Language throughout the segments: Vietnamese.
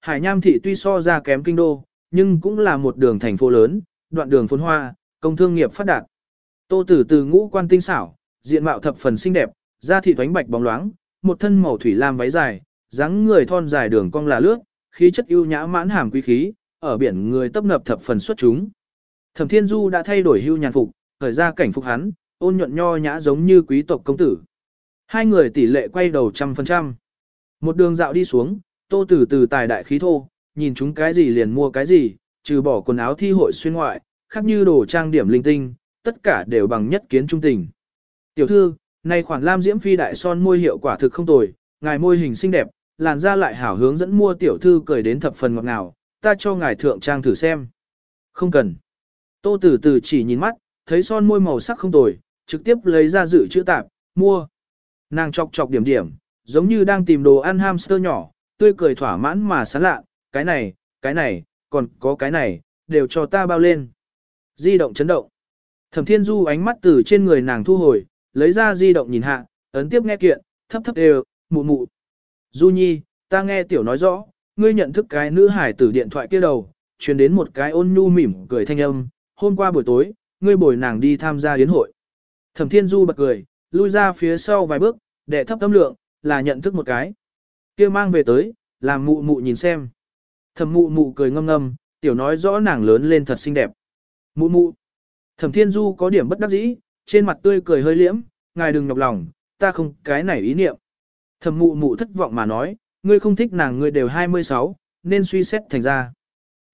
Hải Nham thị tuy so ra kém kinh đô, nhưng cũng là một đường thành phố lớn, đoạn đường phồn hoa, công thương nghiệp phát đạt. Tô Tử từ ngũ quan tinh xảo, diện mạo thập phần xinh đẹp, da thịt thoánh bạch bóng loáng, một thân màu thủy lam váy dài, dáng người thon dài đường cong là lướt, khí chất ưu nhã mãn hàm quý khí, ở biển người tấp nập thập phần xuất chúng. Thẩm Thiên Du đã thay đổi hưu nhàn phục, thời ra cảnh phục hắn, ôn nhuận nho nhã giống như quý tộc công tử. Hai người tỷ lệ quay đầu trăm phần trăm. Một đường dạo đi xuống, tô tử từ tài đại khí thô, nhìn chúng cái gì liền mua cái gì, trừ bỏ quần áo thi hội xuyên ngoại, khác như đồ trang điểm linh tinh, tất cả đều bằng nhất kiến trung tình. Tiểu thư, này khoản lam diễm phi đại son môi hiệu quả thực không tồi, ngài môi hình xinh đẹp, làn da lại hảo hướng dẫn mua tiểu thư cười đến thập phần ngọt ngào, ta cho ngài thượng trang thử xem. Không cần. Tô tử từ chỉ nhìn mắt, thấy son môi màu sắc không tồi, trực tiếp lấy ra dự chữ tạp, mua. Nàng chọc chọc điểm điểm, giống như đang tìm đồ ăn hamster nhỏ, tươi cười thỏa mãn mà sán lạ, cái này, cái này, còn có cái này, đều cho ta bao lên. Di động chấn động. Thẩm Thiên Du ánh mắt từ trên người nàng thu hồi, lấy ra di động nhìn hạ, ấn tiếp nghe kiện, thấp thấp đều, mụ mụ. Du Nhi, ta nghe tiểu nói rõ, ngươi nhận thức cái nữ hải tử điện thoại kia đầu, truyền đến một cái ôn nhu mỉm cười thanh âm, hôm qua buổi tối, ngươi bồi nàng đi tham gia yến hội. Thẩm Thiên Du bật cười, lui ra phía sau vài bước, đệ thấp tâm lượng, là nhận thức một cái kia mang về tới, làm mụ mụ nhìn xem. Thẩm mụ mụ cười ngâm ngâm, tiểu nói rõ nàng lớn lên thật xinh đẹp. Mụ mụ. Thẩm Thiên Du có điểm bất đắc dĩ, trên mặt tươi cười hơi liễm, ngài đừng nhọc lòng, ta không cái này ý niệm. Thẩm mụ mụ thất vọng mà nói, ngươi không thích nàng ngươi đều 26, nên suy xét thành ra.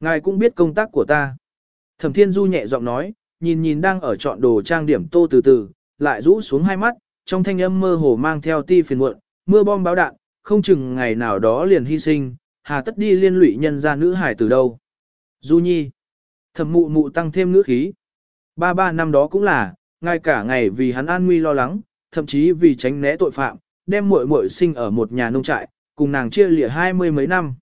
Ngài cũng biết công tác của ta. Thẩm Thiên Du nhẹ giọng nói, nhìn nhìn đang ở chọn đồ trang điểm tô từ từ, lại rũ xuống hai mắt, trong thanh âm mơ hồ mang theo ti phiền muộn, mưa bom báo đạn, không chừng ngày nào đó liền hy sinh, hà tất đi liên lụy nhân ra nữ hải từ đâu. Du Nhi, thẩm mụ mụ tăng thêm ngữ khí. Ba ba năm đó cũng là, ngay cả ngày vì hắn an nguy lo lắng, thậm chí vì tránh né tội phạm, đem muội muội sinh ở một nhà nông trại, cùng nàng chia lìa hai mươi mấy năm.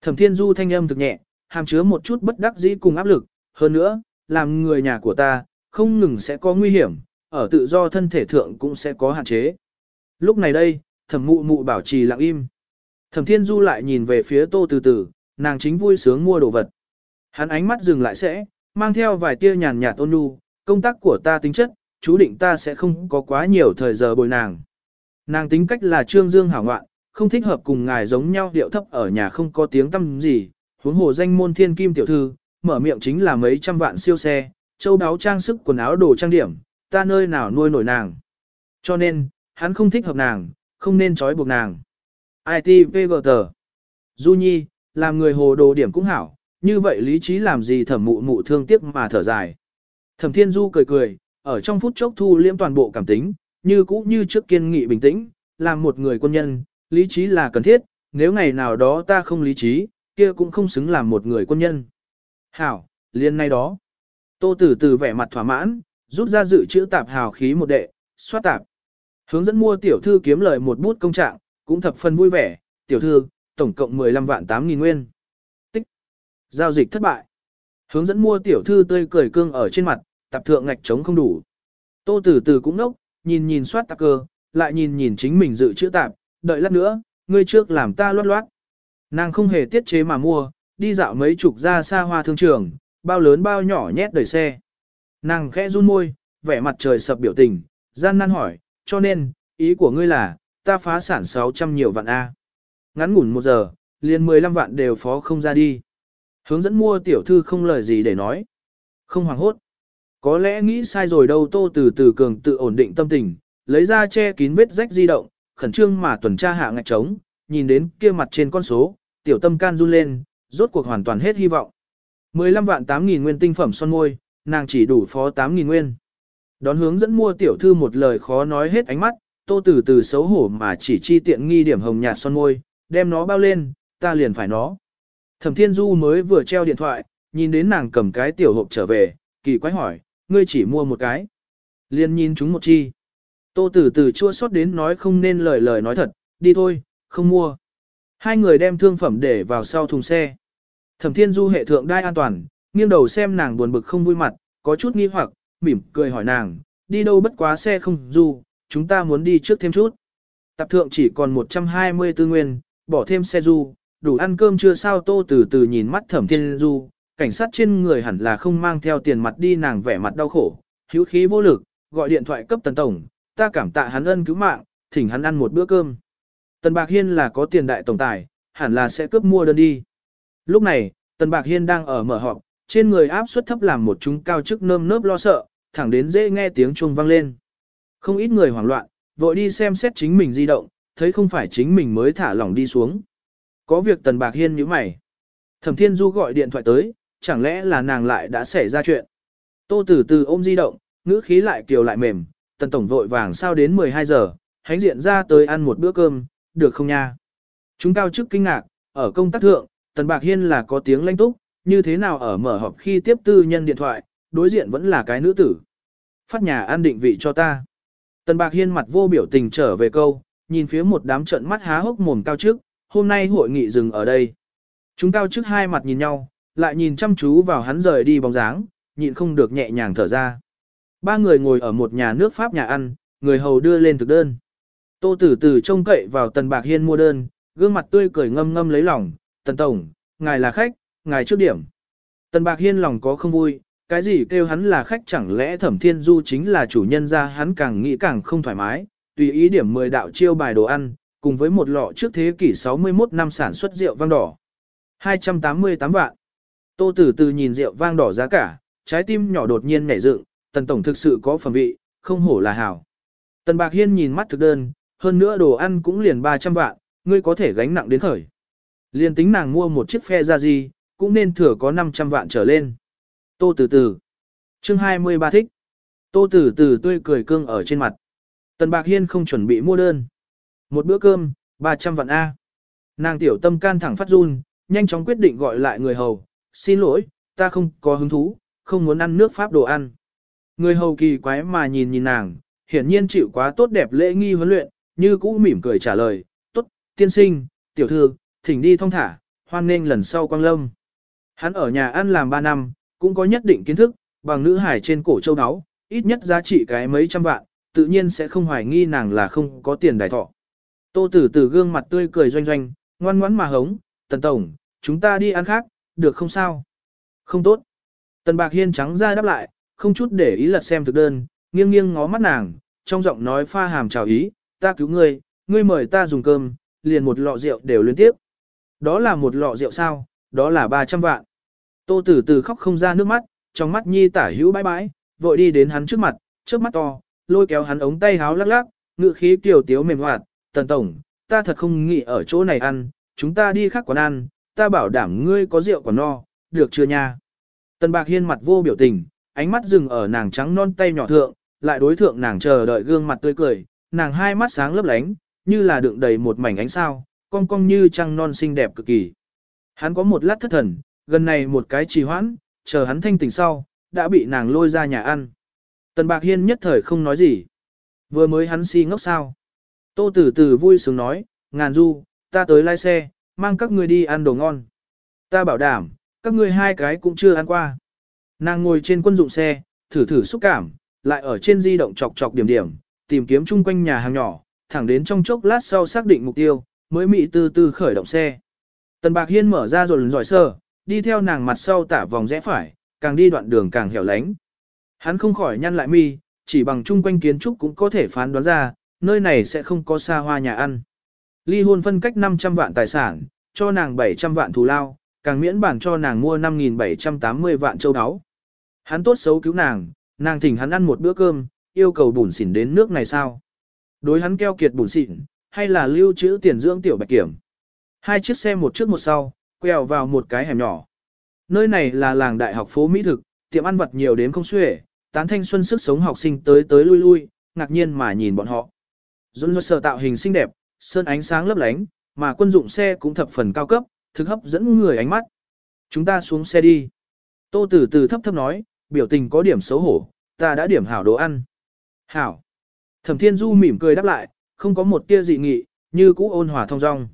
Thẩm Thiên Du thanh âm thực nhẹ, hàm chứa một chút bất đắc dĩ cùng áp lực, hơn nữa, làm người nhà của ta, không ngừng sẽ có nguy hiểm, ở tự do thân thể thượng cũng sẽ có hạn chế. Lúc này đây, thẩm mụ mụ bảo trì lặng im. Thẩm Thiên Du lại nhìn về phía tô từ từ, nàng chính vui sướng mua đồ vật. Hắn ánh mắt dừng lại sẽ, mang theo vài tia nhàn nhạt ôn nhu, công tác của ta tính chất, chú định ta sẽ không có quá nhiều thời giờ bồi nàng. Nàng tính cách là trương dương hảo ngoạn, không thích hợp cùng ngài giống nhau điệu thấp ở nhà không có tiếng tâm gì, huống hồ danh môn thiên kim tiểu thư, mở miệng chính là mấy trăm vạn siêu xe, châu đáo trang sức quần áo đồ trang điểm, ta nơi nào nuôi nổi nàng. Cho nên, hắn không thích hợp nàng, không nên trói buộc nàng. ITVGT Du Nhi, làm người hồ đồ điểm cũng hảo, như vậy lý trí làm gì thẩm mụ mụ thương tiếc mà thở dài. Thẩm Thiên Du cười cười, ở trong phút chốc thu liễm toàn bộ cảm tính, như cũ như trước kiên nghị bình tĩnh, làm một người quân nhân, lý trí là cần thiết, nếu ngày nào đó ta không lý trí, kia cũng không xứng làm một người quân nhân. Hảo, liên nay đó. Tô Tử từ vẻ mặt thỏa mãn, rút ra dự trữ tạp hào khí một đệ, xoát tạp. Hướng dẫn mua tiểu thư kiếm lời một bút công trạng, cũng thập phần vui vẻ, tiểu thư, tổng cộng 15 vạn 8 nghìn nguyên. Tích. Giao dịch thất bại. Hướng dẫn mua tiểu thư tươi cười cương ở trên mặt, tạp thượng ngạch trống không đủ. Tô Tử từ cũng nốc, nhìn nhìn soát tạp cơ, lại nhìn nhìn chính mình dự trữ tạp, đợi lát nữa, ngươi trước làm ta loát loát. Nàng không hề tiết chế mà mua, đi dạo mấy chục ra xa hoa thương trường, bao lớn bao nhỏ nhét đầy xe. Nàng khẽ run môi, vẻ mặt trời sập biểu tình, gian nan hỏi, cho nên, ý của ngươi là, ta phá sản 600 nhiều vạn A. Ngắn ngủn một giờ, liền 15 vạn đều phó không ra đi. Hướng dẫn mua tiểu thư không lời gì để nói. Không hoảng hốt. Có lẽ nghĩ sai rồi đâu tô từ từ cường tự ổn định tâm tình, lấy ra che kín vết rách di động, khẩn trương mà tuần tra hạ ngạch trống, nhìn đến kia mặt trên con số, tiểu tâm can run lên, rốt cuộc hoàn toàn hết hy vọng. 15 vạn 8 nghìn nguyên tinh phẩm son môi, nàng chỉ đủ phó 8 nghìn nguyên. Đón hướng dẫn mua tiểu thư một lời khó nói hết ánh mắt, tô từ từ xấu hổ mà chỉ chi tiện nghi điểm hồng nhạt son môi, đem nó bao lên, ta liền phải nó. Thẩm Thiên Du mới vừa treo điện thoại, nhìn đến nàng cầm cái tiểu hộp trở về, kỳ quái hỏi, ngươi chỉ mua một cái. Liên nhìn chúng một chi. Tô Tử Tử chua xót đến nói không nên lời lời nói thật, đi thôi, không mua. Hai người đem thương phẩm để vào sau thùng xe. Thẩm Thiên Du hệ thượng đai an toàn, nghiêng đầu xem nàng buồn bực không vui mặt, có chút nghi hoặc, mỉm cười hỏi nàng, đi đâu bất quá xe không du, chúng ta muốn đi trước thêm chút. Tập thượng chỉ còn 124 nguyên, bỏ thêm xe du, đủ ăn cơm chưa sao tô từ từ nhìn mắt thẩm thiên du, cảnh sát trên người hẳn là không mang theo tiền mặt đi nàng vẻ mặt đau khổ, hữu khí vô lực, gọi điện thoại cấp tần tổng, ta cảm tạ hắn ân cứu mạng, thỉnh hắn ăn một bữa cơm. Tần Bạc Hiên là có tiền đại tổng tài, hẳn là sẽ cướp mua đơn đi. Lúc này, Tần Bạc Hiên đang ở mở họp, trên người áp suất thấp làm một chúng cao chức nơm nớp lo sợ, thẳng đến dễ nghe tiếng chuông vang lên. Không ít người hoảng loạn, vội đi xem xét chính mình di động, thấy không phải chính mình mới thả lỏng đi xuống. Có việc Tần Bạc Hiên nhíu mày. Thẩm Thiên Du gọi điện thoại tới, chẳng lẽ là nàng lại đã xảy ra chuyện. Tô Tử Từ ôm di động, ngữ khí lại kiều lại mềm, Tần Tổng vội vàng sao đến 12 giờ, hánh diện ra tới ăn một bữa cơm, được không nha? Chúng cao chức kinh ngạc, ở công tác thượng, Tần Bạc Hiên là có tiếng lanh túc, như thế nào ở mở họp khi tiếp tư nhân điện thoại, đối diện vẫn là cái nữ tử. Phát nhà an định vị cho ta. Tần Bạc Hiên mặt vô biểu tình trở về câu, nhìn phía một đám trận mắt há hốc mồm cao trước hôm nay hội nghị dừng ở đây. Chúng cao trước hai mặt nhìn nhau, lại nhìn chăm chú vào hắn rời đi bóng dáng, nhịn không được nhẹ nhàng thở ra. Ba người ngồi ở một nhà nước Pháp nhà ăn, người hầu đưa lên thực đơn. Tô Tử Tử trông cậy vào Tần Bạc Hiên mua đơn, gương mặt tươi cười ngâm ngâm lấy lòng, "Tần tổng, ngài là khách, ngài trước điểm." Tần Bạc Hiên lòng có không vui, cái gì kêu hắn là khách chẳng lẽ Thẩm Thiên Du chính là chủ nhân ra hắn càng nghĩ càng không thoải mái, tùy ý điểm 10 đạo chiêu bài đồ ăn, cùng với một lọ trước thế kỷ 61 năm sản xuất rượu vang đỏ. 288 vạn. Tô Tử từ nhìn rượu vang đỏ giá cả, trái tim nhỏ đột nhiên nhảy dựng, Tần tổng thực sự có phẩm vị, không hổ là hảo. Tần Bạc Hiên nhìn mắt thực đơn, hơn nữa đồ ăn cũng liền 300 vạn, ngươi có thể gánh nặng đến khởi. Liên tính nàng mua một chiếc phe ra gì, cũng nên thừa có 500 vạn trở lên. Tô Tử Tử. Chương 23 thích. Tô Tử Tử tươi cười cương ở trên mặt. Tần Bạc Hiên không chuẩn bị mua đơn. Một bữa cơm, 300 vạn A. Nàng tiểu tâm can thẳng phát run, nhanh chóng quyết định gọi lại người hầu. Xin lỗi, ta không có hứng thú, không muốn ăn nước Pháp đồ ăn. Người hầu kỳ quái mà nhìn nhìn nàng, hiển nhiên chịu quá tốt đẹp lễ nghi huấn luyện, như cũ mỉm cười trả lời, tốt, tiên sinh, tiểu thư, thỉnh đi thong thả, hoan nghênh lần sau quang lâm. Hắn ở nhà ăn làm 3 năm, cũng có nhất định kiến thức, bằng nữ hải trên cổ châu áo, ít nhất giá trị cái mấy trăm vạn, tự nhiên sẽ không hoài nghi nàng là không có tiền đại thọ. Tô tử tử gương mặt tươi cười doanh doanh, ngoan ngoãn mà hống, tần tổng, chúng ta đi ăn khác, được không sao? Không tốt. Tần bạc hiên trắng ra đáp lại, không chút để ý lật xem thực đơn, nghiêng nghiêng ngó mắt nàng, trong giọng nói pha hàm chào ý, ta cứu ngươi, ngươi mời ta dùng cơm, liền một lọ rượu đều liên tiếp. Đó là một lọ rượu sao, đó là 300 vạn. Tô tử từ khóc không ra nước mắt, trong mắt nhi tả hữu bãi bãi, vội đi đến hắn trước mặt, trước mắt to, lôi kéo hắn ống tay háo lắc lắc, ngự khí tiểu tiếu mềm hoạt, tần tổng, ta thật không nghĩ ở chỗ này ăn, chúng ta đi khác quán ăn, ta bảo đảm ngươi có rượu còn no, được chưa nha. Tần bạc hiên mặt vô biểu tình, ánh mắt dừng ở nàng trắng non tay nhỏ thượng, lại đối thượng nàng chờ đợi gương mặt tươi cười, nàng hai mắt sáng lấp lánh, như là đựng đầy một mảnh ánh sao, cong cong như trăng non xinh đẹp cực kỳ. Hắn có một lát thất thần, gần này một cái trì hoãn, chờ hắn thanh tỉnh sau, đã bị nàng lôi ra nhà ăn. Tần Bạc Hiên nhất thời không nói gì. Vừa mới hắn si ngốc sao. Tô Tử Tử vui sướng nói, ngàn du, ta tới lái xe, mang các ngươi đi ăn đồ ngon. Ta bảo đảm, các ngươi hai cái cũng chưa ăn qua. Nàng ngồi trên quân dụng xe, thử thử xúc cảm, lại ở trên di động chọc chọc điểm điểm, tìm kiếm chung quanh nhà hàng nhỏ, thẳng đến trong chốc lát sau xác định mục tiêu, mới mị từ từ khởi động xe. Tần Bạc Hiên mở ra rồi giỏi sơ, đi theo nàng mặt sau tả vòng rẽ phải, càng đi đoạn đường càng hẻo lánh. Hắn không khỏi nhăn lại mi, chỉ bằng chung quanh kiến trúc cũng có thể phán đoán ra, nơi này sẽ không có xa hoa nhà ăn. Ly hôn phân cách 500 vạn tài sản, cho nàng 700 vạn thù lao, càng miễn bản cho nàng mua 5.780 vạn châu áo. Hắn tốt xấu cứu nàng, nàng thỉnh hắn ăn một bữa cơm, yêu cầu bùn xỉn đến nước này sao? Đối hắn keo kiệt bùn xỉn, hay là lưu trữ tiền dưỡng tiểu bạch kiểm? Hai chiếc xe một trước một sau, quẹo vào một cái hẻm nhỏ. Nơi này là làng đại học phố Mỹ thực, tiệm ăn vặt nhiều đến không xuể, tán thanh xuân sức sống học sinh tới tới lui lui, ngạc nhiên mà nhìn bọn họ. Dũng dơ sở tạo hình xinh đẹp, sơn ánh sáng lấp lánh, mà quân dụng xe cũng thập phần cao cấp, thực hấp dẫn người ánh mắt. Chúng ta xuống xe đi. Tô Tử Từ thấp thấp nói, biểu tình có điểm xấu hổ, ta đã điểm hảo đồ ăn. Hảo. Thẩm Thiên Du mỉm cười đáp lại, không có một tia dị nghị, như cũ ôn hòa thông dong.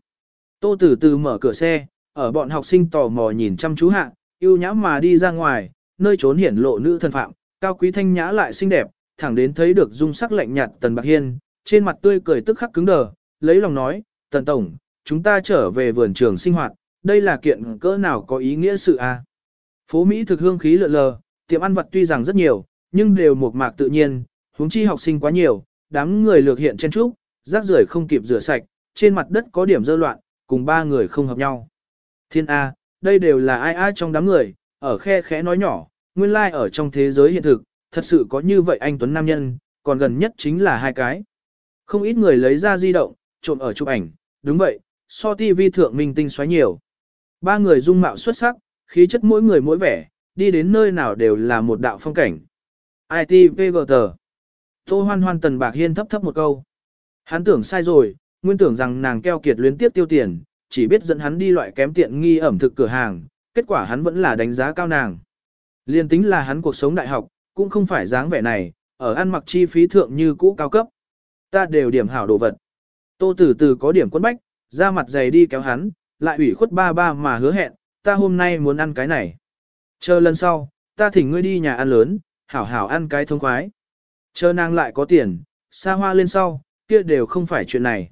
Tô Tử Từ mở cửa xe, ở bọn học sinh tò mò nhìn chăm chú hạ, yêu nhã mà đi ra ngoài, nơi trốn hiển lộ nữ thân phạm, cao quý thanh nhã lại xinh đẹp, thẳng đến thấy được dung sắc lạnh nhạt Tần Bạc Hiên, trên mặt tươi cười tức khắc cứng đờ, lấy lòng nói, Tần Tổng, chúng ta trở về vườn trường sinh hoạt, đây là kiện cỡ nào có ý nghĩa sự a. Phố Mỹ thực hương khí lượn lờ, tiệm ăn vặt tuy rằng rất nhiều, nhưng đều một mạc tự nhiên, huống chi học sinh quá nhiều, đám người lược hiện trên trúc, rác rưởi không kịp rửa sạch, trên mặt đất có điểm dơ loạn, cùng ba người không hợp nhau. Thiên A, đây đều là ai ai trong đám người, ở khe khẽ nói nhỏ, nguyên lai like ở trong thế giới hiện thực, thật sự có như vậy anh Tuấn Nam Nhân, còn gần nhất chính là hai cái. Không ít người lấy ra di động, trộm ở chụp ảnh, đúng vậy, so TV thượng minh tinh xoáy nhiều. Ba người dung mạo xuất sắc, khí chất mỗi người mỗi vẻ, đi đến nơi nào đều là một đạo phong cảnh. ITVGT Tô hoan hoan tần bạc hiên thấp thấp một câu. Hắn tưởng sai rồi, nguyên tưởng rằng nàng keo kiệt luyến tiếp tiêu tiền, chỉ biết dẫn hắn đi loại kém tiện nghi ẩm thực cửa hàng, kết quả hắn vẫn là đánh giá cao nàng. Liên tính là hắn cuộc sống đại học, cũng không phải dáng vẻ này, ở ăn mặc chi phí thượng như cũ cao cấp. Ta đều điểm hảo đồ vật. Tô Tử Tử có điểm quân bách, ra mặt dày đi kéo hắn, lại ủy khuất ba ba mà hứa hẹn, ta hôm nay muốn ăn cái này. Chờ lần sau, ta thỉnh ngươi đi nhà ăn lớn, hảo hảo ăn cái thông khoái. Chờ nàng lại có tiền, xa hoa lên sau, kia đều không phải chuyện này.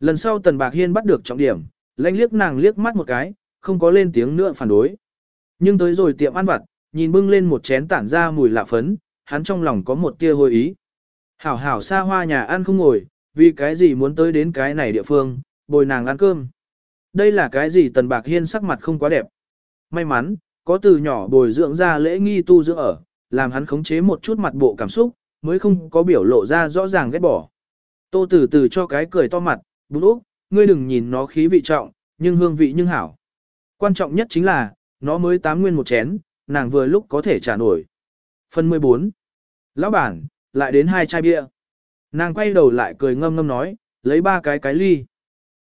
Lần sau Tần Bạc Hiên bắt được trọng điểm, lãnh liếc nàng liếc mắt một cái, không có lên tiếng nữa phản đối. Nhưng tới rồi tiệm ăn vặt, nhìn bưng lên một chén tản ra mùi lạ phấn, hắn trong lòng có một tia hồi ý. Hảo hảo xa hoa nhà ăn không ngồi, vì cái gì muốn tới đến cái này địa phương, bồi nàng ăn cơm. Đây là cái gì Tần Bạc Hiên sắc mặt không quá đẹp. May mắn, có từ nhỏ bồi dưỡng ra lễ nghi tu dưỡng ở, làm hắn khống chế một chút mặt bộ cảm xúc, mới không có biểu lộ ra rõ ràng ghét bỏ. Tô từ từ cho cái cười to mặt, bún úc, ngươi đừng nhìn nó khí vị trọng, nhưng hương vị nhưng hảo. Quan trọng nhất chính là, nó mới tám nguyên một chén, nàng vừa lúc có thể trả nổi. Phần 14. Lão bản, lại đến hai chai bia. Nàng quay đầu lại cười ngâm ngâm nói, lấy ba cái cái ly.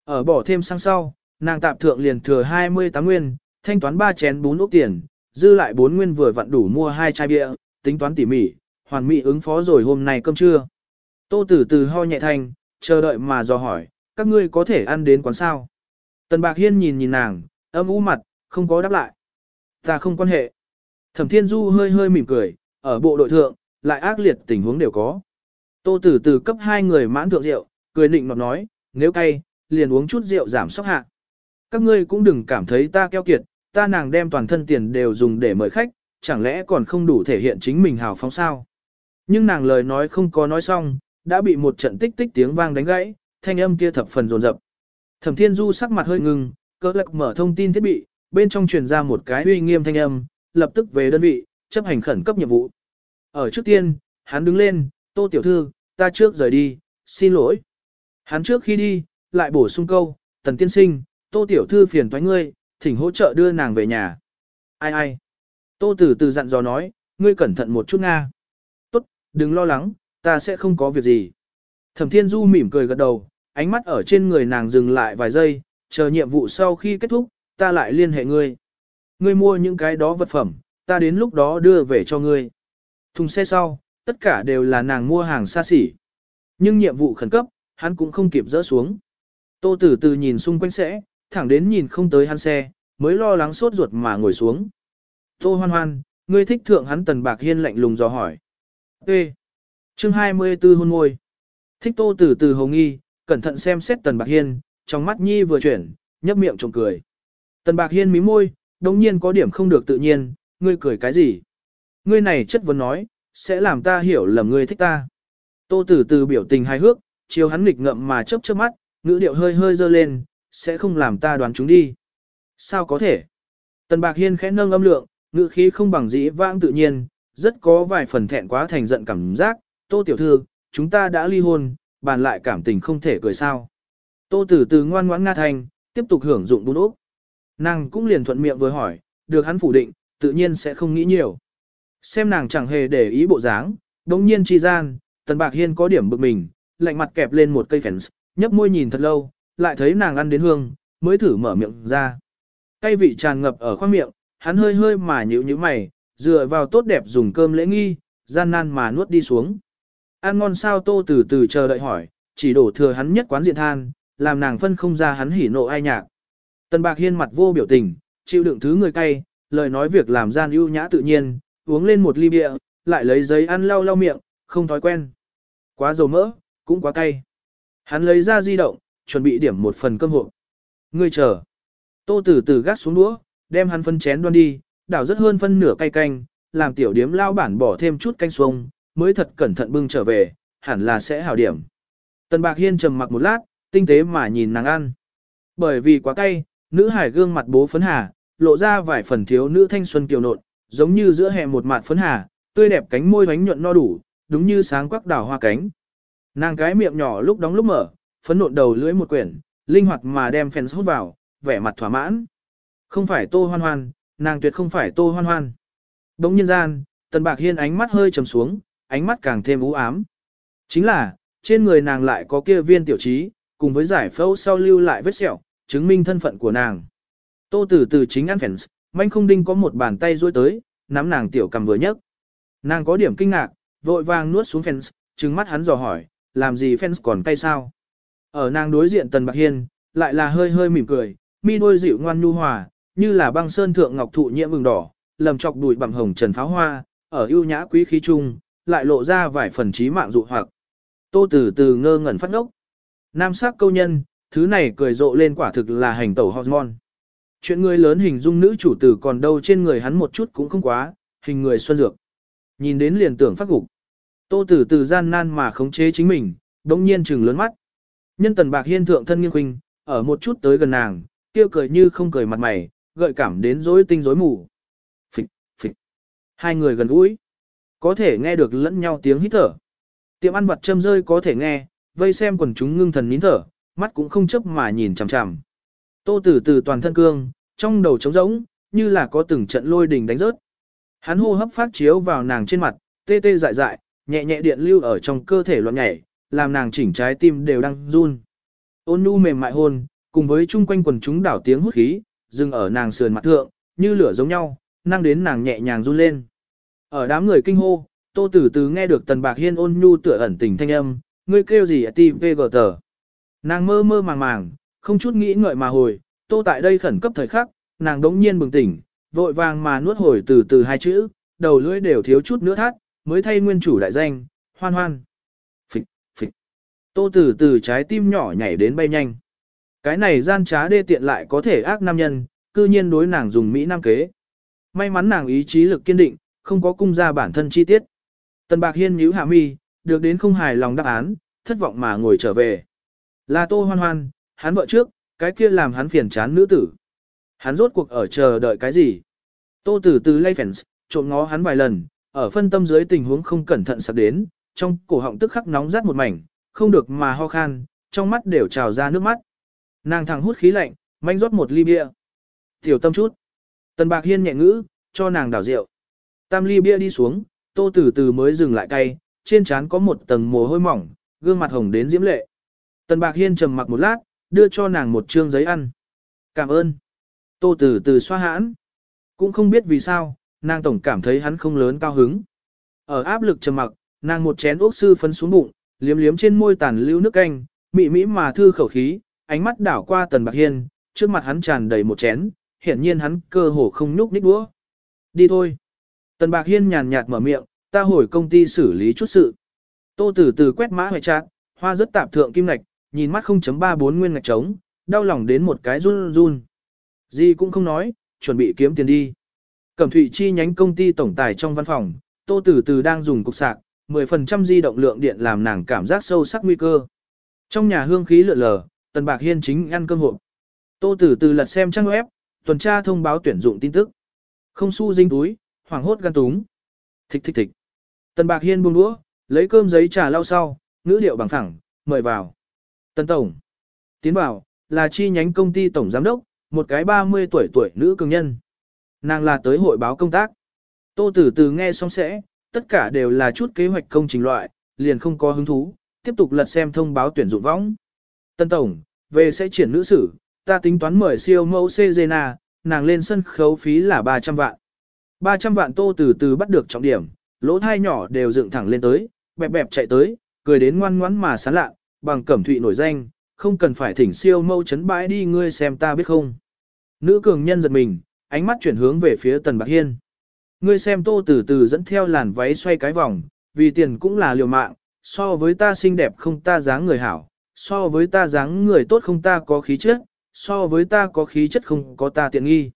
Ở bỏ thêm sang sau, nàng tạp thượng liền thừa 28 nguyên, thanh toán ba chén bún ốc tiền, dư lại 4 nguyên vừa vặn đủ mua hai chai bia, tính toán tỉ mỉ, hoàn mỹ ứng phó rồi hôm nay cơm trưa. Tô tử từ ho nhẹ thanh, chờ đợi mà dò hỏi, các ngươi có thể ăn đến quán sao? Tần Bạc Hiên nhìn nhìn nàng, âm u mặt, không có đáp lại. Ta không quan hệ. Thẩm Thiên Du hơi hơi mỉm cười, ở bộ đội thượng, lại ác liệt tình huống đều có. Tô tử từ cấp hai người mãn thượng rượu, cười định nọt nói, nếu cay, liền uống chút rượu giảm sốc hạ. Các ngươi cũng đừng cảm thấy ta keo kiệt, ta nàng đem toàn thân tiền đều dùng để mời khách, chẳng lẽ còn không đủ thể hiện chính mình hào phóng sao. Nhưng nàng lời nói không có nói xong, đã bị một trận tích tích tiếng vang đánh gãy, thanh âm kia thập phần rồn rập. Thẩm Thiên Du sắc mặt hơi ngưng, cơ lạc mở thông tin thiết bị, bên trong truyền ra một cái uy nghiêm thanh âm, lập tức về đơn vị, chấp hành khẩn cấp nhiệm vụ. Ở trước tiên, hắn đứng lên, tô tiểu thư, ta trước rời đi, xin lỗi. Hắn trước khi đi, lại bổ sung câu, tần tiên sinh, tô tiểu thư phiền toái ngươi, thỉnh hỗ trợ đưa nàng về nhà. Ai ai? Tô tử từ dặn dò nói, ngươi cẩn thận một chút nga. Tốt, đừng lo lắng, ta sẽ không có việc gì. Thẩm thiên du mỉm cười gật đầu, ánh mắt ở trên người nàng dừng lại vài giây, chờ nhiệm vụ sau khi kết thúc, ta lại liên hệ ngươi. Ngươi mua những cái đó vật phẩm, ta đến lúc đó đưa về cho ngươi. Thùng xe sau, tất cả đều là nàng mua hàng xa xỉ. Nhưng nhiệm vụ khẩn cấp, hắn cũng không kịp dỡ xuống. Tô tử từ nhìn xung quanh sẽ, thẳng đến nhìn không tới hắn xe, mới lo lắng sốt ruột mà ngồi xuống. Tô hoan hoan, ngươi thích thượng hắn tần bạc hiên lạnh lùng dò hỏi. Ê! Chương 24 hôn môi. Thích tô tử từ hồng nghi, cẩn thận xem xét tần bạc hiên, trong mắt nhi vừa chuyển, nhấp miệng trộm cười. Tần bạc hiên mí môi, đồng nhiên có điểm không được tự nhiên, ngươi cười cái gì? Ngươi này chất vấn nói, sẽ làm ta hiểu lầm ngươi thích ta. Tô tử từ biểu tình hài hước, chiều hắn nghịch ngậm mà chớp chớp mắt, ngữ điệu hơi hơi dơ lên, sẽ không làm ta đoán chúng đi. Sao có thể? Tần Bạc Hiên khẽ nâng âm lượng, ngữ khí không bằng dĩ vãng tự nhiên, rất có vài phần thẹn quá thành giận cảm giác. Tô tiểu thư, chúng ta đã ly hôn, bàn lại cảm tình không thể cười sao. Tô tử từ ngoan ngoãn nga thành, tiếp tục hưởng dụng bún ốc. Nàng cũng liền thuận miệng vừa hỏi, được hắn phủ định, tự nhiên sẽ không nghĩ nhiều. Xem nàng chẳng hề để ý bộ dáng, đống nhiên chi gian, Tần Bạc Hiên có điểm bực mình, lạnh mặt kẹp lên một cây fence, nhấp môi nhìn thật lâu, lại thấy nàng ăn đến hương, mới thử mở miệng ra. Cây vị tràn ngập ở khoang miệng, hắn hơi hơi mà nhíu nhíu mày, dựa vào tốt đẹp dùng cơm lễ nghi, gian nan mà nuốt đi xuống. Ăn ngon sao tô từ từ chờ đợi hỏi, chỉ đổ thừa hắn nhất quán diện than, làm nàng phân không ra hắn hỉ nộ ai nhạc. Tần Bạc Hiên mặt vô biểu tình, chịu đựng thứ người cay, lời nói việc làm gian ưu nhã tự nhiên, uống lên một ly bia, lại lấy giấy ăn lau lau miệng, không thói quen. Quá dầu mỡ, cũng quá cay. Hắn lấy ra di động, chuẩn bị điểm một phần cơm hộp. Ngươi chờ. Tô tử tử gác xuống đũa, đem hắn phân chén đoan đi, đảo rất hơn phân nửa cay canh, làm tiểu điếm lao bản bỏ thêm chút canh xuông, mới thật cẩn thận bưng trở về, hẳn là sẽ hảo điểm. Tần Bạc Hiên trầm mặc một lát, tinh tế mà nhìn nàng ăn. Bởi vì quá cay, nữ hải gương mặt bố phấn hà, lộ ra vài phần thiếu nữ thanh xuân kiều nộn, giống như giữa hè một mạt phấn hà, tươi đẹp cánh môi bánh nhuận no đủ, đúng như sáng quắc đảo hoa cánh. Nàng cái miệng nhỏ lúc đóng lúc mở, phấn nộn đầu lưỡi một quyển, linh hoạt mà đem phèn hút vào, vẻ mặt thỏa mãn. Không phải tô hoan hoan, nàng tuyệt không phải tô hoan hoan. Đống nhân gian, tần bạc hiên ánh mắt hơi trầm xuống, ánh mắt càng thêm u ám. Chính là, trên người nàng lại có kia viên tiểu trí, cùng với giải phẫu sau lưu lại vết sẹo, chứng minh thân phận của nàng. Tô tử từ chính ăn phèn, manh không đinh có một bàn tay duỗi tới, nắm nàng tiểu cầm vừa nhấc. Nàng có điểm kinh ngạc, vội vàng nuốt xuống phèn. trừng mắt hắn dò hỏi, làm gì phèn còn tay sao? Ở nàng đối diện Tần Bạc Hiên, lại là hơi hơi mỉm cười, mi đôi dịu ngoan nhu hòa, như là băng sơn thượng ngọc thụ nhiễm vừng đỏ, lầm chọc đùi bằng hồng trần pháo hoa, ở ưu nhã quý khí trung, lại lộ ra vài phần trí mạng dụ hoặc. Tô Tử Từ ngơ ngẩn phát ngốc. Nam sắc câu nhân, thứ này cười rộ lên quả thực là hành tẩu hormone. Chuyện người lớn hình dung nữ chủ tử còn đâu trên người hắn một chút cũng không quá, hình người xuân dược. Nhìn đến liền tưởng phát gục. Tô Tử Từ gian nan mà khống chế chính mình, đống nhiên trừng lớn mắt. Nhân tần bạc hiên thượng thân nghiêng huynh, ở một chút tới gần nàng, kêu cười như không cười mặt mày, gợi cảm đến rối tinh rối mù. Phịch, phịch. Hai người gần gũi. Có thể nghe được lẫn nhau tiếng hít thở. Tiệm ăn vặt châm rơi có thể nghe, vây xem quần chúng ngưng thần nín thở, mắt cũng không chấp mà nhìn chằm chằm. Tô Tử từ toàn thân cương, trong đầu trống rỗng, như là có từng trận lôi đình đánh rớt. Hắn hô hấp phát chiếu vào nàng trên mặt, tê tê dại dại, nhẹ nhẹ điện lưu ở trong cơ thể loạn nhảy, làm nàng chỉnh trái tim đều đang run. Ôn nhu mềm mại hôn, cùng với chung quanh quần chúng đảo tiếng hút khí, dừng ở nàng sườn mặt thượng, như lửa giống nhau, năng đến nàng nhẹ nhàng run lên. Ở đám người kinh hô, Tô Tử Từ nghe được Tần Bạc Hiên ôn nhu tựa ẩn tình thanh âm, ngươi kêu gì ti vê tờ. Nàng mơ mơ màng màng, không chút nghĩ ngợi mà hồi, Tô tại đây khẩn cấp thời khắc, nàng đống nhiên bừng tỉnh, vội vàng mà nuốt hồi từ từ hai chữ, đầu lưỡi đều thiếu chút nữa thắt, mới thay nguyên chủ đại danh, hoan hoan. Phịch, phịch. Tô Tử Từ trái tim nhỏ nhảy đến bay nhanh. Cái này gian trá đê tiện lại có thể ác nam nhân, cư nhiên đối nàng dùng Mỹ Nam kế. May mắn nàng ý chí lực kiên định, không có cung ra bản thân chi tiết. Tần Bạc Hiên nhíu hạ mi, được đến không hài lòng đáp án, thất vọng mà ngồi trở về. Là Tô Hoan Hoan, hắn vợ trước, cái kia làm hắn phiền chán nữ tử. Hắn rốt cuộc ở chờ đợi cái gì? Tô Tử từ lay phèn, trộm ngó hắn vài lần, ở phân tâm dưới tình huống không cẩn thận sắp đến, trong cổ họng tức khắc nóng rát một mảnh, không được mà ho khan, trong mắt đều trào ra nước mắt. Nàng thẳng hút khí lạnh, manh rót một ly bia. Tiểu tâm chút. Tần Bạc Hiên nhẹ ngữ, cho nàng đảo rượu. Tam ly bia đi xuống, tô từ từ mới dừng lại cay, trên trán có một tầng mồ hôi mỏng, gương mặt hồng đến diễm lệ. Tần Bạc Hiên trầm mặc một lát, đưa cho nàng một trương giấy ăn. Cảm ơn. Tô từ từ xoa hãn. Cũng không biết vì sao, nàng tổng cảm thấy hắn không lớn cao hứng. Ở áp lực trầm mặc, nàng một chén ốc sư phấn xuống bụng, liếm liếm trên môi tàn lưu nước canh, mị mỹ mà thư khẩu khí, ánh mắt đảo qua Tần Bạc Hiên, trước mặt hắn tràn đầy một chén, hiển nhiên hắn cơ hồ không nhúc nhích đũa. Đi thôi. Tần Bạc Hiên nhàn nhạt mở miệng, ta hồi công ty xử lý chút sự. Tô Tử Từ quét mã hoại trạng, hoa rất tạp thượng kim ngạch, nhìn mắt 0.34 nguyên ngạch trống, đau lòng đến một cái run run. Gì cũng không nói, chuẩn bị kiếm tiền đi. Cẩm Thụy chi nhánh công ty tổng tài trong văn phòng, Tô Tử Từ đang dùng cục sạc, 10% di động lượng điện làm nàng cảm giác sâu sắc nguy cơ. Trong nhà hương khí lượn lờ, Tần Bạc Hiên chính ăn cơm hộp. Tô Tử Từ lật xem trang web, tuần tra thông báo tuyển dụng tin tức. Không xu dinh túi, hoảng hốt gan túng. Thích thích thích. Tần Bạc Hiên buông đũa, lấy cơm giấy trà lau sau, ngữ điệu bằng thẳng, mời vào. Tần Tổng. Tiến vào, là chi nhánh công ty Tổng Giám đốc, một cái 30 tuổi tuổi nữ cường nhân. Nàng là tới hội báo công tác. Tô Tử Từ nghe xong sẽ, tất cả đều là chút kế hoạch công trình loại, liền không có hứng thú, tiếp tục lật xem thông báo tuyển dụng võng. Tân Tổng, về sẽ triển nữ sử, ta tính toán mời siêu mẫu Cezena, nàng lên sân khấu phí là 300 vạn. 300 vạn tô từ từ bắt được trọng điểm, lỗ thai nhỏ đều dựng thẳng lên tới, bẹp bẹp chạy tới, cười đến ngoan ngoãn mà sán lạ, bằng cẩm thụy nổi danh, không cần phải thỉnh siêu mâu chấn bãi đi ngươi xem ta biết không. Nữ cường nhân giật mình, ánh mắt chuyển hướng về phía tần bạc hiên. Ngươi xem tô từ từ dẫn theo làn váy xoay cái vòng, vì tiền cũng là liều mạng, so với ta xinh đẹp không ta dáng người hảo, so với ta dáng người tốt không ta có khí chất, so với ta có khí chất không có ta tiện nghi.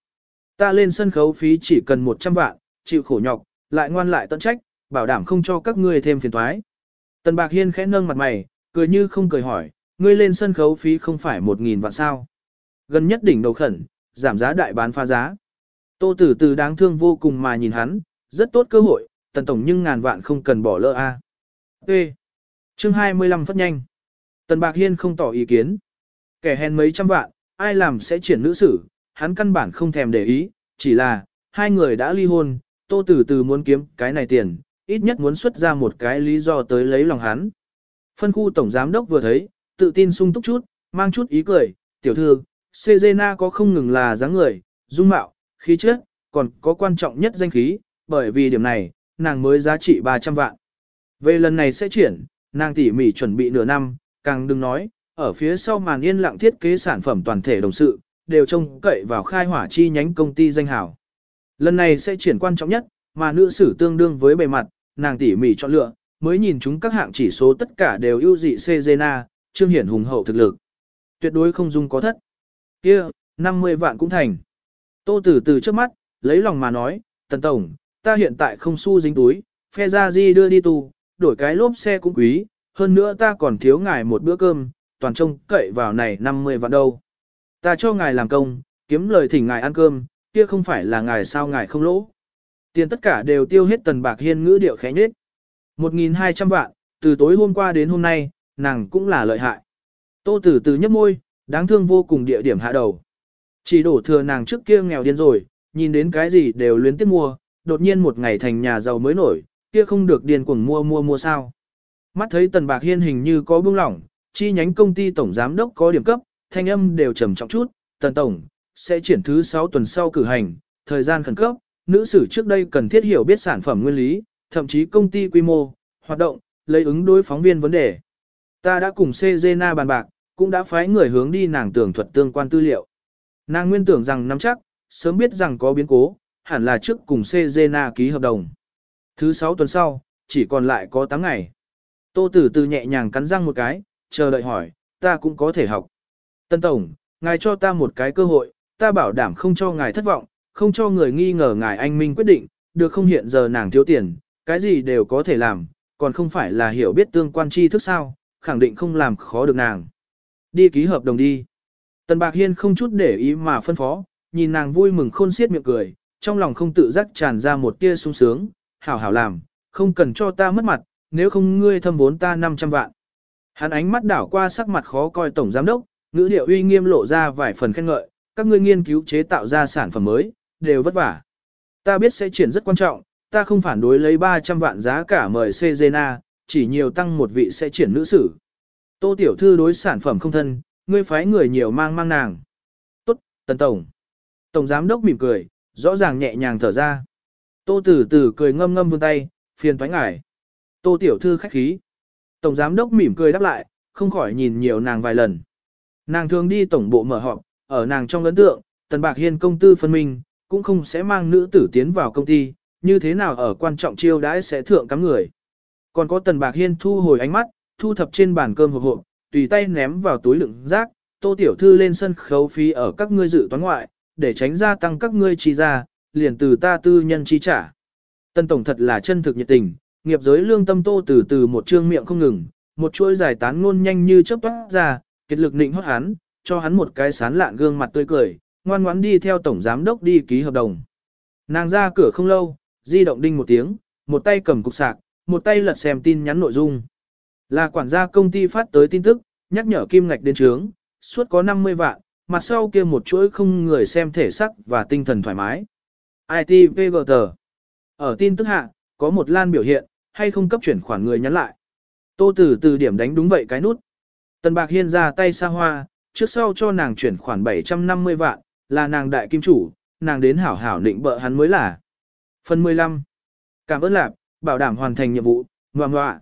Ta lên sân khấu phí chỉ cần 100 vạn, chịu khổ nhọc, lại ngoan lại tận trách, bảo đảm không cho các ngươi thêm phiền toái. Tần Bạc Hiên khẽ nâng mặt mày, cười như không cười hỏi, ngươi lên sân khấu phí không phải 1.000 vạn sao. Gần nhất đỉnh đầu khẩn, giảm giá đại bán phá giá. Tô Tử Từ đáng thương vô cùng mà nhìn hắn, rất tốt cơ hội, tần tổng nhưng ngàn vạn không cần bỏ lỡ a. Ê! Chương 25 phát nhanh. Tần Bạc Hiên không tỏ ý kiến. Kẻ hèn mấy trăm vạn, ai làm sẽ triển nữ sử, hắn căn bản không thèm để ý, chỉ là, hai người đã ly hôn, Tô từ Từ muốn kiếm cái này tiền, ít nhất muốn xuất ra một cái lý do tới lấy lòng hắn. Phân khu tổng giám đốc vừa thấy, tự tin sung túc chút, mang chút ý cười, tiểu thư, Cezena có không ngừng là dáng người, dung mạo, khí chất, còn có quan trọng nhất danh khí, bởi vì điểm này, nàng mới giá trị 300 vạn. Về lần này sẽ triển, nàng tỉ mỉ chuẩn bị nửa năm, càng đừng nói, ở phía sau màn yên lặng thiết kế sản phẩm toàn thể đồng sự, đều trông cậy vào khai hỏa chi nhánh công ty danh hảo. Lần này sẽ triển quan trọng nhất, mà nữ sử tương đương với bề mặt, nàng tỉ mỉ chọn lựa, mới nhìn chúng các hạng chỉ số tất cả đều ưu dị Cezena, trương hiển hùng hậu thực lực. Tuyệt đối không dung có thất. Kia, 50 vạn cũng thành. Tô Tử từ trước mắt, lấy lòng mà nói, Tần Tổng, ta hiện tại không xu dính túi, phe ra di đưa đi tù, đổi cái lốp xe cũng quý, hơn nữa ta còn thiếu ngài một bữa cơm, toàn trông cậy vào này 50 vạn đâu. Ta cho ngài làm công, kiếm lời thỉnh ngài ăn cơm, kia không phải là ngài sao ngài không lỗ. Tiền tất cả đều tiêu hết tần bạc hiên ngữ điệu khẽ nhết. 1.200 vạn, từ tối hôm qua đến hôm nay, nàng cũng là lợi hại. Tô tử từ nhấp môi, đáng thương vô cùng địa điểm hạ đầu. Chỉ đổ thừa nàng trước kia nghèo điên rồi, nhìn đến cái gì đều luyến tiếc mua, đột nhiên một ngày thành nhà giàu mới nổi, kia không được điên cuồng mua mua mua sao. Mắt thấy tần bạc hiên hình như có bưng lỏng, chi nhánh công ty tổng giám đốc có điểm cấp, thanh âm đều trầm trọng chút, tần tổng, sẽ triển thứ 6 tuần sau cử hành, thời gian khẩn cấp, nữ sử trước đây cần thiết hiểu biết sản phẩm nguyên lý, thậm chí công ty quy mô, hoạt động, lấy ứng đối phóng viên vấn đề. Ta đã cùng Cezena bàn bạc, cũng đã phái người hướng đi nàng tưởng thuật tương quan tư liệu. Nàng nguyên tưởng rằng nắm chắc, sớm biết rằng có biến cố, hẳn là trước cùng Cezena ký hợp đồng. Thứ 6 tuần sau, chỉ còn lại có 8 ngày. Tô Tử Từ nhẹ nhàng cắn răng một cái, chờ đợi hỏi, ta cũng có thể học. Tân Tổng, ngài cho ta một cái cơ hội, ta bảo đảm không cho ngài thất vọng, không cho người nghi ngờ ngài anh minh quyết định, được không hiện giờ nàng thiếu tiền, cái gì đều có thể làm, còn không phải là hiểu biết tương quan tri thức sao, khẳng định không làm khó được nàng. Đi ký hợp đồng đi. Tần Bạc Hiên không chút để ý mà phân phó, nhìn nàng vui mừng khôn xiết miệng cười, trong lòng không tự giác tràn ra một tia sung sướng, hảo hảo làm, không cần cho ta mất mặt, nếu không ngươi thâm vốn ta 500 vạn. Hắn ánh mắt đảo qua sắc mặt khó coi tổng giám đốc, ngữ điệu uy nghiêm lộ ra vài phần khen ngợi, các ngươi nghiên cứu chế tạo ra sản phẩm mới, đều vất vả. Ta biết sẽ triển rất quan trọng, ta không phản đối lấy 300 vạn giá cả mời Cezena, chỉ nhiều tăng một vị sẽ triển nữ sử. Tô tiểu thư đối sản phẩm không thân, ngươi phái người nhiều mang mang nàng. Tốt, tần tổng. Tổng giám đốc mỉm cười, rõ ràng nhẹ nhàng thở ra. Tô tử tử cười ngâm ngâm vươn tay, phiền thoái ngải. Tô tiểu thư khách khí. Tổng giám đốc mỉm cười đáp lại, không khỏi nhìn nhiều nàng vài lần. Nàng thường đi tổng bộ mở họp, ở nàng trong ấn tượng, tần bạc hiên công tư phân minh, cũng không sẽ mang nữ tử tiến vào công ty, như thế nào ở quan trọng chiêu đãi sẽ thượng cắm người. Còn có tần bạc hiên thu hồi ánh mắt, thu thập trên bàn cơm hộp hộp, tùy tay ném vào túi đựng rác, tô tiểu thư lên sân khấu phí ở các ngươi dự toán ngoại, để tránh gia tăng các ngươi chi ra, liền từ ta tư nhân chi trả. Tân tổng thật là chân thực nhiệt tình, nghiệp giới lương tâm tô từ từ một trương miệng không ngừng, một chuỗi giải tán ngôn nhanh như chớp toát ra, kết lực nịnh hót hắn, cho hắn một cái sán lạn gương mặt tươi cười, ngoan ngoãn đi theo tổng giám đốc đi ký hợp đồng. Nàng ra cửa không lâu, di động đinh một tiếng, một tay cầm cục sạc, một tay lật xem tin nhắn nội dung. Là quản gia công ty phát tới tin tức, nhắc nhở kim ngạch đến trướng, suốt có 50 vạn, mặt sau kia một chuỗi không người xem thể sắc và tinh thần thoải mái. ITVGT Ở tin tức hạ, có một lan biểu hiện, hay không cấp chuyển khoản người nhắn lại. Tô Tử từ điểm đánh đúng vậy cái nút. Tần Bạc Hiên ra tay xa hoa, trước sau cho nàng chuyển khoản 750 vạn, là nàng đại kim chủ, nàng đến hảo hảo định bợ hắn mới là. Phần 15. Cảm ơn lạc, bảo đảm hoàn thành nhiệm vụ, ngoà ngoạ.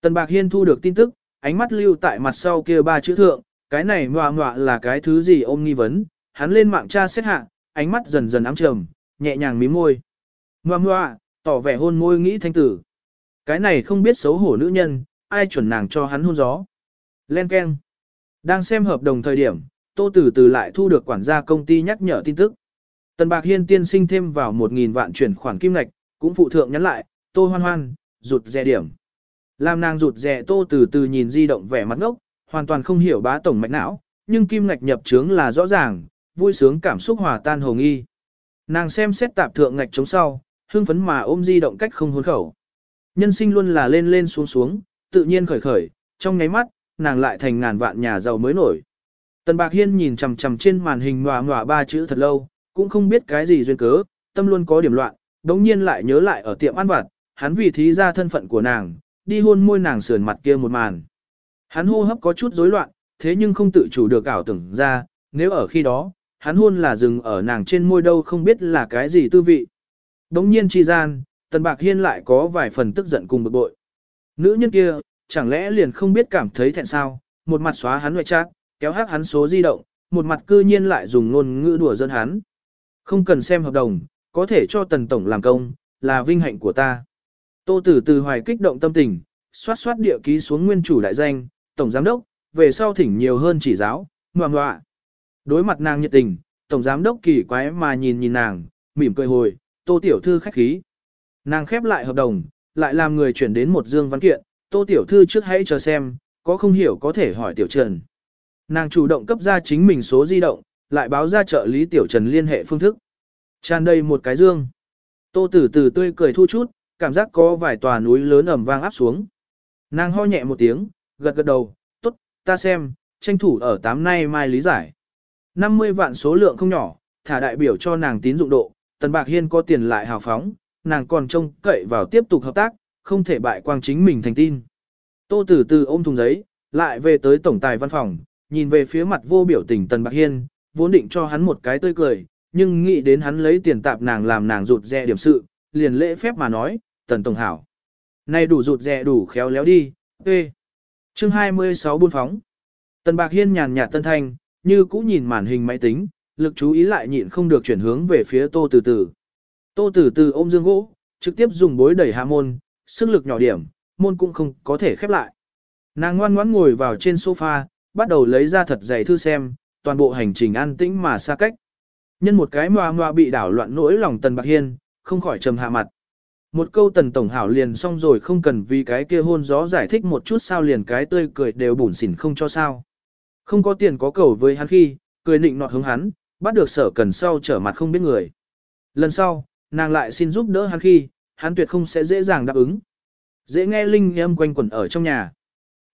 Tần Bạc Hiên thu được tin tức, ánh mắt lưu tại mặt sau kia ba chữ thượng, cái này ngoà ngoạ là cái thứ gì ôm nghi vấn, hắn lên mạng tra xét hạ, ánh mắt dần dần ám trầm, nhẹ nhàng mím môi. Ngoà ngoạ, tỏ vẻ hôn môi nghĩ thanh tử. Cái này không biết xấu hổ nữ nhân, ai chuẩn nàng cho hắn hôn gió. Len Ken. Đang xem hợp đồng thời điểm, Tô Tử Từ lại thu được quản gia công ty nhắc nhở tin tức. Tần Bạc Hiên tiên sinh thêm vào 1.000 vạn chuyển khoản kim ngạch, cũng phụ thượng nhắn lại, Tô Hoan Hoan, rụt rè điểm. Làm nàng rụt rè Tô Tử Từ nhìn di động vẻ mặt ngốc, hoàn toàn không hiểu bá tổng mạch não, nhưng kim ngạch nhập trướng là rõ ràng, vui sướng cảm xúc hòa tan hồng y. Nàng xem xét tạp thượng ngạch chống sau, hưng phấn mà ôm di động cách không hôn khẩu. Nhân sinh luôn là lên lên xuống xuống, tự nhiên khởi khởi, trong nháy mắt, nàng lại thành ngàn vạn nhà giàu mới nổi. Tần Bạc Hiên nhìn chằm chằm trên màn hình ngòa ngòa ba chữ thật lâu, cũng không biết cái gì duyên cớ, tâm luôn có điểm loạn, đống nhiên lại nhớ lại ở tiệm ăn vặt, hắn vì thí ra thân phận của nàng, đi hôn môi nàng sườn mặt kia một màn. Hắn hô hấp có chút rối loạn, thế nhưng không tự chủ được ảo tưởng ra, nếu ở khi đó, hắn hôn là dừng ở nàng trên môi đâu không biết là cái gì tư vị. Đống nhiên chi gian, Tần Bạc Hiên lại có vài phần tức giận cùng bực bội. Nữ nhân kia, chẳng lẽ liền không biết cảm thấy thẹn sao, một mặt xóa hắn ngoại trát, kéo hát hắn số di động, một mặt cư nhiên lại dùng ngôn ngữ đùa dân hắn. Không cần xem hợp đồng, có thể cho Tần Tổng làm công, là vinh hạnh của ta. Tô Tử từ hoài kích động tâm tình, xoát xoát địa ký xuống nguyên chủ đại danh, Tổng Giám Đốc, về sau thỉnh nhiều hơn chỉ giáo, ngoan ngoạ. Đối mặt nàng nhiệt tình, Tổng Giám Đốc kỳ quái mà nhìn nhìn nàng, mỉm cười hồi, Tô Tiểu Thư khách khí. Nàng khép lại hợp đồng, lại làm người chuyển đến một dương văn kiện, Tô Tiểu Thư trước hãy chờ xem, có không hiểu có thể hỏi Tiểu Trần. Nàng chủ động cấp ra chính mình số di động, lại báo ra trợ lý Tiểu Trần liên hệ phương thức. Tràn đầy một cái dương. Tô Tử Từ tươi cười thu chút, cảm giác có vài tòa núi lớn ẩm vang áp xuống. Nàng ho nhẹ một tiếng, gật gật đầu, tốt, ta xem, tranh thủ ở tám nay mai lý giải. 50 vạn số lượng không nhỏ, thả đại biểu cho nàng tín dụng độ, Tần Bạc Hiên có tiền lại hào phóng, nàng còn trông cậy vào tiếp tục hợp tác, không thể bại quang chính mình thành tin. Tô Tử Từ ôm thùng giấy, lại về tới tổng tài văn phòng, nhìn về phía mặt vô biểu tình Tần Bạc Hiên, vốn định cho hắn một cái tươi cười, nhưng nghĩ đến hắn lấy tiền tạp nàng làm nàng rụt rè điểm sự, liền lễ phép mà nói, Tần Tổng Hảo. nay đủ rụt rè đủ khéo léo đi, ê. Chương 26 buôn phóng. Tần Bạc Hiên nhàn nhạt tân thanh, như cũ nhìn màn hình máy tính, lực chú ý lại nhịn không được chuyển hướng về phía Tô Từ Từ. Tô Từ Từ ôm dương gỗ, trực tiếp dùng bối đẩy hạ môn, sức lực nhỏ điểm, môn cũng không có thể khép lại. Nàng ngoan ngoãn ngồi vào trên sofa, bắt đầu lấy ra thật dày thư xem, toàn bộ hành trình an tĩnh mà xa cách. Nhân một cái ngoa ngoa bị đảo loạn nỗi lòng Tần Bạc Hiên, không khỏi trầm hạ mặt. Một câu Tần Tổng Hảo liền xong rồi không cần vì cái kia hôn gió giải thích một chút sao liền cái tươi cười đều bủn xỉn không cho sao. Không có tiền có cầu với hắn khi, cười nịnh nọt hướng hắn, bắt được sở cần sau trở mặt không biết người. Lần sau, nàng lại xin giúp đỡ hắn khi, hắn tuyệt không sẽ dễ dàng đáp ứng. Dễ nghe linh âm quanh quẩn ở trong nhà.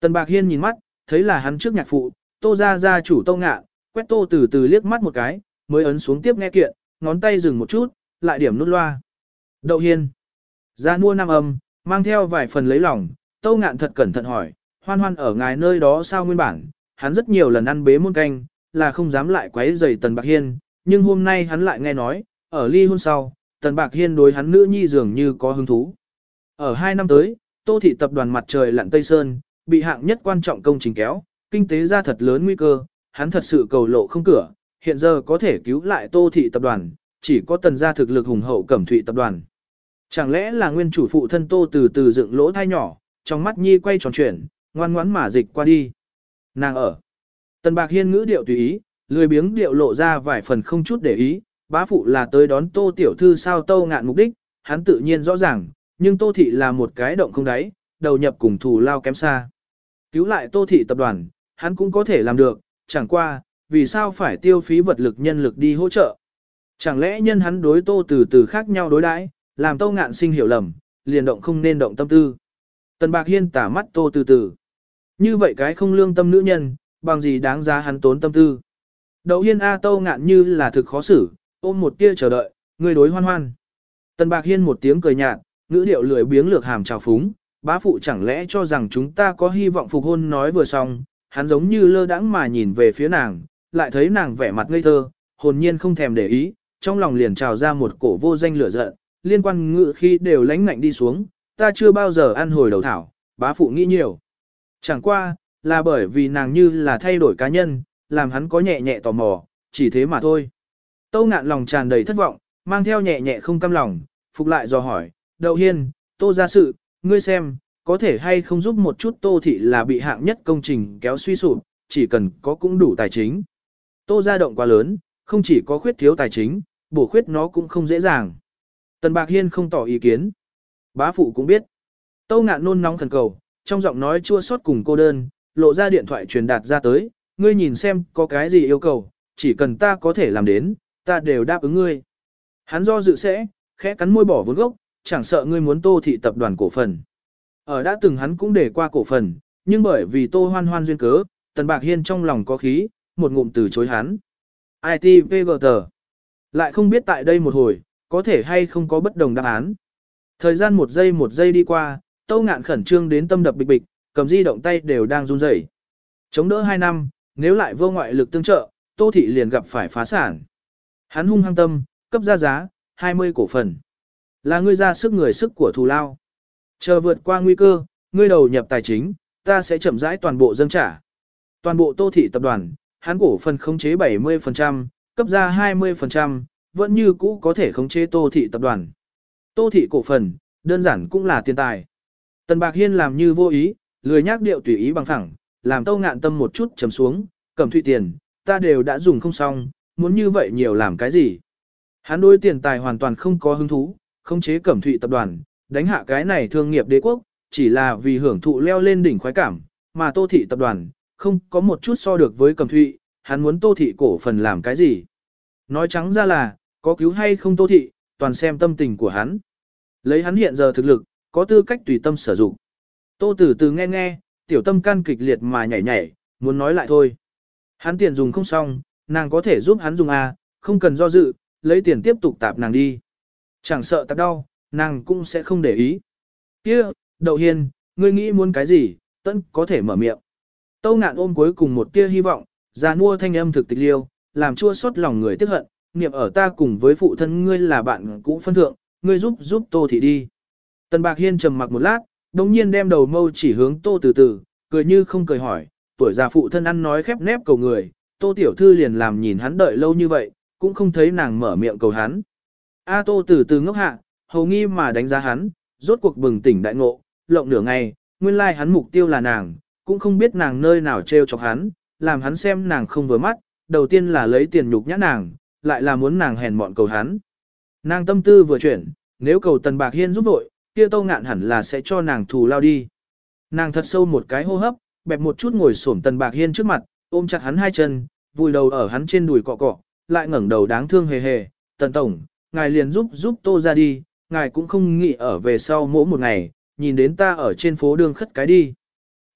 Tần Bạc Hiên nhìn mắt, thấy là hắn trước nhạc phụ, tô ra ra chủ tô ngạ, quét tô từ từ liếc mắt một cái, mới ấn xuống tiếp nghe kiện, ngón tay dừng một chút, lại điểm nút loa. Đậu Hiên. Ra mua nam âm, mang theo vài phần lấy lòng, tô ngạn thật cẩn thận hỏi, hoan hoan ở ngài nơi đó sao nguyên bản, hắn rất nhiều lần ăn bế muôn canh, là không dám lại quấy rầy Tần Bạc Hiên, nhưng hôm nay hắn lại nghe nói, ở ly hôn sau, Tần Bạc Hiên đối hắn nữ nhi dường như có hứng thú. Ở hai năm tới, Tô Thị tập đoàn mặt trời lặn Tây Sơn, bị hạng nhất quan trọng công trình kéo, kinh tế ra thật lớn nguy cơ, hắn thật sự cầu lộ không cửa, hiện giờ có thể cứu lại Tô Thị tập đoàn, chỉ có tần gia thực lực hùng hậu cẩm thụy tập đoàn. Chẳng lẽ là nguyên chủ phụ thân Tô từ từ dựng lỗ thai nhỏ, trong mắt nhi quay tròn chuyển, ngoan ngoãn mà dịch qua đi. Nàng ở. Tần Bạc Hiên ngữ điệu tùy ý, lười biếng điệu lộ ra vài phần không chút để ý, bá phụ là tới đón Tô tiểu thư sao Tô ngạn mục đích, hắn tự nhiên rõ ràng, nhưng Tô thị là một cái động không đáy, đầu nhập cùng thù lao kém xa. Cứu lại Tô thị tập đoàn, hắn cũng có thể làm được, chẳng qua, vì sao phải tiêu phí vật lực nhân lực đi hỗ trợ. Chẳng lẽ nhân hắn đối Tô từ từ khác nhau đối đãi, làm Tô ngạn sinh hiểu lầm, liền động không nên động tâm tư. Tần Bạc Hiên tả mắt Tô từ từ. Như vậy cái không lương tâm nữ nhân, bằng gì đáng giá hắn tốn tâm tư. Đậu Hiên A Tô ngạn như là thực khó xử, ôm một tia chờ đợi, người đối hoan hoan. Tần Bạc Hiên một tiếng cười nhạt, ngữ điệu lười biếng lược hàm trào phúng, bá phụ chẳng lẽ cho rằng chúng ta có hy vọng phục hôn nói vừa xong, hắn giống như lơ đãng mà nhìn về phía nàng, lại thấy nàng vẻ mặt ngây thơ, hồn nhiên không thèm để ý, trong lòng liền trào ra một cổ vô danh lửa giận, liên quan ngữ khi đều lánh ngạnh đi xuống, ta chưa bao giờ ăn hồi đầu thảo, bá phụ nghĩ nhiều. Chẳng qua, là bởi vì nàng như là thay đổi cá nhân, làm hắn có nhẹ nhẹ tò mò, chỉ thế mà thôi. Tâu ngạn lòng tràn đầy thất vọng, mang theo nhẹ nhẹ không căm lòng, phục lại dò hỏi, đậu hiên, tô ra sự, ngươi xem, có thể hay không giúp một chút tô thị là bị hạng nhất công trình kéo suy sụp, chỉ cần có cũng đủ tài chính. Tô gia động quá lớn, không chỉ có khuyết thiếu tài chính, bổ khuyết nó cũng không dễ dàng. Tần Bạc Hiên không tỏ ý kiến. Bá phụ cũng biết. Tâu ngạn nôn nóng khẩn cầu, trong giọng nói chua xót cùng cô đơn, lộ ra điện thoại truyền đạt ra tới, ngươi nhìn xem có cái gì yêu cầu, chỉ cần ta có thể làm đến, ta đều đáp ứng ngươi. Hắn do dự sẽ, khẽ cắn môi bỏ vốn gốc, chẳng sợ ngươi muốn tô thị tập đoàn cổ phần. Ở đã từng hắn cũng để qua cổ phần, nhưng bởi vì tô hoan hoan duyên cớ, Tần Bạc Hiên trong lòng có khí, một ngụm từ chối hắn. ITVGT. Lại không biết tại đây một hồi, có thể hay không có bất đồng đáp án. Thời gian một giây một giây đi qua, Tâu Ngạn khẩn trương đến tâm đập bịch bịch, cầm di động tay đều đang run rẩy. Chống đỡ 2 năm, nếu lại vô ngoại lực tương trợ, Tô Thị liền gặp phải phá sản. Hắn hung hăng tâm, cấp ra giá, 20 cổ phần. Là ngươi ra sức người sức của thù lao. Chờ vượt qua nguy cơ, ngươi đầu nhập tài chính, ta sẽ chậm rãi toàn bộ dâng trả. Toàn bộ Tô Thị tập đoàn, hắn cổ phần khống chế 70%, cấp ra 20%, vẫn như cũ có thể khống chế Tô Thị tập đoàn. Tô Thị cổ phần, đơn giản cũng là tiền tài. Tần Bạc Hiên làm như vô ý, lười nhác điệu tùy ý bằng phẳng, làm Tâu Ngạn tâm một chút trầm xuống, cầm thụy tiền, ta đều đã dùng không xong, muốn như vậy nhiều làm cái gì. Hắn đối tiền tài hoàn toàn không có hứng thú, không chế cẩm thụy tập đoàn, đánh hạ cái này thương nghiệp đế quốc, chỉ là vì hưởng thụ leo lên đỉnh khoái cảm, mà Tô Thị tập đoàn, không có một chút so được với cẩm thụy, hắn muốn Tô Thị cổ phần làm cái gì. Nói trắng ra là, có cứu hay không Tô Thị, toàn xem tâm tình của hắn. Lấy hắn hiện giờ thực lực, có tư cách tùy tâm sử dụng. Tô Tử từ nghe nghe, tiểu tâm can kịch liệt mà nhảy nhảy, muốn nói lại thôi. Hắn tiền dùng không xong, nàng có thể giúp hắn dùng à, không cần do dự, lấy tiền tiếp tục tạp nàng đi. Chẳng sợ tạp đau, nàng cũng sẽ không để ý. Kia, Đậu hiền, ngươi nghĩ muốn cái gì, tận có thể mở miệng. Tâu ngạn ôm cuối cùng một tia hy vọng, ra mua thanh âm thực tịch liêu, làm chua xót lòng người tiếc hận, niệm ở ta cùng với phụ thân ngươi là bạn cũ phân thượng, ngươi giúp giúp Tô Thị đi. Tần Bạc Hiên trầm mặc một lát, đồng nhiên đem đầu mâu chỉ hướng Tô từ từ, cười như không cười hỏi, tuổi già phụ thân ăn nói khép nép cầu người, Tô Tiểu Thư liền làm nhìn hắn đợi lâu như vậy, cũng không thấy nàng mở miệng cầu hắn. A Tô từ từ ngốc hạ, hầu nghi mà đánh giá hắn, rốt cuộc bừng tỉnh đại ngộ, lộng nửa ngày, nguyên lai hắn mục tiêu là nàng, cũng không biết nàng nơi nào trêu chọc hắn, làm hắn xem nàng không vừa mắt, đầu tiên là lấy tiền nhục nhã nàng, lại là muốn nàng hèn mọn cầu hắn. Nàng tâm tư vừa chuyển, nếu cầu Tần Bạc Hiên giúp đội, kia Tô Ngạn hẳn là sẽ cho nàng thù lao đi. Nàng thật sâu một cái hô hấp, bẹp một chút ngồi xổm Tần Bạc Hiên trước mặt, ôm chặt hắn hai chân, vùi đầu ở hắn trên đùi cọ cọ, lại ngẩng đầu đáng thương hề hề, "Tần tổng, ngài liền giúp giúp Tô ra đi, ngài cũng không nghĩ ở về sau mỗi một ngày, nhìn đến ta ở trên phố đường khất cái đi."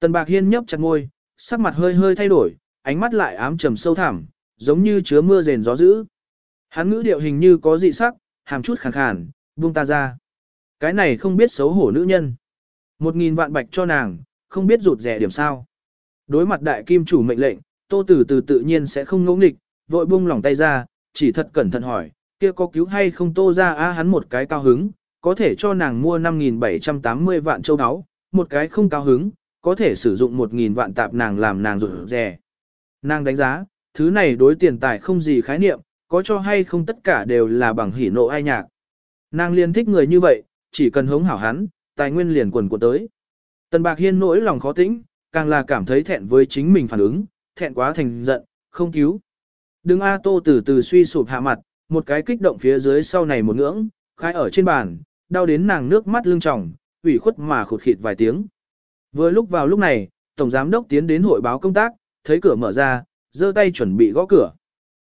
Tần Bạc Hiên nhấp chặt môi, sắc mặt hơi hơi thay đổi, ánh mắt lại ám trầm sâu thẳm, giống như chứa mưa rền gió dữ. Hắn ngữ điệu hình như có dị sắc, hàm chút khàn khàn, buông ta ra. Cái này không biết xấu hổ nữ nhân. Một nghìn vạn bạch cho nàng, không biết rụt rẻ điểm sao. Đối mặt đại kim chủ mệnh lệnh, tô tử từ tự nhiên sẽ không ngỗ nghịch, vội buông lỏng tay ra, chỉ thật cẩn thận hỏi, kia có cứu hay không tô ra á hắn một cái cao hứng, có thể cho nàng mua 5.780 vạn châu áo, một cái không cao hứng, có thể sử dụng 1.000 vạn tạp nàng làm nàng rủi rẻ. Nàng đánh giá, thứ này đối tiền tài không gì khái niệm, có cho hay không tất cả đều là bằng hỉ nộ ai nhạc. Nàng liền thích người như vậy, chỉ cần hống hảo hắn, tài nguyên liền quần của tới. Tần Bạc Hiên nỗi lòng khó tĩnh, càng là cảm thấy thẹn với chính mình phản ứng, thẹn quá thành giận, không cứu. Đứng A Tô từ từ suy sụp hạ mặt, một cái kích động phía dưới sau này một ngưỡng, khai ở trên bàn, đau đến nàng nước mắt lưng tròng, ủy khuất mà khụt khịt vài tiếng. Vừa lúc vào lúc này, Tổng Giám Đốc tiến đến hội báo công tác, thấy cửa mở ra, giơ tay chuẩn bị gõ cửa.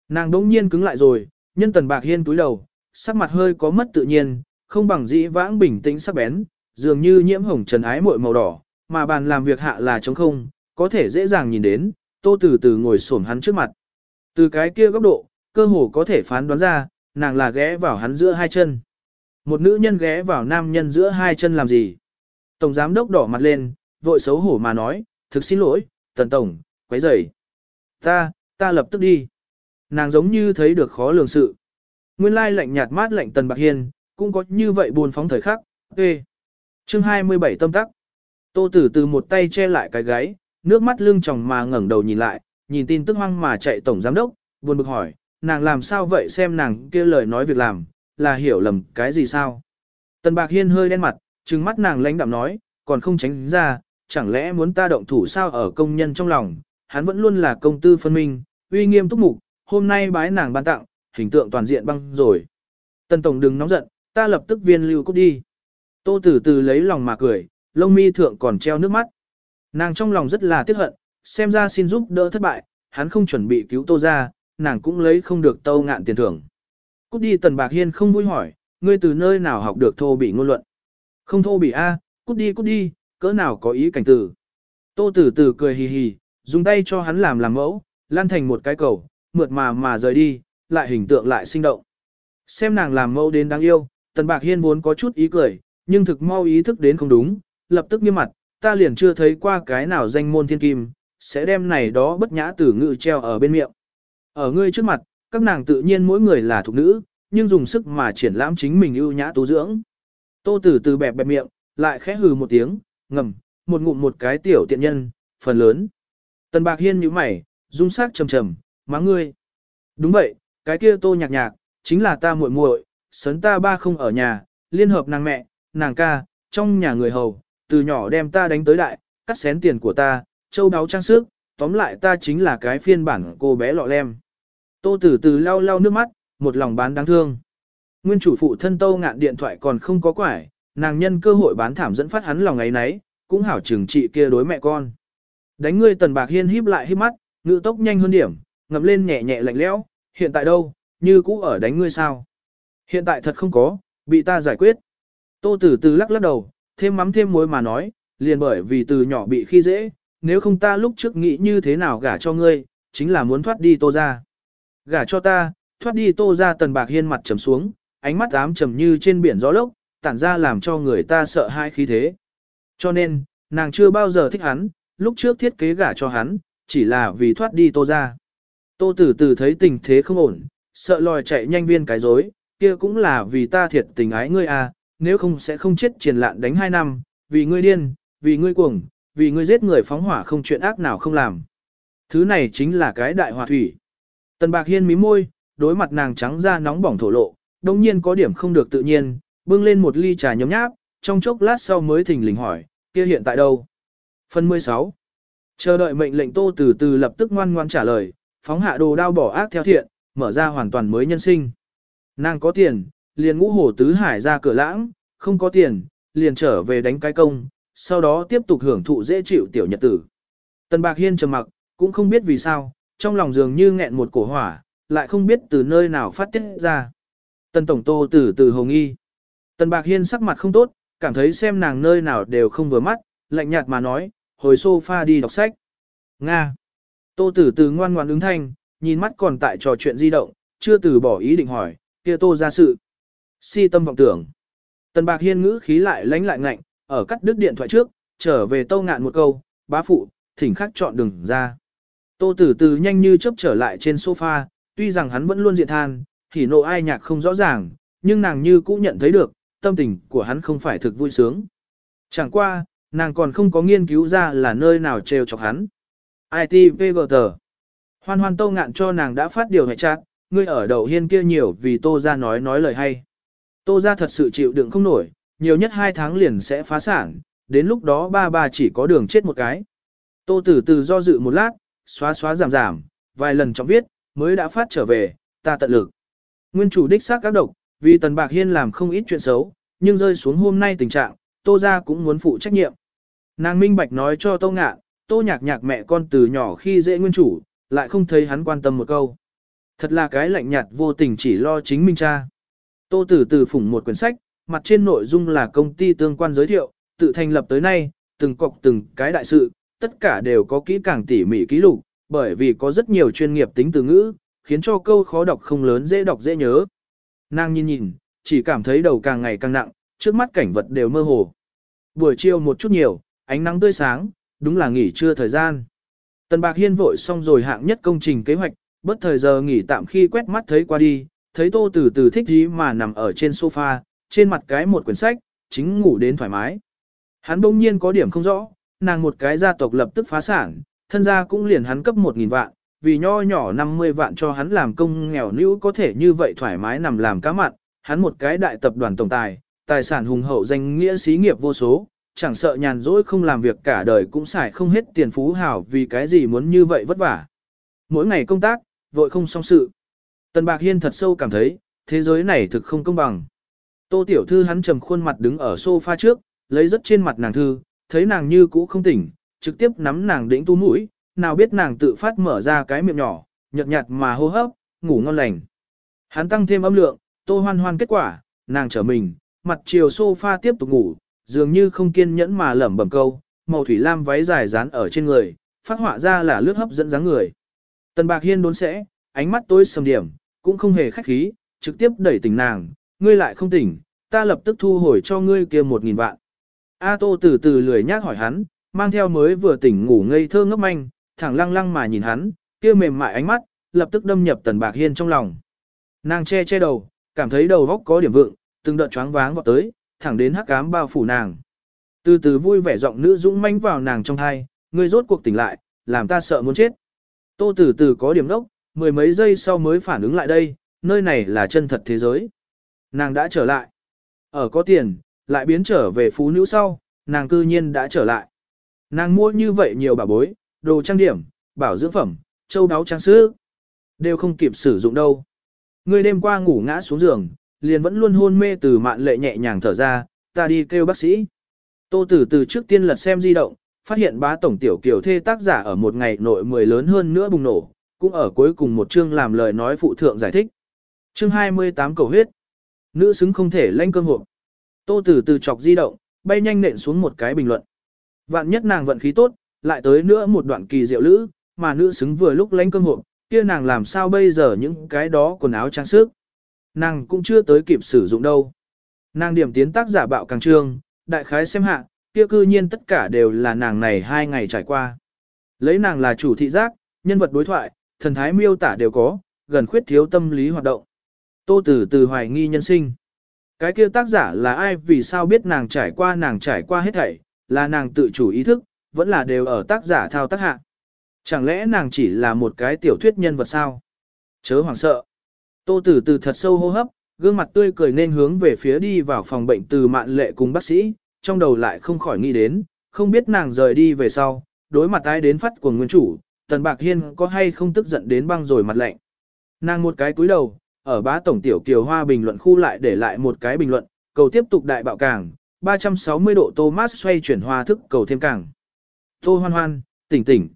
Nàng đỗng nhiên cứng lại rồi, nhân tần bạc hiên túi đầu, sắc mặt hơi có mất tự nhiên, không bằng dĩ vãng bình tĩnh sắc bén, dường như nhiễm hồng trần ái muội màu đỏ, mà bàn làm việc hạ là trống không, có thể dễ dàng nhìn đến, tô từ từ ngồi xổm hắn trước mặt. Từ cái kia góc độ, cơ hồ có thể phán đoán ra, nàng là ghé vào hắn giữa hai chân. Một nữ nhân ghé vào nam nhân giữa hai chân làm gì? Tổng giám đốc đỏ mặt lên, vội xấu hổ mà nói, thực xin lỗi, tần tổng, quấy rầy. Ta, ta lập tức đi. Nàng giống như thấy được khó lường sự. Nguyên lai lạnh nhạt mát lạnh tần bạc hiên, cũng có như vậy buồn phóng thời khắc. Ê! Chương 27 tâm tắc. Tô tử từ một tay che lại cái gáy, nước mắt lưng tròng mà ngẩng đầu nhìn lại, nhìn tin tức hoang mà chạy tổng giám đốc, buồn bực hỏi, nàng làm sao vậy xem nàng kia lời nói việc làm, là hiểu lầm cái gì sao? Tần Bạc Hiên hơi đen mặt, trừng mắt nàng lãnh đạm nói, còn không tránh ra, chẳng lẽ muốn ta động thủ sao ở công nhân trong lòng, hắn vẫn luôn là công tư phân minh, uy nghiêm túc mục, hôm nay bái nàng ban tặng, hình tượng toàn diện băng rồi. Tần Tổng đừng nóng giận, ta lập tức viên lưu cút đi. Tô Tử Từ lấy lòng mà cười, lông mi thượng còn treo nước mắt. Nàng trong lòng rất là tiếc hận, xem ra xin giúp đỡ thất bại, hắn không chuẩn bị cứu Tô ra, nàng cũng lấy không được tâu ngạn tiền thưởng. Cút đi Tần Bạc Hiên không vui hỏi, ngươi từ nơi nào học được thô bị ngôn luận. Không thô bị A, cút đi cút đi, cỡ nào có ý cảnh tử. Tô Tử tử cười hì hì, dùng tay cho hắn làm làm mẫu, lan thành một cái cầu, mượt mà mà rời đi, lại hình tượng lại sinh động. Xem nàng làm mẫu đến đáng yêu, Tần Bạc Hiên vốn có chút ý cười, nhưng thực mau ý thức đến không đúng, lập tức nghiêm mặt, ta liền chưa thấy qua cái nào danh môn thiên kim, sẽ đem này đó bất nhã tử ngự treo ở bên miệng. Ở ngươi trước mặt, các nàng tự nhiên mỗi người là thuộc nữ, nhưng dùng sức mà triển lãm chính mình ưu nhã tú dưỡng. Tô Tử từ bẹp bẹp miệng, lại khẽ hừ một tiếng, ngầm, một ngụm một cái tiểu tiện nhân, phần lớn. Tần Bạc Hiên nhíu mày, dung sắc trầm trầm, má ngươi. Đúng vậy, cái kia Tô Nhạc Nhạc, chính là ta muội muội, sấn ta ba không ở nhà, liên hợp nàng mẹ, nàng ca, trong nhà người hầu, từ nhỏ đem ta đánh tới đại, cắt xén tiền của ta, châu đáo trang sức, tóm lại ta chính là cái phiên bản cô bé lọ lem. Tô Tử từ lau lau nước mắt, một lòng bán đáng thương. Nguyên chủ phụ thân Tô ngạn điện thoại còn không có quải, nàng nhân cơ hội bán thảm dẫn phát hắn lòng ấy nấy, cũng hảo trừng trị kia đối mẹ con. Đánh ngươi tần bạc hiên híp lại híp mắt, ngữ tốc nhanh hơn điểm, ngậm lên nhẹ nhẹ lạnh lẽo, hiện tại đâu, như cũ ở đánh ngươi sao? Hiện tại thật không có, bị ta giải quyết. Tô tử từ lắc lắc đầu, thêm mắm thêm muối mà nói, liền bởi vì từ nhỏ bị khi dễ, nếu không ta lúc trước nghĩ như thế nào gả cho ngươi, chính là muốn thoát đi tô ra. Gả cho ta, thoát đi tô ra tần bạc hiên mặt trầm xuống, ánh mắt ám trầm như trên biển gió lốc, tản ra làm cho người ta sợ hãi khí thế. Cho nên, nàng chưa bao giờ thích hắn, lúc trước thiết kế gả cho hắn, chỉ là vì thoát đi tô ra. Tô tử tử thấy tình thế không ổn, sợ lòi chạy nhanh viên cái dối, kia cũng là vì ta thiệt tình ái ngươi à, nếu không sẽ không chết triền lạn đánh hai năm, vì ngươi điên, vì ngươi cuồng, vì ngươi giết người phóng hỏa không chuyện ác nào không làm. Thứ này chính là cái đại hòa thủy. Tần Bạc Hiên mí môi, đối mặt nàng trắng da nóng bỏng thổ lộ, đồng nhiên có điểm không được tự nhiên, bưng lên một ly trà nhấm nháp, trong chốc lát sau mới thỉnh lình hỏi, kia hiện tại đâu? Phần 16 Chờ đợi mệnh lệnh tô từ từ lập tức ngoan ngoan trả lời, phóng hạ đồ đao bỏ ác theo thiện, mở ra hoàn toàn mới nhân sinh. Nàng có tiền, liền ngũ hổ tứ hải ra cửa lãng, không có tiền, liền trở về đánh cái công, sau đó tiếp tục hưởng thụ dễ chịu tiểu nhật tử. Tần Bạc Hiên trầm mặc, cũng không biết vì sao, trong lòng dường như nghẹn một cổ hỏa, lại không biết từ nơi nào phát tiết ra. Tần Tổng Tô từ từ hồng nghi. Tần Bạc Hiên sắc mặt không tốt, cảm thấy xem nàng nơi nào đều không vừa mắt, lạnh nhạt mà nói, hồi sofa đi đọc sách. Nga. Tô tử từ ngoan ngoãn ứng thanh, nhìn mắt còn tại trò chuyện di động, chưa từ bỏ ý định hỏi, kia tô ra sự. Si tâm vọng tưởng. Tần bạc hiên ngữ khí lại lánh lại ngạnh, ở cắt đứt điện thoại trước, trở về tô ngạn một câu, bá phụ, thỉnh khắc chọn đường ra. Tô tử từ nhanh như chớp trở lại trên sofa, tuy rằng hắn vẫn luôn diện than, thì nộ ai nhạc không rõ ràng, nhưng nàng như cũng nhận thấy được, tâm tình của hắn không phải thực vui sướng. Chẳng qua, nàng còn không có nghiên cứu ra là nơi nào trêu chọc hắn. ITVGT Hoan hoan tô ngạn cho nàng đã phát điều hệ chát, ngươi ở đầu hiên kia nhiều vì tô ra nói nói lời hay. Tô ra thật sự chịu đựng không nổi, nhiều nhất hai tháng liền sẽ phá sản, đến lúc đó ba bà chỉ có đường chết một cái. Tô tử từ do dự một lát, xóa xóa giảm giảm, vài lần trọng viết, mới đã phát trở về, ta tận lực. Nguyên chủ đích xác các độc, vì Tần Bạc Hiên làm không ít chuyện xấu, nhưng rơi xuống hôm nay tình trạng, Tô gia cũng muốn phụ trách nhiệm. Nàng minh bạch nói cho Tô Ngạn, Tô Nhạc Nhạc mẹ con từ nhỏ khi dễ nguyên chủ, lại không thấy hắn quan tâm một câu. Thật là cái lạnh nhạt vô tình chỉ lo chính mình cha. Tô Tử Tử phủng một quyển sách, mặt trên nội dung là công ty tương quan giới thiệu, tự thành lập tới nay, từng cọc từng cái đại sự, tất cả đều có kỹ càng tỉ mỉ ký lục, bởi vì có rất nhiều chuyên nghiệp tính từ ngữ, khiến cho câu khó đọc không lớn dễ đọc dễ nhớ. Nàng nhìn nhìn, chỉ cảm thấy đầu càng ngày càng nặng, trước mắt cảnh vật đều mơ hồ. Buổi chiều một chút nhiều, ánh nắng tươi sáng, đúng là nghỉ trưa thời gian. Tần Bạc Hiên vội xong rồi hạng nhất công trình kế hoạch, bất thời giờ nghỉ tạm khi quét mắt thấy qua đi, thấy Tô Từ Từ thích gì mà nằm ở trên sofa, trên mặt cái một quyển sách, chính ngủ đến thoải mái. Hắn bỗng nhiên có điểm không rõ, nàng một cái gia tộc lập tức phá sản, thân gia cũng liền hắn cấp 1.000 vạn, vì nho nhỏ 50 vạn cho hắn làm công nghèo nữ có thể như vậy thoải mái nằm làm cá mặn, hắn một cái đại tập đoàn tổng tài, tài sản hùng hậu danh nghĩa xí nghiệp vô số, chẳng sợ nhàn rỗi không làm việc cả đời cũng xài không hết tiền phú hào vì cái gì muốn như vậy vất vả. Mỗi ngày công tác, vội không xong sự. Tần Bạc Hiên thật sâu cảm thấy, thế giới này thực không công bằng. Tô Tiểu Thư hắn trầm khuôn mặt đứng ở sofa trước, lấy rất trên mặt nàng thư, thấy nàng như cũ không tỉnh, trực tiếp nắm nàng đĩnh tu mũi, nào biết nàng tự phát mở ra cái miệng nhỏ, nhợt nhạt mà hô hấp, ngủ ngon lành. Hắn tăng thêm âm lượng, Tô Hoan Hoan kết quả, nàng trở mình, mặt chiều sofa tiếp tục ngủ, dường như không kiên nhẫn mà lẩm bẩm câu, màu thủy lam váy dài dán ở trên người, phát họa ra là lướt hấp dẫn dáng người. Tần Bạc Hiên đốn sẽ, ánh mắt tôi sầm điểm, cũng không hề khách khí, trực tiếp đẩy tỉnh nàng, ngươi lại không tỉnh, ta lập tức thu hồi cho ngươi kia một nghìn vạn. A Tô từ từ lười nhác hỏi hắn, mang theo mới vừa tỉnh ngủ ngây thơ ngốc manh, thẳng lăng lăng mà nhìn hắn, kia mềm mại ánh mắt, lập tức đâm nhập Tần Bạc Hiên trong lòng. Nàng che che đầu, cảm thấy đầu góc có điểm vượng, từng đợt choáng váng vọt tới, thẳng đến hắc ám bao phủ nàng. Từ từ vui vẻ giọng nữ dũng manh vào nàng trong thai, ngươi rốt cuộc tỉnh lại, làm ta sợ muốn chết. Tô từ từ có điểm đốc, mười mấy giây sau mới phản ứng lại đây, nơi này là chân thật thế giới. Nàng đã trở lại. Ở có tiền, lại biến trở về phú nữ sau, nàng cư nhiên đã trở lại. Nàng mua như vậy nhiều bà bối, đồ trang điểm, bảo dưỡng phẩm, châu đáo trang sức, đều không kịp sử dụng đâu. người đêm qua ngủ ngã xuống giường, liền vẫn luôn hôn mê từ mạn lệ nhẹ nhàng thở ra, ta đi kêu bác sĩ. Tô Tử từ trước tiên lật xem di động, phát hiện bá tổng tiểu kiểu thê tác giả ở một ngày nội mười lớn hơn nữa bùng nổ, cũng ở cuối cùng một chương làm lời nói phụ thượng giải thích. Chương 28 cầu huyết. Nữ xứng không thể lanh cơm hộp. Tô Tử từ chọc di động, bay nhanh nện xuống một cái bình luận. Vạn nhất nàng vận khí tốt, lại tới nữa một đoạn kỳ diệu lữ, mà nữ xứng vừa lúc lanh cơm hộp, kia nàng làm sao bây giờ những cái đó quần áo trang sức. Nàng cũng chưa tới kịp sử dụng đâu. Nàng điểm tiến tác giả bạo càng trương, đại khái xem hạ, kia cư nhiên tất cả đều là nàng này hai ngày trải qua. Lấy nàng là chủ thị giác, nhân vật đối thoại, thần thái miêu tả đều có, gần khuyết thiếu tâm lý hoạt động. Tô Tử từ hoài nghi nhân sinh. Cái kia tác giả là ai vì sao biết nàng trải qua nàng trải qua hết thảy, là nàng tự chủ ý thức, vẫn là đều ở tác giả thao tác hạ. Chẳng lẽ nàng chỉ là một cái tiểu thuyết nhân vật sao? Chớ hoảng sợ. Tô Tử từ thật sâu hô hấp, gương mặt tươi cười nên hướng về phía đi vào phòng bệnh từ mạn lệ cùng bác sĩ, trong đầu lại không khỏi nghĩ đến, không biết nàng rời đi về sau, đối mặt tái đến phát của nguyên chủ, Tần Bạc Hiên có hay không tức giận đến băng rồi mặt lạnh. Nàng một cái cúi đầu, ở bá tổng tiểu kiều hoa bình luận khu lại để lại một cái bình luận, cầu tiếp tục đại bạo càng, 360 độ Thomas xoay chuyển hoa thức cầu thêm càng. Tô hoan hoan, tỉnh tỉnh.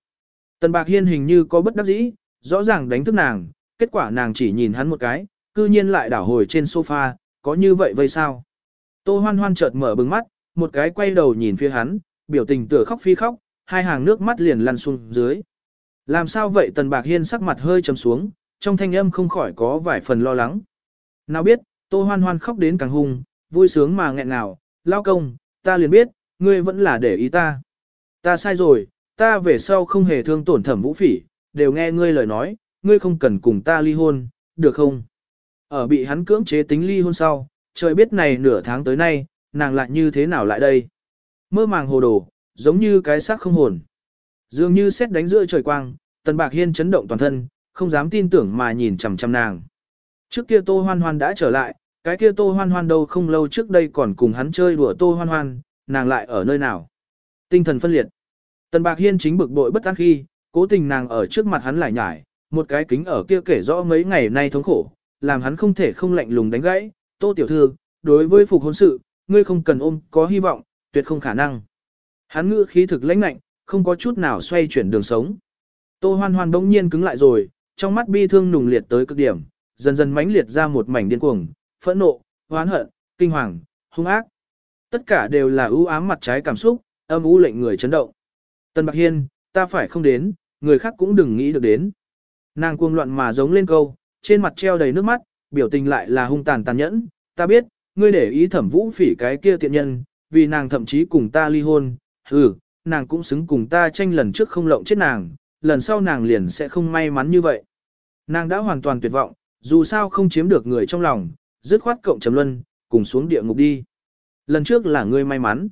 Tần Bạc Hiên hình như có bất đắc dĩ, rõ ràng đánh thức nàng, kết quả nàng chỉ nhìn hắn một cái, cư nhiên lại đảo hồi trên sofa, có như vậy vây sao? Tô hoan hoan chợt mở bừng mắt, một cái quay đầu nhìn phía hắn, biểu tình tựa khóc phi khóc, hai hàng nước mắt liền lăn xuống dưới. Làm sao vậy Tần Bạc Hiên sắc mặt hơi trầm xuống, trong thanh âm không khỏi có vài phần lo lắng. Nào biết, Tô Hoan Hoan khóc đến càng hung, vui sướng mà nghẹn ngào, lao công, ta liền biết, ngươi vẫn là để ý ta. Ta sai rồi, ta về sau không hề thương tổn thẩm vũ phỉ, đều nghe ngươi lời nói, ngươi không cần cùng ta ly hôn, được không? Ở bị hắn cưỡng chế tính ly hôn sau, trời biết này nửa tháng tới nay, nàng lại như thế nào lại đây? Mơ màng hồ đồ, giống như cái xác không hồn. Dường như xét đánh giữa trời quang, tần bạc hiên chấn động toàn thân, không dám tin tưởng mà nhìn chằm chằm nàng. Trước kia tô hoan hoan đã trở lại, cái kia tô hoan hoan đâu không lâu trước đây còn cùng hắn chơi đùa tô hoan hoan, nàng lại ở nơi nào? Tinh thần phân liệt. Tần bạc hiên chính bực bội bất an khi, cố tình nàng ở trước mặt hắn lại nhải, một cái kính ở kia kể rõ mấy ngày nay thống khổ, làm hắn không thể không lạnh lùng đánh gãy, tô tiểu thư, đối với phục hôn sự, ngươi không cần ôm, có hy vọng, tuyệt không khả năng. Hắn ngữ khí thực lãnh lạnh, không có chút nào xoay chuyển đường sống. Tô hoan hoan bỗng nhiên cứng lại rồi, trong mắt bi thương nùng liệt tới cực điểm, dần dần mãnh liệt ra một mảnh điên cuồng, phẫn nộ, hoán hận, kinh hoàng, hung ác. Tất cả đều là ưu ám mặt trái cảm xúc, âm u lệnh người chấn động. Tân Bạc Hiên, ta phải không đến, người khác cũng đừng nghĩ được đến. Nàng cuồng loạn mà giống lên câu, trên mặt treo đầy nước mắt, biểu tình lại là hung tàn tàn nhẫn, ta biết, ngươi để ý thẩm vũ phỉ cái kia tiện nhân, vì nàng thậm chí cùng ta ly hôn, ừ, nàng cũng xứng cùng ta tranh lần trước không lộng chết nàng, lần sau nàng liền sẽ không may mắn như vậy. Nàng đã hoàn toàn tuyệt vọng, dù sao không chiếm được người trong lòng, dứt khoát cộng trầm luân, cùng xuống địa ngục đi. Lần trước là ngươi may mắn.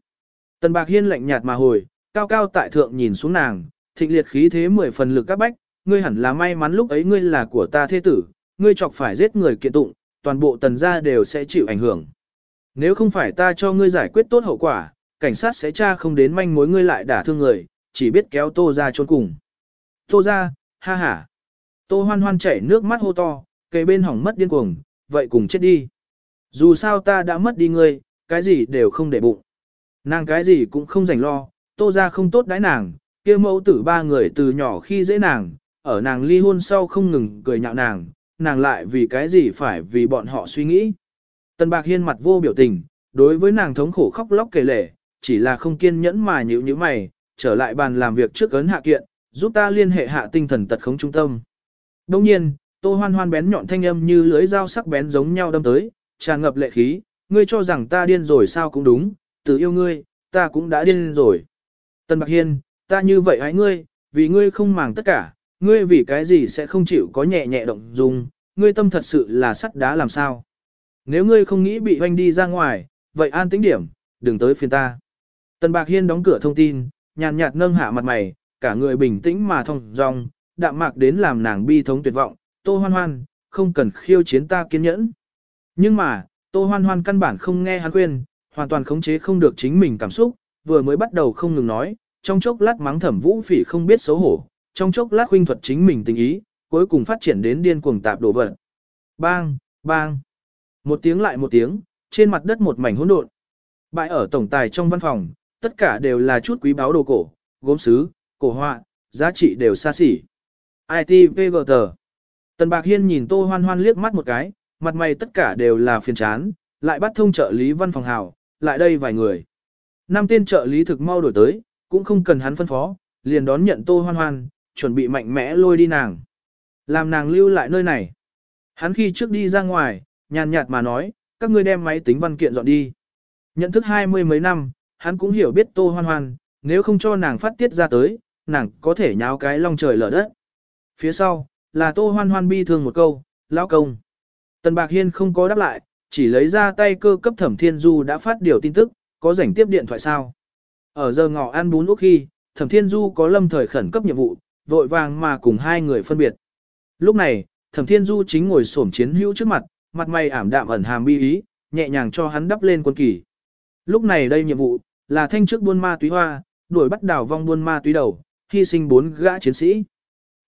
Tần Bạc Hiên lạnh nhạt mà hồi, cao cao tại thượng nhìn xuống nàng, thịnh liệt khí thế mười phần lực các bách, ngươi hẳn là may mắn lúc ấy ngươi là của ta thế tử, ngươi chọc phải giết người kiện tụng, toàn bộ tần gia đều sẽ chịu ảnh hưởng. Nếu không phải ta cho ngươi giải quyết tốt hậu quả, cảnh sát sẽ tra không đến manh mối ngươi lại đả thương người, chỉ biết kéo tô ra trốn cùng. Tô ra, ha ha. Tô hoan hoan chảy nước mắt hô to, cây bên hỏng mất điên cuồng, vậy cùng chết đi. Dù sao ta đã mất đi ngươi, cái gì đều không để bụng. Nàng cái gì cũng không dành lo, tô ra không tốt đái nàng, kia mẫu tử ba người từ nhỏ khi dễ nàng, ở nàng ly hôn sau không ngừng cười nhạo nàng, nàng lại vì cái gì phải vì bọn họ suy nghĩ. Tần Bạc Hiên mặt vô biểu tình, đối với nàng thống khổ khóc lóc kể lể, chỉ là không kiên nhẫn mà nhữ như mày, trở lại bàn làm việc trước ấn hạ kiện, giúp ta liên hệ hạ tinh thần tật khống trung tâm. Đồng nhiên, Tô Hoan Hoan bén nhọn thanh âm như lưới dao sắc bén giống nhau đâm tới, tràn ngập lệ khí, ngươi cho rằng ta điên rồi sao cũng đúng, từ yêu ngươi, ta cũng đã điên rồi. Tần Bạc Hiên, ta như vậy hãy ngươi, vì ngươi không màng tất cả, ngươi vì cái gì sẽ không chịu có nhẹ nhẹ động dung, ngươi tâm thật sự là sắt đá làm sao. Nếu ngươi không nghĩ bị hoanh đi ra ngoài, vậy an tĩnh điểm, đừng tới phiền ta. Tần Bạc Hiên đóng cửa thông tin, nhàn nhạt nâng hạ mặt mày, cả người bình tĩnh mà thông dong, đạm mạc đến làm nàng bi thống tuyệt vọng, tô hoan hoan, không cần khiêu chiến ta kiên nhẫn. Nhưng mà, tô hoan hoan căn bản không nghe hắn khuyên, hoàn toàn khống chế không được chính mình cảm xúc, vừa mới bắt đầu không ngừng nói, trong chốc lát mắng thẩm vũ phỉ không biết xấu hổ, trong chốc lát huynh thuật chính mình tình ý, cuối cùng phát triển đến điên cuồng tạp đổ vật. Bang, bang. Một tiếng lại một tiếng, trên mặt đất một mảnh hỗn độn. Bại ở tổng tài trong văn phòng, tất cả đều là chút quý báu đồ cổ, gốm sứ, cổ họa, giá trị đều xa xỉ. ITVGT. Tần Bạc Hiên nhìn Tô Hoan Hoan liếc mắt một cái, mặt mày tất cả đều là phiền chán, lại bắt thông trợ lý văn phòng hào, lại đây vài người. Năm tên trợ lý thực mau đổi tới, cũng không cần hắn phân phó, liền đón nhận Tô Hoan Hoan, chuẩn bị mạnh mẽ lôi đi nàng. Làm nàng lưu lại nơi này. Hắn khi trước đi ra ngoài, nhàn nhạt mà nói, các ngươi đem máy tính văn kiện dọn đi. Nhận thức hai mươi mấy năm, hắn cũng hiểu biết Tô Hoan Hoan, nếu không cho nàng phát tiết ra tới, nàng có thể nháo cái long trời lở đất. Phía sau, là Tô Hoan Hoan bi thương một câu, lão công. Tần Bạc Hiên không có đáp lại, chỉ lấy ra tay cơ cấp Thẩm Thiên Du đã phát điều tin tức, có rảnh tiếp điện thoại sao. Ở giờ ngọ ăn bún lúc khi, Thẩm Thiên Du có lâm thời khẩn cấp nhiệm vụ, vội vàng mà cùng hai người phân biệt. Lúc này, Thẩm Thiên Du chính ngồi xổm chiến hữu trước mặt, mặt mày ảm đạm ẩn hàm bi ý, nhẹ nhàng cho hắn đắp lên quân kỳ. Lúc này đây nhiệm vụ, là thanh trước buôn ma túy hoa, đuổi bắt đảo vong buôn ma túy đầu, hy sinh bốn gã chiến sĩ.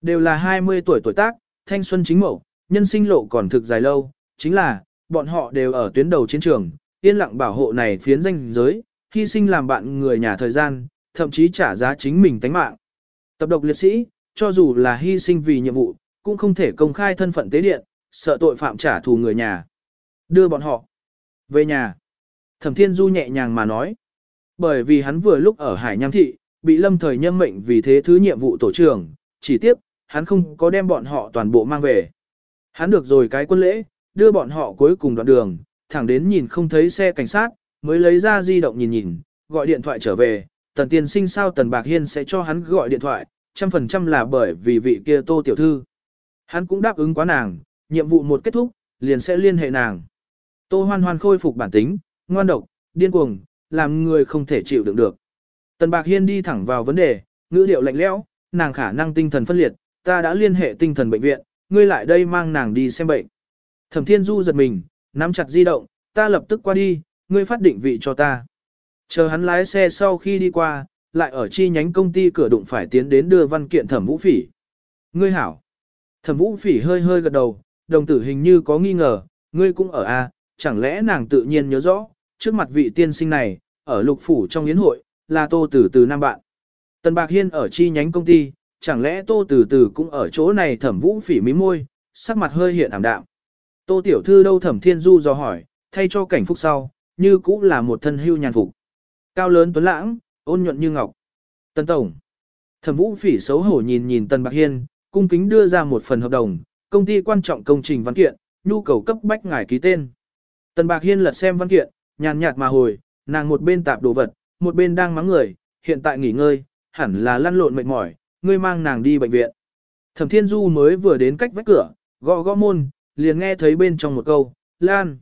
Đều là 20 tuổi tuổi tác, thanh xuân chính mẫu, nhân sinh lộ còn thực dài lâu, chính là, bọn họ đều ở tuyến đầu chiến trường, yên lặng bảo hộ này phiến danh giới, hy sinh làm bạn người nhà thời gian, thậm chí trả giá chính mình tánh mạng. Tập độc liệt sĩ, cho dù là hy sinh vì nhiệm vụ, cũng không thể công khai thân phận tế điện, sợ tội phạm trả thù người nhà. Đưa bọn họ về nhà. Thẩm Thiên Du nhẹ nhàng mà nói. Bởi vì hắn vừa lúc ở Hải Nham Thị, bị lâm thời nhâm mệnh vì thế thứ nhiệm vụ tổ trưởng, chỉ tiếc hắn không có đem bọn họ toàn bộ mang về. Hắn được rồi cái quân lễ, đưa bọn họ cuối cùng đoạn đường, thẳng đến nhìn không thấy xe cảnh sát, mới lấy ra di động nhìn nhìn, gọi điện thoại trở về, tần tiên sinh sao tần bạc hiên sẽ cho hắn gọi điện thoại, trăm phần trăm là bởi vì vị kia tô tiểu thư. Hắn cũng đáp ứng quá nàng, nhiệm vụ một kết thúc, liền sẽ liên hệ nàng. Tô hoan hoan khôi phục bản tính, ngoan độc, điên cuồng, làm người không thể chịu đựng được. Tần bạc hiên đi thẳng vào vấn đề, ngữ điệu lạnh lẽo, nàng khả năng tinh thần phân liệt, ta đã liên hệ tinh thần bệnh viện, ngươi lại đây mang nàng đi xem bệnh. Thẩm Thiên Du giật mình, nắm chặt di động, ta lập tức qua đi, ngươi phát định vị cho ta. Chờ hắn lái xe sau khi đi qua, lại ở chi nhánh công ty cửa đụng phải tiến đến đưa văn kiện thẩm vũ phỉ. Ngươi hảo. Thẩm vũ phỉ hơi hơi gật đầu, đồng tử hình như có nghi ngờ, ngươi cũng ở a, à, chẳng lẽ nàng tự nhiên nhớ rõ, trước mặt vị tiên sinh này, ở lục phủ trong yến hội, là tô tử từ nam bạn. Tần Bạc Hiên ở chi nhánh công ty, chẳng lẽ tô tử từ cũng ở chỗ này thẩm vũ phỉ mí môi, sắc mặt hơi hiện ảm đạm. Tô tiểu thư đâu thẩm thiên du do hỏi, thay cho cảnh phúc sau, như cũng là một thân hưu nhàn phục. Cao lớn tuấn lãng, ôn nhuận như ngọc. Tân Tổng. Thẩm vũ phỉ xấu hổ nhìn nhìn tần Bạc Hiên, cung kính đưa ra một phần hợp đồng, công ty quan trọng công trình văn kiện, nhu cầu cấp bách ngài ký tên. tần Bạc Hiên lật xem văn kiện, nhàn nhạt mà hồi, nàng một bên tạp đồ vật, một bên đang mắng người, hiện tại nghỉ ngơi, hẳn là lăn lộn mệt mỏi, ngươi mang nàng đi bệnh viện. Thẩm Thiên Du mới vừa đến cách vách cửa, gõ gõ môn, liền nghe thấy bên trong một câu, Lan.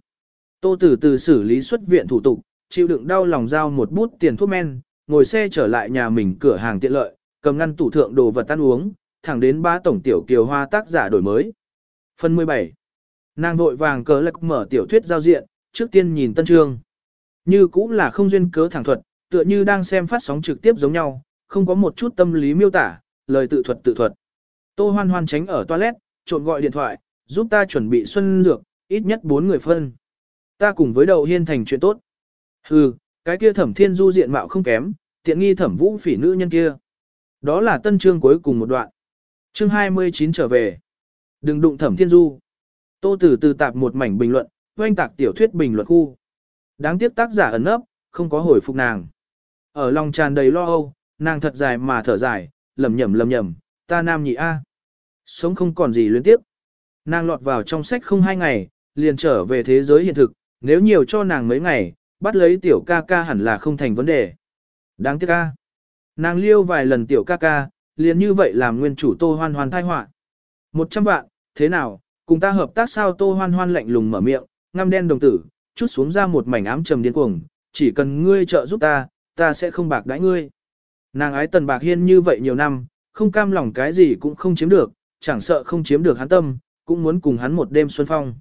Tô Tử từ xử lý xuất viện thủ tục, chịu đựng đau lòng giao một bút tiền thuốc men, ngồi xe trở lại nhà mình cửa hàng tiện lợi, cầm ngăn tủ thượng đồ vật ăn uống, thẳng đến ba tổng tiểu kiều hoa tác giả đổi mới. Phần 17 Nàng vội vàng cờ lạc mở tiểu thuyết giao diện, trước tiên nhìn tân trương. Như cũng là không duyên cớ thẳng thuật, tựa như đang xem phát sóng trực tiếp giống nhau, không có một chút tâm lý miêu tả, lời tự thuật tự thuật. Tô hoan hoan tránh ở toilet, trộn gọi điện thoại, giúp ta chuẩn bị xuân dược, ít nhất 4 người phân. Ta cùng với đầu hiên thành chuyện tốt. Hừ, cái kia thẩm thiên du diện mạo không kém, tiện nghi thẩm vũ phỉ nữ nhân kia. Đó là tân chương cuối cùng một đoạn. Chương 29 trở về. Đừng đụng thẩm thiên du. Tô từ từ tạp một mảnh bình luận, oanh tạc tiểu thuyết bình luận khu. Đáng tiếc tác giả ẩn ấp, không có hồi phục nàng. Ở lòng tràn đầy lo âu, nàng thật dài mà thở dài, lầm nhầm lầm nhầm, ta nam nhị A. Sống không còn gì luyến tiếp. Nàng lọt vào trong sách không hai ngày, liền trở về thế giới hiện thực, nếu nhiều cho nàng mấy ngày, bắt lấy tiểu ca ca hẳn là không thành vấn đề. Đáng tiếc ca. Nàng liêu vài lần tiểu ca ca, liền như vậy làm nguyên chủ tô hoan hoan thai họa Một trăm vạn, thế nào, cùng ta hợp tác sao tô hoan hoan lạnh lùng mở miệng, ngăm đen đồng tử, chút xuống ra một mảnh ám trầm điên cuồng, chỉ cần ngươi trợ giúp ta, ta sẽ không bạc đãi ngươi. Nàng ái tần bạc hiên như vậy nhiều năm, không cam lòng cái gì cũng không chiếm được, chẳng sợ không chiếm được hắn tâm, cũng muốn cùng hắn một đêm xuân phong.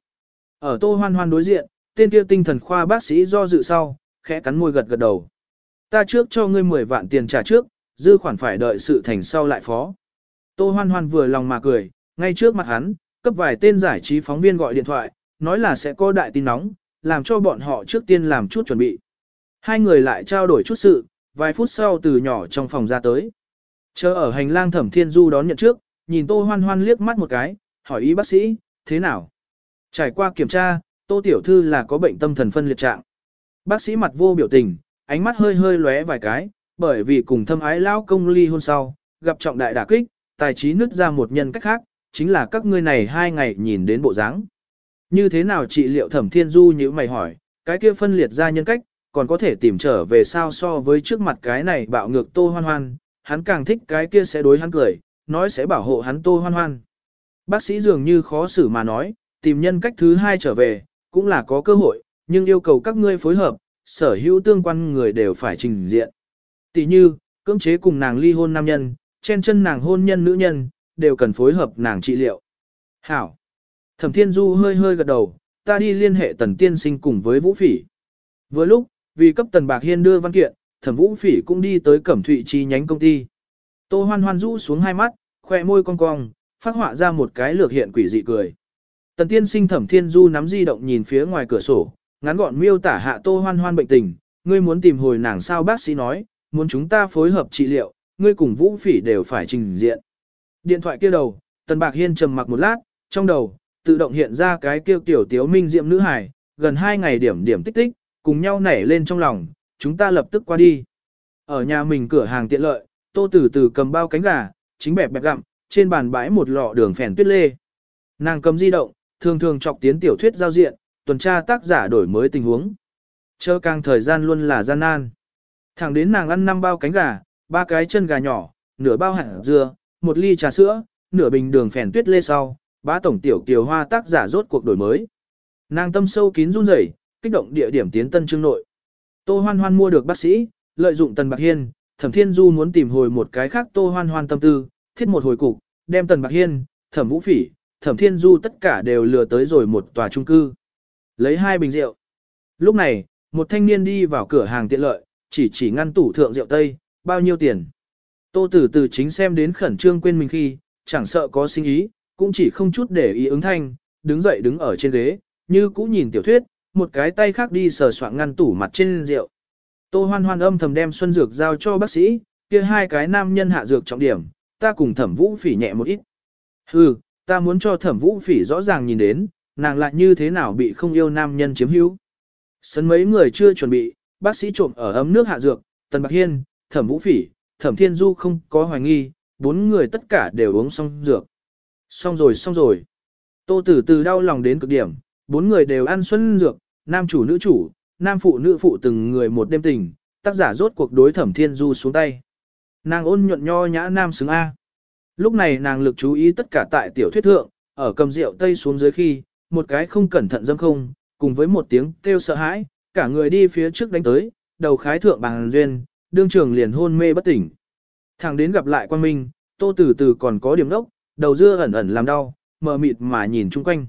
Ở tô hoan hoan đối diện, tên kia tinh thần khoa bác sĩ do dự sau, khẽ cắn môi gật gật đầu. Ta trước cho ngươi 10 vạn tiền trả trước, dư khoản phải đợi sự thành sau lại phó. Tô hoan hoan vừa lòng mà cười, ngay trước mặt hắn, cấp vài tên giải trí phóng viên gọi điện thoại, nói là sẽ có đại tin nóng, làm cho bọn họ trước tiên làm chút chuẩn bị. Hai người lại trao đổi chút sự, vài phút sau từ nhỏ trong phòng ra tới. Chờ ở hành lang thẩm thiên du đón nhận trước, nhìn tô hoan hoan liếc mắt một cái, hỏi ý bác sĩ, thế nào? Trải qua kiểm tra, tô tiểu thư là có bệnh tâm thần phân liệt trạng. Bác sĩ mặt vô biểu tình, ánh mắt hơi hơi lóe vài cái, bởi vì cùng thâm ái lão công ly hôn sau, gặp trọng đại đả kích, tài trí nứt ra một nhân cách khác, chính là các ngươi này hai ngày nhìn đến bộ dáng. Như thế nào trị liệu thẩm thiên du như mày hỏi, cái kia phân liệt ra nhân cách, còn có thể tìm trở về sao so với trước mặt cái này bạo ngược tô hoan hoan, hắn càng thích cái kia sẽ đối hắn cười, nói sẽ bảo hộ hắn tô hoan hoan. Bác sĩ dường như khó xử mà nói, tìm nhân cách thứ hai trở về, cũng là có cơ hội, nhưng yêu cầu các ngươi phối hợp, sở hữu tương quan người đều phải trình diện. Tỷ như, cưỡng chế cùng nàng ly hôn nam nhân, chen chân nàng hôn nhân nữ nhân, đều cần phối hợp nàng trị liệu. Hảo. Thẩm Thiên Du hơi hơi gật đầu, ta đi liên hệ tần tiên sinh cùng với Vũ Phỉ. Vừa lúc, vì cấp tần Bạc Hiên đưa văn kiện, thẩm Vũ Phỉ cũng đi tới Cẩm Thụy chi nhánh công ty. Tô hoan hoan rũ xuống hai mắt, khoe môi cong cong, phát họa ra một cái lược hiện quỷ dị cười. Tần tiên sinh thẩm Thiên Du nắm di động nhìn phía ngoài cửa sổ, ngắn gọn miêu tả hạ tô hoan hoan bệnh tình, ngươi muốn tìm hồi nàng sao bác sĩ nói, muốn chúng ta phối hợp trị liệu, ngươi cùng Vũ Phỉ đều phải trình diện. Điện thoại kia đầu, Tần Bạc Hiên trầm mặc một lát, trong đầu, tự động hiện ra cái kêu tiểu tiếu minh diệm nữ hải, gần hai ngày điểm điểm tích tích, cùng nhau nảy lên trong lòng, chúng ta lập tức qua đi. Ở nhà mình cửa hàng tiện lợi, tô từ từ cầm bao cánh gà, chính bẹp bẹp gặm, trên bàn bãi một lọ đường phèn tuyết lê. Nàng cầm di động, thường thường chọc tiến tiểu thuyết giao diện, tuần tra tác giả đổi mới tình huống. Chờ càng thời gian luôn là gian nan. Thẳng đến nàng ăn năm bao cánh gà, ba cái chân gà nhỏ, nửa bao hạt dưa, một ly trà sữa, nửa bình đường phèn tuyết lê sau, bá tổng tiểu kiều hoa tác giả rốt cuộc đổi mới. Nàng tâm sâu kín run rẩy, kích động địa điểm tiến tân trương nội. Tô Hoan Hoan mua được bác sĩ, lợi dụng Tần Bạc Hiên, Thẩm Thiên Du muốn tìm hồi một cái khác Tô Hoan Hoan tâm tư, thiết một hồi cục, đem Tần Bạc Hiên, Thẩm Vũ Phỉ, Thẩm Thiên Du tất cả đều lừa tới rồi một tòa trung cư. Lấy hai bình rượu. Lúc này, một thanh niên đi vào cửa hàng tiện lợi, chỉ chỉ ngăn tủ thượng rượu Tây, bao nhiêu tiền. Tô Tử Từ chính xem đến khẩn trương quên mình khi, chẳng sợ có sinh ý, cũng chỉ không chút để ý ứng thanh, đứng dậy đứng ở trên ghế, như cũ nhìn tiểu thuyết, một cái tay khác đi sờ soạn ngăn tủ mặt trên rượu. Tô hoan hoan âm thầm đem xuân dược giao cho bác sĩ, kia hai cái nam nhân hạ dược trọng điểm, ta cùng thẩm vũ phỉ nhẹ một ít. Hừ, ta muốn cho thẩm vũ phỉ rõ ràng nhìn đến, nàng lại như thế nào bị không yêu nam nhân chiếm hữu. Sân mấy người chưa chuẩn bị, bác sĩ trộm ở ấm nước hạ dược, tần bạc hiên, thẩm vũ phỉ, thẩm thiên du không có hoài nghi, bốn người tất cả đều uống xong dược. Xong rồi xong rồi. Tô tử từ đau lòng đến cực điểm, bốn người đều ăn xuân dược, nam chủ nữ chủ, nam phụ nữ phụ từng người một đêm tình, tác giả rốt cuộc đối thẩm thiên du xuống tay. Nàng ôn nhuận nho nhã nam xứng A. Lúc này nàng lực chú ý tất cả tại tiểu thuyết thượng, ở cầm rượu tây xuống dưới khi, một cái không cẩn thận dâm không, cùng với một tiếng kêu sợ hãi, cả người đi phía trước đánh tới, đầu khái thượng bằng duyên, đương trường liền hôn mê bất tỉnh. thằng đến gặp lại quan minh, tô tử từ còn có điểm đốc, đầu dưa ẩn ẩn làm đau, mờ mịt mà nhìn chung quanh.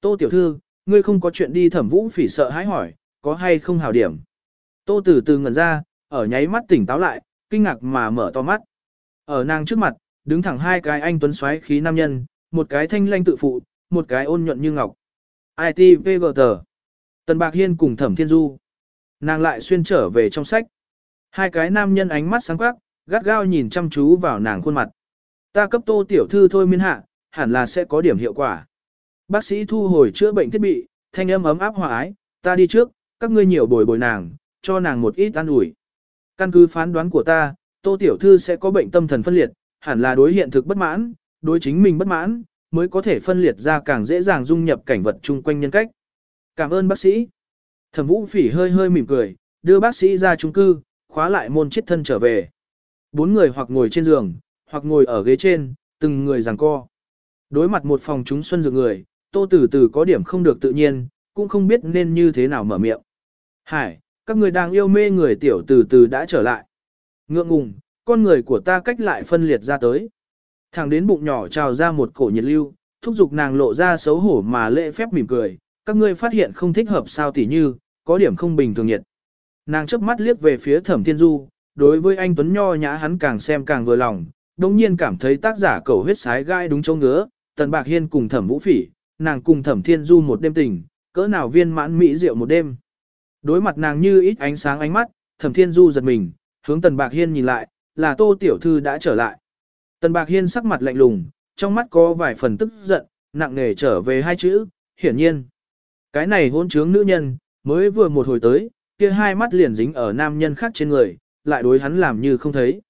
Tô tiểu thư, ngươi không có chuyện đi thẩm vũ phỉ sợ hãi hỏi, có hay không hảo điểm. Tô từ từ ngẩn ra, ở nháy mắt tỉnh táo lại, kinh ngạc mà mở to mắt. Ở nàng trước mặt, đứng thẳng hai cái anh tuấn xoáy khí nam nhân, một cái thanh lanh tự phụ, một cái ôn nhuận như ngọc. ITVGT. Tần Bạc Hiên cùng Thẩm Thiên Du. Nàng lại xuyên trở về trong sách. Hai cái nam nhân ánh mắt sáng quắc, gắt gao nhìn chăm chú vào nàng khuôn mặt. Ta cấp tô tiểu thư thôi miên hạ, hẳn là sẽ có điểm hiệu quả. Bác sĩ thu hồi chữa bệnh thiết bị, thanh âm ấm áp hòa ái, ta đi trước, các ngươi nhiều bồi bồi nàng, cho nàng một ít an ủi. Căn cứ phán đoán của ta, tô tiểu thư sẽ có bệnh tâm thần phân liệt, hẳn là đối hiện thực bất mãn, đối chính mình bất mãn, mới có thể phân liệt ra càng dễ dàng dung nhập cảnh vật chung quanh nhân cách. Cảm ơn bác sĩ. Thẩm vũ phỉ hơi hơi mỉm cười, đưa bác sĩ ra trung cư, khóa lại môn chiết thân trở về. Bốn người hoặc ngồi trên giường, hoặc ngồi ở ghế trên, từng người giằng co. Đối mặt một phòng chúng xuân dược người, tô từ từ có điểm không được tự nhiên, cũng không biết nên như thế nào mở miệng. Hải, các người đang yêu mê người tiểu từ từ đã trở lại. Ngượng ngùng, con người của ta cách lại phân liệt ra tới. Thẳng đến bụng nhỏ trào ra một cổ nhiệt lưu, thúc giục nàng lộ ra xấu hổ mà lễ phép mỉm cười, các ngươi phát hiện không thích hợp sao tỉ như, có điểm không bình thường nhiệt. Nàng chớp mắt liếc về phía thẩm thiên du, đối với anh Tuấn Nho nhã hắn càng xem càng vừa lòng, đồng nhiên cảm thấy tác giả cầu huyết sái gai đúng châu ngứa, tần bạc hiên cùng thẩm vũ phỉ, nàng cùng thẩm thiên du một đêm tình, cỡ nào viên mãn mỹ rượu một đêm. Đối mặt nàng như ít ánh sáng ánh mắt, thẩm thiên du giật mình, hướng tần bạc hiên nhìn lại, là tô tiểu thư đã trở lại. Tần bạc hiên sắc mặt lạnh lùng, trong mắt có vài phần tức giận, nặng nề trở về hai chữ, hiển nhiên. Cái này hôn trướng nữ nhân, mới vừa một hồi tới, kia hai mắt liền dính ở nam nhân khác trên người, lại đối hắn làm như không thấy.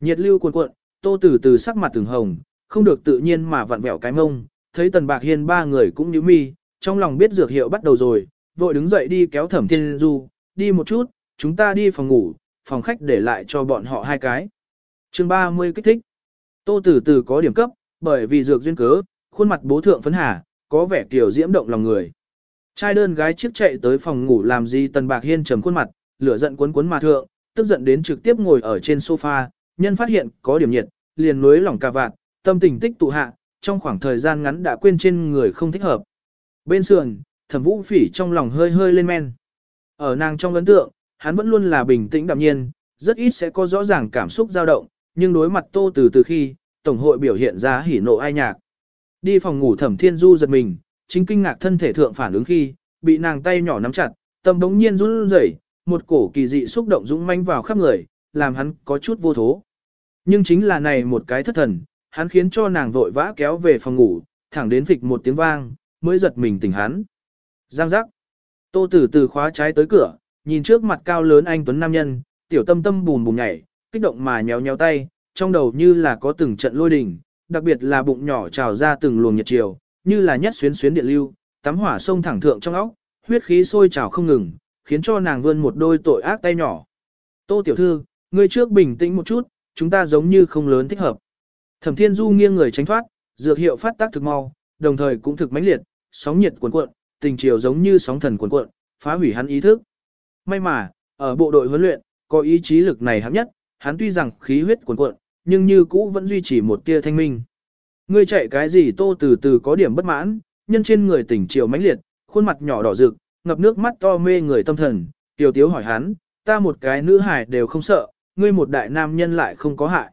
Nhiệt lưu cuồn cuộn, tô từ từ sắc mặt từng hồng, không được tự nhiên mà vặn vẹo cái mông, thấy tần bạc hiên ba người cũng như mi, trong lòng biết dược hiệu bắt đầu rồi, vội đứng dậy đi kéo thẩm thiên du, đi một chút, chúng ta đi phòng ngủ, phòng khách để lại cho bọn họ hai cái. chương 30 kích thích. Tô từ từ có điểm cấp, bởi vì dược duyên cớ, khuôn mặt bố thượng phấn hà, có vẻ kiểu diễm động lòng người. Trai đơn gái chiếc chạy tới phòng ngủ làm gì tần bạc hiên trầm khuôn mặt, lửa giận cuốn cuốn mà thượng, tức giận đến trực tiếp ngồi ở trên sofa, nhân phát hiện có điểm nhiệt, liền nuối lỏng cà vạt, tâm tình tích tụ hạ, trong khoảng thời gian ngắn đã quên trên người không thích hợp. Bên sườn, thẩm vũ phỉ trong lòng hơi hơi lên men. Ở nàng trong ấn tượng, hắn vẫn luôn là bình tĩnh đạm nhiên, rất ít sẽ có rõ ràng cảm xúc dao động, nhưng đối mặt tô từ từ khi, tổng hội biểu hiện ra hỉ nộ ai nhạc. Đi phòng ngủ thẩm thiên du giật mình, chính kinh ngạc thân thể thượng phản ứng khi, bị nàng tay nhỏ nắm chặt, tâm đống nhiên run rẩy, một cổ kỳ dị xúc động dũng manh vào khắp người, làm hắn có chút vô thố. Nhưng chính là này một cái thất thần, hắn khiến cho nàng vội vã kéo về phòng ngủ, thẳng đến phịch một tiếng vang, mới giật mình tỉnh hắn. Giang giác. Tô tử từ khóa trái tới cửa, nhìn trước mặt cao lớn anh Tuấn Nam Nhân, tiểu tâm tâm bùn bùn nhảy, kích động mà nhéo nhéo tay, trong đầu như là có từng trận lôi đình, đặc biệt là bụng nhỏ trào ra từng luồng nhiệt chiều, như là nhất xuyến xuyến điện lưu, tắm hỏa sông thẳng thượng trong óc, huyết khí sôi trào không ngừng, khiến cho nàng vươn một đôi tội ác tay nhỏ. Tô tiểu thư, ngươi trước bình tĩnh một chút, chúng ta giống như không lớn thích hợp. Thẩm Thiên Du nghiêng người tránh thoát, dược hiệu phát tác thực mau, đồng thời cũng thực mãnh liệt, sóng nhiệt cuồn cuộn, tình chiều giống như sóng thần cuồn cuộn, phá hủy hắn ý thức. May mà, ở bộ đội huấn luyện, có ý chí lực này hấp nhất, hắn tuy rằng khí huyết cuồn cuộn, nhưng như cũ vẫn duy trì một tia thanh minh. Ngươi chạy cái gì tô từ từ có điểm bất mãn, nhân trên người tỉnh chiều mãnh liệt, khuôn mặt nhỏ đỏ rực, ngập nước mắt to mê người tâm thần, tiểu tiếu hỏi hắn, ta một cái nữ hài đều không sợ, ngươi một đại nam nhân lại không có hại.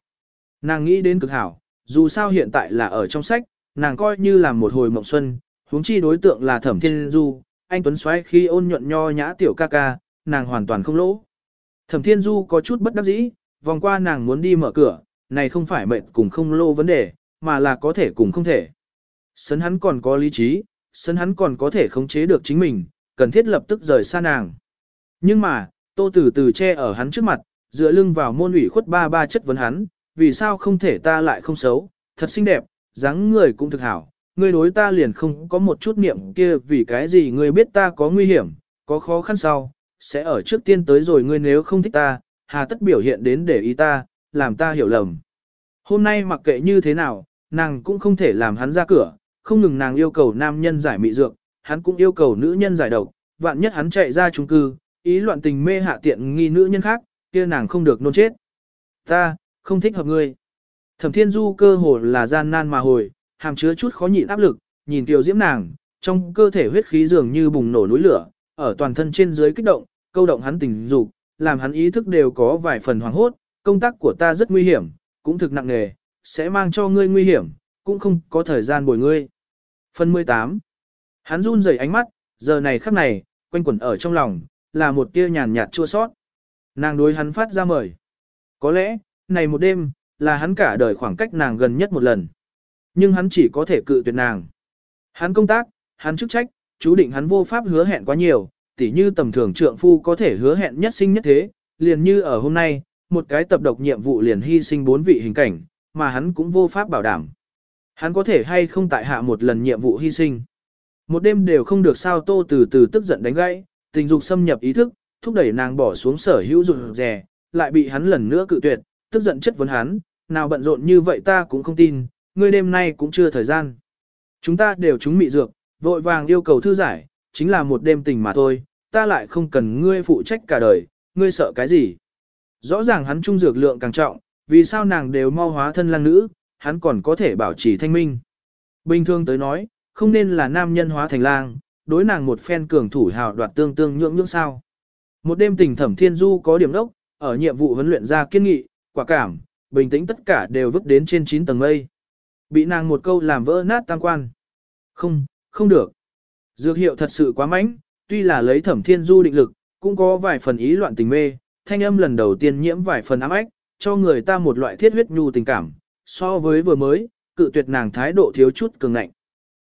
Nàng nghĩ đến cực hảo, dù sao hiện tại là ở trong sách, nàng coi như là một hồi mộng xuân, huống chi đối tượng là thẩm thiên du, anh Tuấn xoáy khi ôn nhuận nho nhã tiểu ca ca, nàng hoàn toàn không lỗ. Thẩm thiên du có chút bất đắc dĩ, vòng qua nàng muốn đi mở cửa, này không phải mệnh cùng không lô vấn đề, mà là có thể cùng không thể. Sấn hắn còn có lý trí, sấn hắn còn có thể khống chế được chính mình, cần thiết lập tức rời xa nàng. Nhưng mà, tô từ từ che ở hắn trước mặt, dựa lưng vào môn ủy khuất ba ba chất vấn hắn, vì sao không thể ta lại không xấu, thật xinh đẹp, dáng người cũng thực hảo, ngươi đối ta liền không có một chút niệm kia vì cái gì ngươi biết ta có nguy hiểm, có khó khăn sau, sẽ ở trước tiên tới rồi ngươi nếu không thích ta, hà tất biểu hiện đến để ý ta, làm ta hiểu lầm. Hôm nay mặc kệ như thế nào, nàng cũng không thể làm hắn ra cửa, không ngừng nàng yêu cầu nam nhân giải mị dược, hắn cũng yêu cầu nữ nhân giải độc, vạn nhất hắn chạy ra chung cư, ý loạn tình mê hạ tiện nghi nữ nhân khác, kia nàng không được nôn chết. Ta, không thích hợp ngươi. Thẩm Thiên Du cơ hồ là gian nan mà hồi, hàm chứa chút khó nhịn áp lực, nhìn tiểu diễm nàng, trong cơ thể huyết khí dường như bùng nổ núi lửa, ở toàn thân trên dưới kích động, câu động hắn tình dục, làm hắn ý thức đều có vài phần hoảng hốt, công tác của ta rất nguy hiểm, cũng thực nặng nề, sẽ mang cho ngươi nguy hiểm, cũng không có thời gian bồi ngươi. Phần 18 Hắn run rẩy ánh mắt, giờ này khắc này, quanh quẩn ở trong lòng, là một tia nhàn nhạt chua sót. Nàng đối hắn phát ra mời. Có lẽ, này một đêm, là hắn cả đời khoảng cách nàng gần nhất một lần. Nhưng hắn chỉ có thể cự tuyệt nàng. Hắn công tác, hắn chức trách, chú định hắn vô pháp hứa hẹn quá nhiều, tỉ như tầm thường trượng phu có thể hứa hẹn nhất sinh nhất thế, liền như ở hôm nay, một cái tập độc nhiệm vụ liền hy sinh bốn vị hình cảnh, mà hắn cũng vô pháp bảo đảm. Hắn có thể hay không tại hạ một lần nhiệm vụ hy sinh. Một đêm đều không được sao tô từ từ tức giận đánh gãy, tình dục xâm nhập ý thức, thúc đẩy nàng bỏ xuống sở hữu rụt rè, lại bị hắn lần nữa cự tuyệt, tức giận chất vấn hắn, nào bận rộn như vậy ta cũng không tin, ngươi đêm nay cũng chưa thời gian. Chúng ta đều chúng mị dược, vội vàng yêu cầu thư giải, chính là một đêm tình mà thôi, ta lại không cần ngươi phụ trách cả đời, ngươi sợ cái gì. Rõ ràng hắn trung dược lượng càng trọng, vì sao nàng đều mau hóa thân lang nữ, hắn còn có thể bảo trì thanh minh. Bình thường tới nói, không nên là nam nhân hóa thành lang, đối nàng một phen cường thủ hào đoạt tương tương nhượng nhượng sao. Một đêm tình thẩm thiên du có điểm đốc, ở nhiệm vụ huấn luyện ra kiên nghị, quả cảm, bình tĩnh tất cả đều vứt đến trên 9 tầng mây. Bị nàng một câu làm vỡ nát tam quan. Không, không được. Dược hiệu thật sự quá mạnh, tuy là lấy thẩm thiên du định lực, cũng có vài phần ý loạn tình mê, thanh âm lần đầu tiên nhiễm vài phần ám ách, cho người ta một loại thiết huyết nhu tình cảm, so với vừa mới, cự tuyệt nàng thái độ thiếu chút cường ngạnh.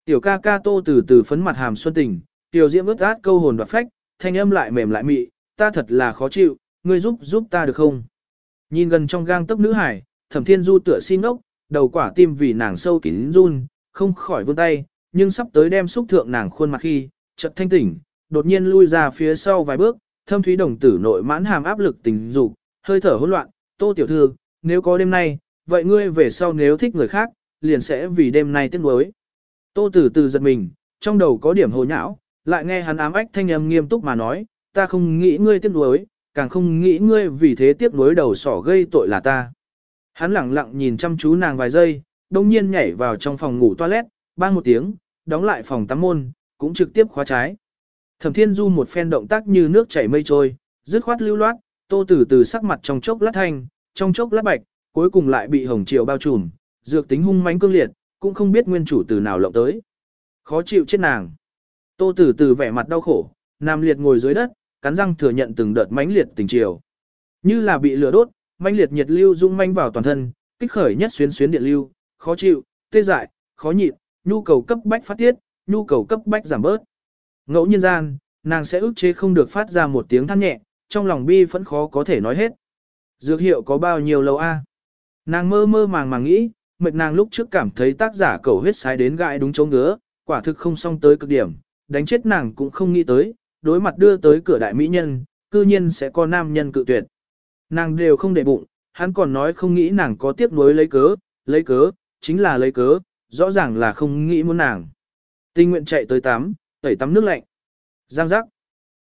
Tiểu ca ca tô từ từ phấn mặt hàm xuân tình, tiểu diễm ướt át câu hồn đoạt phách, thanh âm lại mềm lại mị, ta thật là khó chịu, ngươi giúp giúp ta được không? Nhìn gần trong gang tấc nữ hải, thẩm thiên du tựa xin ốc, đầu quả tim vì nàng sâu kín run, không khỏi vươn tay, nhưng sắp tới đem xúc thượng nàng khuôn mặt khi, chợt thanh tỉnh, đột nhiên lui ra phía sau vài bước, thâm thúy đồng tử nội mãn hàm áp lực tình dục, hơi thở hỗn loạn, tô tiểu thư, nếu có đêm nay, vậy ngươi về sau nếu thích người khác, liền sẽ vì đêm nay tiếc nuối. Tô tử từ giật mình, trong đầu có điểm hồ nhão, lại nghe hắn ám ách thanh âm nghiêm túc mà nói, ta không nghĩ ngươi tiếc nuối, càng không nghĩ ngươi vì thế tiếc nuối đầu sỏ gây tội là ta. Hắn lặng lặng nhìn chăm chú nàng vài giây, đông nhiên nhảy vào trong phòng ngủ toilet, bang một tiếng, đóng lại phòng tắm môn, cũng trực tiếp khóa trái. Thẩm Thiên Du một phen động tác như nước chảy mây trôi, dứt khoát lưu loát, tô từ từ sắc mặt trong chốc lát thanh, trong chốc lát bạch, cuối cùng lại bị hồng triều bao trùm, dược tính hung mãnh cương liệt, cũng không biết nguyên chủ từ nào lộng tới. Khó chịu chết nàng. Tô từ từ vẻ mặt đau khổ, nằm liệt ngồi dưới đất, cắn răng thừa nhận từng đợt mãnh liệt tình chiều. Như là bị lửa đốt, mãnh liệt nhiệt lưu dung manh vào toàn thân, kích khởi nhất xuyến xuyến điện lưu, khó chịu, tê dại, khó nhịn, nhu cầu cấp bách phát tiết, nhu cầu cấp bách giảm bớt. Ngẫu nhiên gian, nàng sẽ ức chế không được phát ra một tiếng than nhẹ, trong lòng bi vẫn khó có thể nói hết. Dược hiệu có bao nhiêu lâu a? Nàng mơ mơ màng màng nghĩ, mệt nàng lúc trước cảm thấy tác giả cầu huyết sái đến gãi đúng chỗ ngứa, quả thực không xong tới cực điểm, đánh chết nàng cũng không nghĩ tới, đối mặt đưa tới cửa đại mỹ nhân, cư nhiên sẽ có nam nhân cự tuyệt. Nàng đều không để bụng, hắn còn nói không nghĩ nàng có tiếc nuối lấy cớ, lấy cớ, chính là lấy cớ, rõ ràng là không nghĩ muốn nàng. Tinh nguyện chạy tới tắm, tẩy tắm nước lạnh. Giang giác.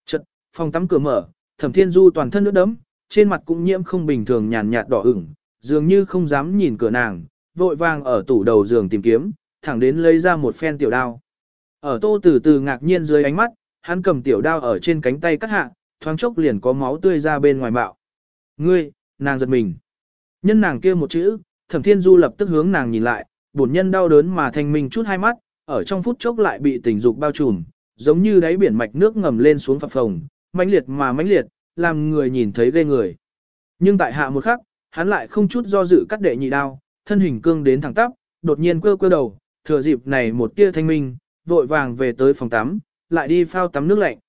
Chật, phòng tắm cửa mở, thẩm thiên du toàn thân nước đấm, trên mặt cũng nhiễm không bình thường nhàn nhạt đỏ ửng, dường như không dám nhìn cửa nàng, vội vàng ở tủ đầu giường tìm kiếm, thẳng đến lấy ra một phen tiểu đao. Ở tô từ từ ngạc nhiên dưới ánh mắt, hắn cầm tiểu đao ở trên cánh tay cắt hạ, thoáng chốc liền có máu tươi ra bên ngoài bạo. Ngươi, nàng giật mình. Nhân nàng kia một chữ, thẩm thiên du lập tức hướng nàng nhìn lại, bổn nhân đau đớn mà thanh minh chút hai mắt, ở trong phút chốc lại bị tình dục bao trùm, giống như đáy biển mạch nước ngầm lên xuống phập phồng, mãnh liệt mà mãnh liệt, làm người nhìn thấy ghê người. Nhưng tại hạ một khắc, hắn lại không chút do dự cắt đệ nhị đao, thân hình cương đến thẳng tắp, đột nhiên quơ quơ đầu, thừa dịp này một tia thanh minh, vội vàng về tới phòng tắm, lại đi phao tắm nước lạnh.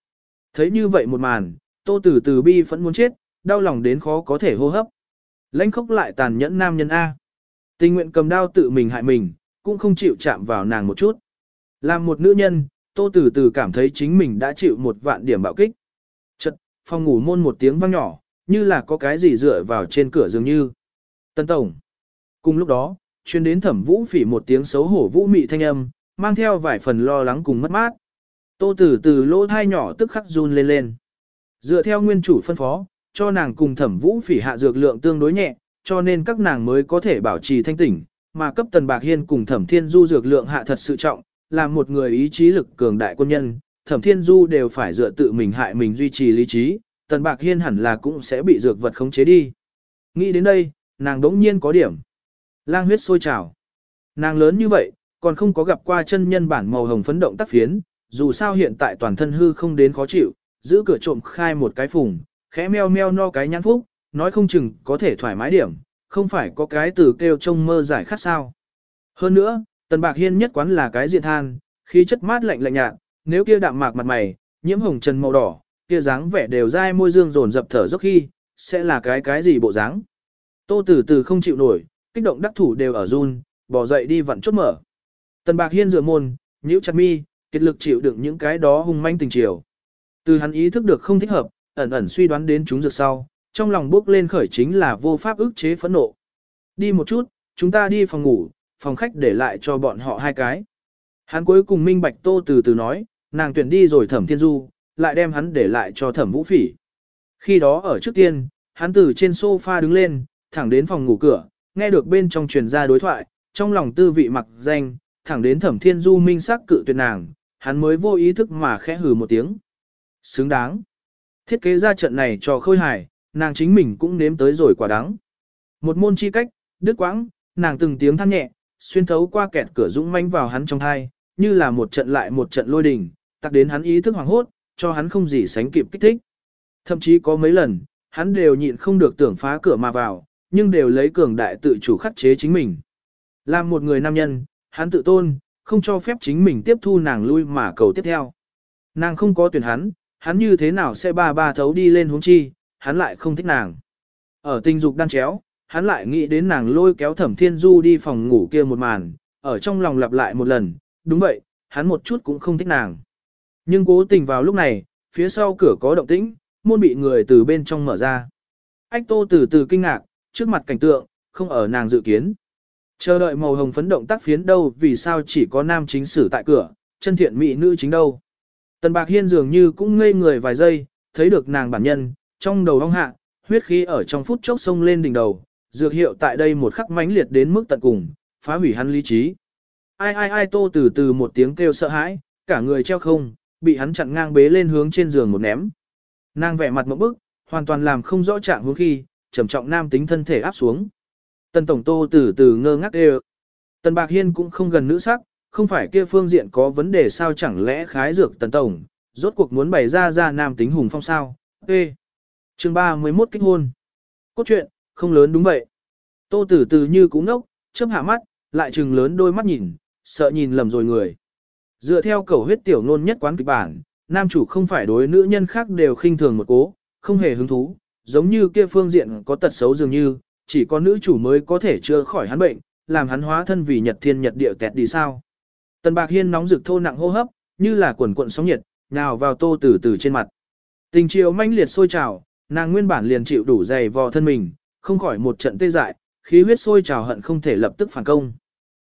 Thấy như vậy một màn, tô tử từ bi vẫn muốn chết, đau lòng đến khó có thể hô hấp. Lãnh khốc lại tàn nhẫn nam nhân A. Tình nguyện cầm đao tự mình hại mình, cũng không chịu chạm vào nàng một chút. Làm một nữ nhân, tô tử từ cảm thấy chính mình đã chịu một vạn điểm bạo kích. Chật, phòng ngủ môn một tiếng vang nhỏ, như là có cái gì dựa vào trên cửa dường như. Tân Tổng. Cùng lúc đó, chuyên đến thẩm vũ phỉ một tiếng xấu hổ vũ mị thanh âm, mang theo vài phần lo lắng cùng mất mát. Tô tử từ lỗ thai nhỏ tức khắc run lên lên. Dựa theo nguyên chủ phân phó, cho nàng cùng thẩm vũ phỉ hạ dược lượng tương đối nhẹ, cho nên các nàng mới có thể bảo trì thanh tỉnh, mà cấp tần bạc hiên cùng thẩm thiên du dược lượng hạ thật sự trọng, là một người ý chí lực cường đại quân nhân, thẩm thiên du đều phải dựa tự mình hại mình duy trì lý trí, tần bạc hiên hẳn là cũng sẽ bị dược vật khống chế đi. Nghĩ đến đây, nàng đống nhiên có điểm. Lang huyết sôi trào. Nàng lớn như vậy, còn không có gặp qua chân nhân bản màu hồng phấn động tác phiến, dù sao hiện tại toàn thân hư không đến khó chịu, giữ cửa trộm khai một cái phùng, khẽ meo meo no cái nhãn phúc, nói không chừng có thể thoải mái điểm, không phải có cái từ kêu trông mơ giải khát sao. Hơn nữa, Tần Bạc Hiên nhất quán là cái diện than, khí chất mát lạnh lạnh nhạt, nếu kia đạm mạc mặt mày, nhiễm hồng trần màu đỏ, kia dáng vẻ đều dai môi dương dồn dập thở dốc khi, sẽ là cái cái gì bộ dáng. Tô Tử Tử không chịu nổi, kích động đắc thủ đều ở run, bỏ dậy đi vặn chốt mở. Tần Bạc Hiên dựa môn, nhíu chặt mi, kết lực chịu đựng những cái đó hung manh tình chiều. Từ hắn ý thức được không thích hợp, ẩn ẩn suy đoán đến chúng dược sau, trong lòng bước lên khởi chính là vô pháp ức chế phẫn nộ. Đi một chút, chúng ta đi phòng ngủ, phòng khách để lại cho bọn họ hai cái. Hắn cuối cùng minh bạch tô từ từ nói, nàng tuyển đi rồi thẩm thiên du, lại đem hắn để lại cho thẩm vũ phỉ. Khi đó ở trước tiên, hắn từ trên sofa đứng lên, thẳng đến phòng ngủ cửa, nghe được bên trong truyền ra đối thoại, trong lòng tư vị mặc danh, thẳng đến thẩm thiên du minh sắc cự tuyệt nàng, hắn mới vô ý thức mà khẽ hừ một tiếng. Xứng đáng. Thiết kế ra trận này cho khôi hài, nàng chính mình cũng nếm tới rồi quả đắng. Một môn chi cách, đứt quãng, nàng từng tiếng than nhẹ, xuyên thấu qua kẹt cửa dũng manh vào hắn trong thai, như là một trận lại một trận lôi đình, tặc đến hắn ý thức hoảng hốt, cho hắn không gì sánh kịp kích thích. Thậm chí có mấy lần, hắn đều nhịn không được tưởng phá cửa mà vào, nhưng đều lấy cường đại tự chủ khắc chế chính mình. Làm một người nam nhân, hắn tự tôn, không cho phép chính mình tiếp thu nàng lui mà cầu tiếp theo. Nàng không có tuyển hắn, hắn như thế nào sẽ ba ba thấu đi lên huống chi, hắn lại không thích nàng. Ở tình dục đan chéo, hắn lại nghĩ đến nàng lôi kéo thẩm thiên du đi phòng ngủ kia một màn, ở trong lòng lặp lại một lần, đúng vậy, hắn một chút cũng không thích nàng. Nhưng cố tình vào lúc này, phía sau cửa có động tĩnh, môn bị người từ bên trong mở ra. Ách tô từ từ kinh ngạc, trước mặt cảnh tượng, không ở nàng dự kiến. Chờ đợi màu hồng phấn động tác phiến đâu vì sao chỉ có nam chính sử tại cửa, chân thiện mỹ nữ chính đâu. Tần Bạc Hiên dường như cũng ngây người vài giây, thấy được nàng bản nhân, trong đầu hong hạ, huyết khí ở trong phút chốc sông lên đỉnh đầu, dược hiệu tại đây một khắc mãnh liệt đến mức tận cùng, phá hủy hắn lý trí. Ai ai ai tô từ từ một tiếng kêu sợ hãi, cả người treo không, bị hắn chặn ngang bế lên hướng trên giường một ném. Nàng vẻ mặt một bức, hoàn toàn làm không rõ trạng hướng khi, trầm trọng nam tính thân thể áp xuống. Tần Tổng Tô từ từ ngơ ngác đều. Tần Bạc Hiên cũng không gần nữ sắc, không phải kia phương diện có vấn đề sao chẳng lẽ khái dược Tần Tổng, rốt cuộc muốn bày ra ra nam tính hùng phong sao. Ê! chương 31 kích hôn. Cốt truyện, không lớn đúng vậy. Tô tử từ như cú ngốc, chớp hạ mắt, lại trừng lớn đôi mắt nhìn, sợ nhìn lầm rồi người. Dựa theo cầu huyết tiểu nôn nhất quán kịch bản, nam chủ không phải đối nữ nhân khác đều khinh thường một cố, không hề hứng thú, giống như kia phương diện có tật xấu dường như, chỉ có nữ chủ mới có thể chữa khỏi hắn bệnh, làm hắn hóa thân vì nhật thiên nhật địa tẹt đi sao. Tần Bạc Hiên nóng rực thô nặng hô hấp, như là quần cuộn sóng nhiệt, nhào vào tô từ từ trên mặt. Tình chiều manh liệt sôi trào, nàng nguyên bản liền chịu đủ dày vò thân mình, không khỏi một trận tê dại, khí huyết sôi trào hận không thể lập tức phản công.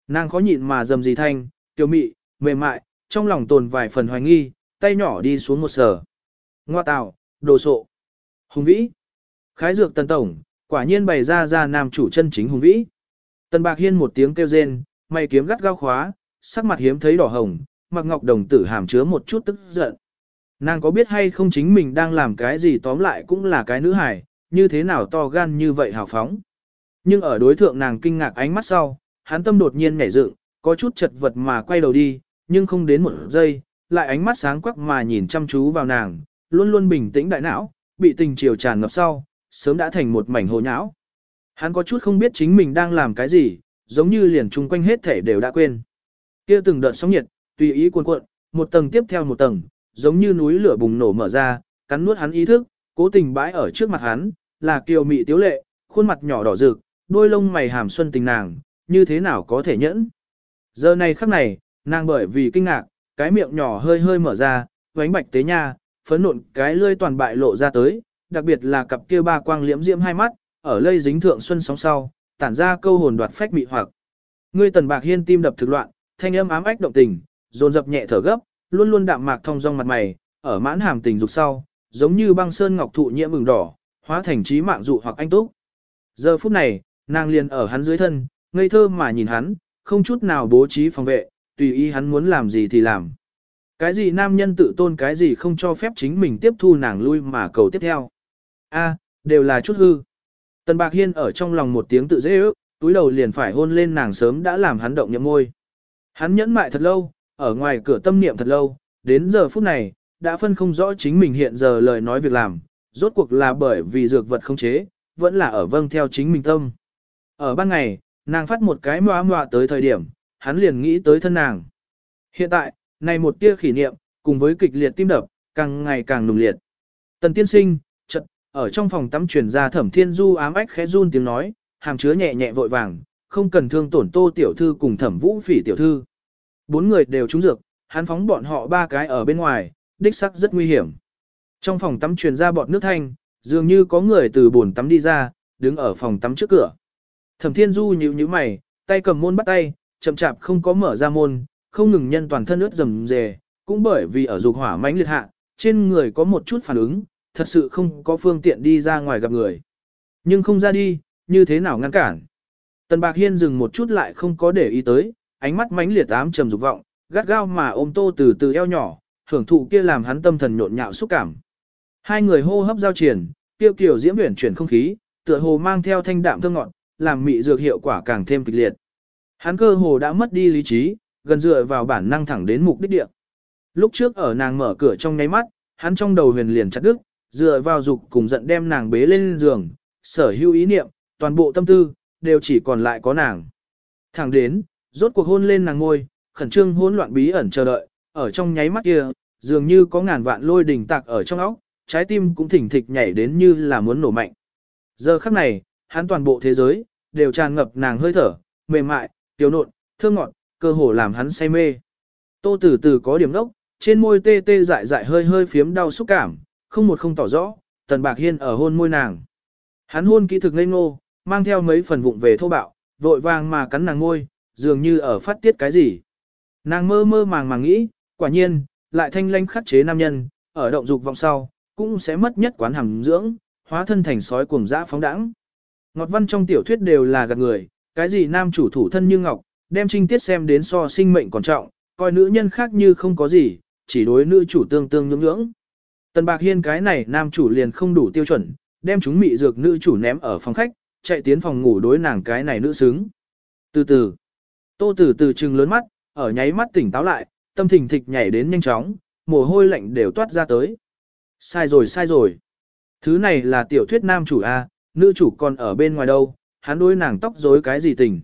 Nàng khó nhịn mà dầm gì thanh, tiểu mị, mềm mại, trong lòng tồn vài phần hoài nghi, tay nhỏ đi xuống một sở. Ngoa tào, đồ sộ. Hùng vĩ. Khái dược tần tổng, quả nhiên bày ra ra nam chủ chân chính hùng vĩ. Tần bạc hiên một tiếng kêu rên, mày kiếm gắt gao khóa, sắc mặt hiếm thấy đỏ hồng, mặc ngọc đồng tử hàm chứa một chút tức giận. Nàng có biết hay không chính mình đang làm cái gì tóm lại cũng là cái nữ hài, như thế nào to gan như vậy hào phóng. Nhưng ở đối thượng nàng kinh ngạc ánh mắt sau, hắn tâm đột nhiên nhảy dựng, có chút chật vật mà quay đầu đi, nhưng không đến một giây, lại ánh mắt sáng quắc mà nhìn chăm chú vào nàng, luôn luôn bình tĩnh đại não, bị tình chiều tràn ngập sau, sớm đã thành một mảnh hồ nhão. Hắn có chút không biết chính mình đang làm cái gì, giống như liền chung quanh hết thể đều đã quên. Kia từng đợt sóng nhiệt, tùy ý cuộn cuộn, một tầng tiếp theo một tầng, giống như núi lửa bùng nổ mở ra, cắn nuốt hắn ý thức, cố tình bãi ở trước mặt hắn, là kiều mị tiếu lệ, khuôn mặt nhỏ đỏ rực, đôi lông mày hàm xuân tình nàng, như thế nào có thể nhẫn. Giờ này khắc này, nàng bởi vì kinh ngạc, cái miệng nhỏ hơi hơi mở ra, vánh bạch tế nha, phấn nộn cái lươi toàn bại lộ ra tới, đặc biệt là cặp kia ba quang liễm diễm hai mắt, ở lây dính thượng xuân sóng sau, tản ra câu hồn đoạt phách mị hoặc. Ngươi tần bạc hiên tim đập thực loạn, thanh âm ám ách động tình, dồn dập nhẹ thở gấp, luôn luôn đạm mạc thông dong mặt mày, ở mãn hàm tình dục sau, giống như băng sơn ngọc thụ nhiễm mừng đỏ, hóa thành trí mạng dụ hoặc anh túc. Giờ phút này, nàng liền ở hắn dưới thân, ngây thơ mà nhìn hắn, không chút nào bố trí phòng vệ, tùy ý hắn muốn làm gì thì làm. Cái gì nam nhân tự tôn cái gì không cho phép chính mình tiếp thu nàng lui mà cầu tiếp theo. A, đều là chút hư. Tần Bạc Hiên ở trong lòng một tiếng tự dễ ước, túi đầu liền phải hôn lên nàng sớm đã làm hắn động nhậm môi. Hắn nhẫn mại thật lâu, ở ngoài cửa tâm niệm thật lâu, đến giờ phút này, đã phân không rõ chính mình hiện giờ lời nói việc làm, rốt cuộc là bởi vì dược vật không chế, vẫn là ở vâng theo chính mình tâm. Ở ban ngày, nàng phát một cái moa moa tới thời điểm, hắn liền nghĩ tới thân nàng. Hiện tại, này một tia kỷ niệm, cùng với kịch liệt tim đập, càng ngày càng nùng liệt. Tần tiên sinh, ở trong phòng tắm truyền ra thẩm thiên du ám ách khẽ run tiếng nói, hàm chứa nhẹ nhẹ vội vàng, không cần thương tổn tô tiểu thư cùng thẩm vũ phỉ tiểu thư. Bốn người đều trúng dược, hắn phóng bọn họ ba cái ở bên ngoài, đích sắc rất nguy hiểm. Trong phòng tắm truyền ra bọt nước thanh, dường như có người từ bồn tắm đi ra, đứng ở phòng tắm trước cửa. Thẩm Thiên Du nhíu nhíu mày, tay cầm môn bắt tay, chậm chạp không có mở ra môn, không ngừng nhân toàn thân ướt rầm rề, cũng bởi vì ở dục hỏa mãnh liệt hạ, trên người có một chút phản ứng, thật sự không có phương tiện đi ra ngoài gặp người. Nhưng không ra đi, như thế nào ngăn cản. Tần Bạc Hiên dừng một chút lại không có để ý tới, ánh mắt mãnh liệt ám trầm dục vọng, gắt gao mà ôm tô từ từ eo nhỏ, hưởng thụ kia làm hắn tâm thần nhộn nhạo xúc cảm. Hai người hô hấp giao triển, tiêu kiểu diễm uyển chuyển không khí, tựa hồ mang theo thanh đạm thơ ngọt, làm mị dược hiệu quả càng thêm kịch liệt. Hắn cơ hồ đã mất đi lý trí, gần dựa vào bản năng thẳng đến mục đích địa. Lúc trước ở nàng mở cửa trong nháy mắt, hắn trong đầu huyền liền chặt đứt, dựa vào dục cùng giận đem nàng bế lên giường, sở hữu ý niệm, toàn bộ tâm tư, đều chỉ còn lại có nàng. Thẳng đến, rốt cuộc hôn lên nàng ngôi, khẩn trương hỗn loạn bí ẩn chờ đợi, ở trong nháy mắt kia, dường như có ngàn vạn lôi đình tạc ở trong óc, trái tim cũng thỉnh thịch nhảy đến như là muốn nổ mạnh. Giờ khắc này, hắn toàn bộ thế giới, đều tràn ngập nàng hơi thở, mềm mại, tiểu nộn, thơm ngọt, cơ hồ làm hắn say mê. Tô Tử Tử có điểm đốc, trên môi tê tê dại dại hơi hơi phiếm đau xúc cảm, không một không tỏ rõ, Tần Bạc Hiên ở hôn môi nàng. Hắn hôn kỹ thực ngây ngô, mang theo mấy phần vụng về thô bạo, vội vàng mà cắn nàng môi, dường như ở phát tiết cái gì. Nàng mơ mơ màng màng nghĩ, quả nhiên, lại thanh lanh khắc chế nam nhân, ở động dục vọng sau, cũng sẽ mất nhất quán hằng dưỡng, hóa thân thành sói cuồng dã phóng đãng. Ngọt văn trong tiểu thuyết đều là gạt người, cái gì nam chủ thủ thân như ngọc, đem trinh tiết xem đến so sinh mệnh còn trọng, coi nữ nhân khác như không có gì, chỉ đối nữ chủ tương tương nhưỡng nhưỡng. Tần Bạc Hiên cái này nam chủ liền không đủ tiêu chuẩn, đem chúng mị dược nữ chủ ném ở phòng khách, chạy tiến phòng ngủ đối nàng cái này nữ xứng. Từ từ, tô từ từ trừng lớn mắt, ở nháy mắt tỉnh táo lại, tâm thình thịch nhảy đến nhanh chóng, mồ hôi lạnh đều toát ra tới. Sai rồi sai rồi. Thứ này là tiểu thuyết nam chủ A, nữ chủ còn ở bên ngoài đâu, hắn đối nàng tóc rối cái gì tình.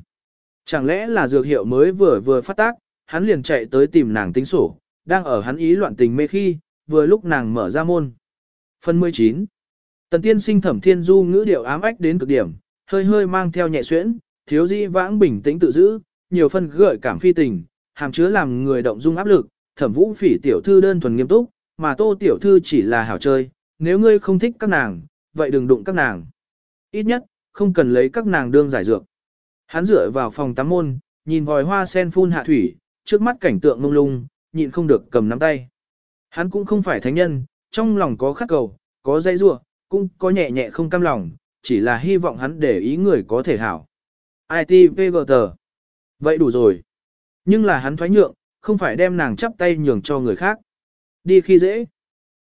Chẳng lẽ là dược hiệu mới vừa vừa phát tác, hắn liền chạy tới tìm nàng tính sổ, đang ở hắn ý loạn tình mê khi, vừa lúc nàng mở ra môn. Phần 19 Tần tiên sinh thẩm thiên du ngữ điệu ám ách đến cực điểm, hơi hơi mang theo nhẹ xuyễn, thiếu di vãng bình tĩnh tự giữ, nhiều phân gợi cảm phi tình, hàm chứa làm người động dung áp lực, thẩm vũ phỉ tiểu thư đơn thuần nghiêm túc, mà tô tiểu thư chỉ là hảo chơi, nếu ngươi không thích các nàng, vậy đừng đụng các nàng. Ít nhất, không cần lấy các nàng đương giải dược. Hắn dựa vào phòng tắm môn, nhìn vòi hoa sen phun hạ thủy, trước mắt cảnh tượng mông lung, nhịn không được cầm nắm tay. Hắn cũng không phải thánh nhân, trong lòng có khát cầu, có dây rua, cũng có nhẹ nhẹ không cam lòng, chỉ là hy vọng hắn để ý người có thể hảo. ITVGT. Vậy đủ rồi. Nhưng là hắn thoái nhượng, không phải đem nàng chắp tay nhường cho người khác. Đi khi dễ.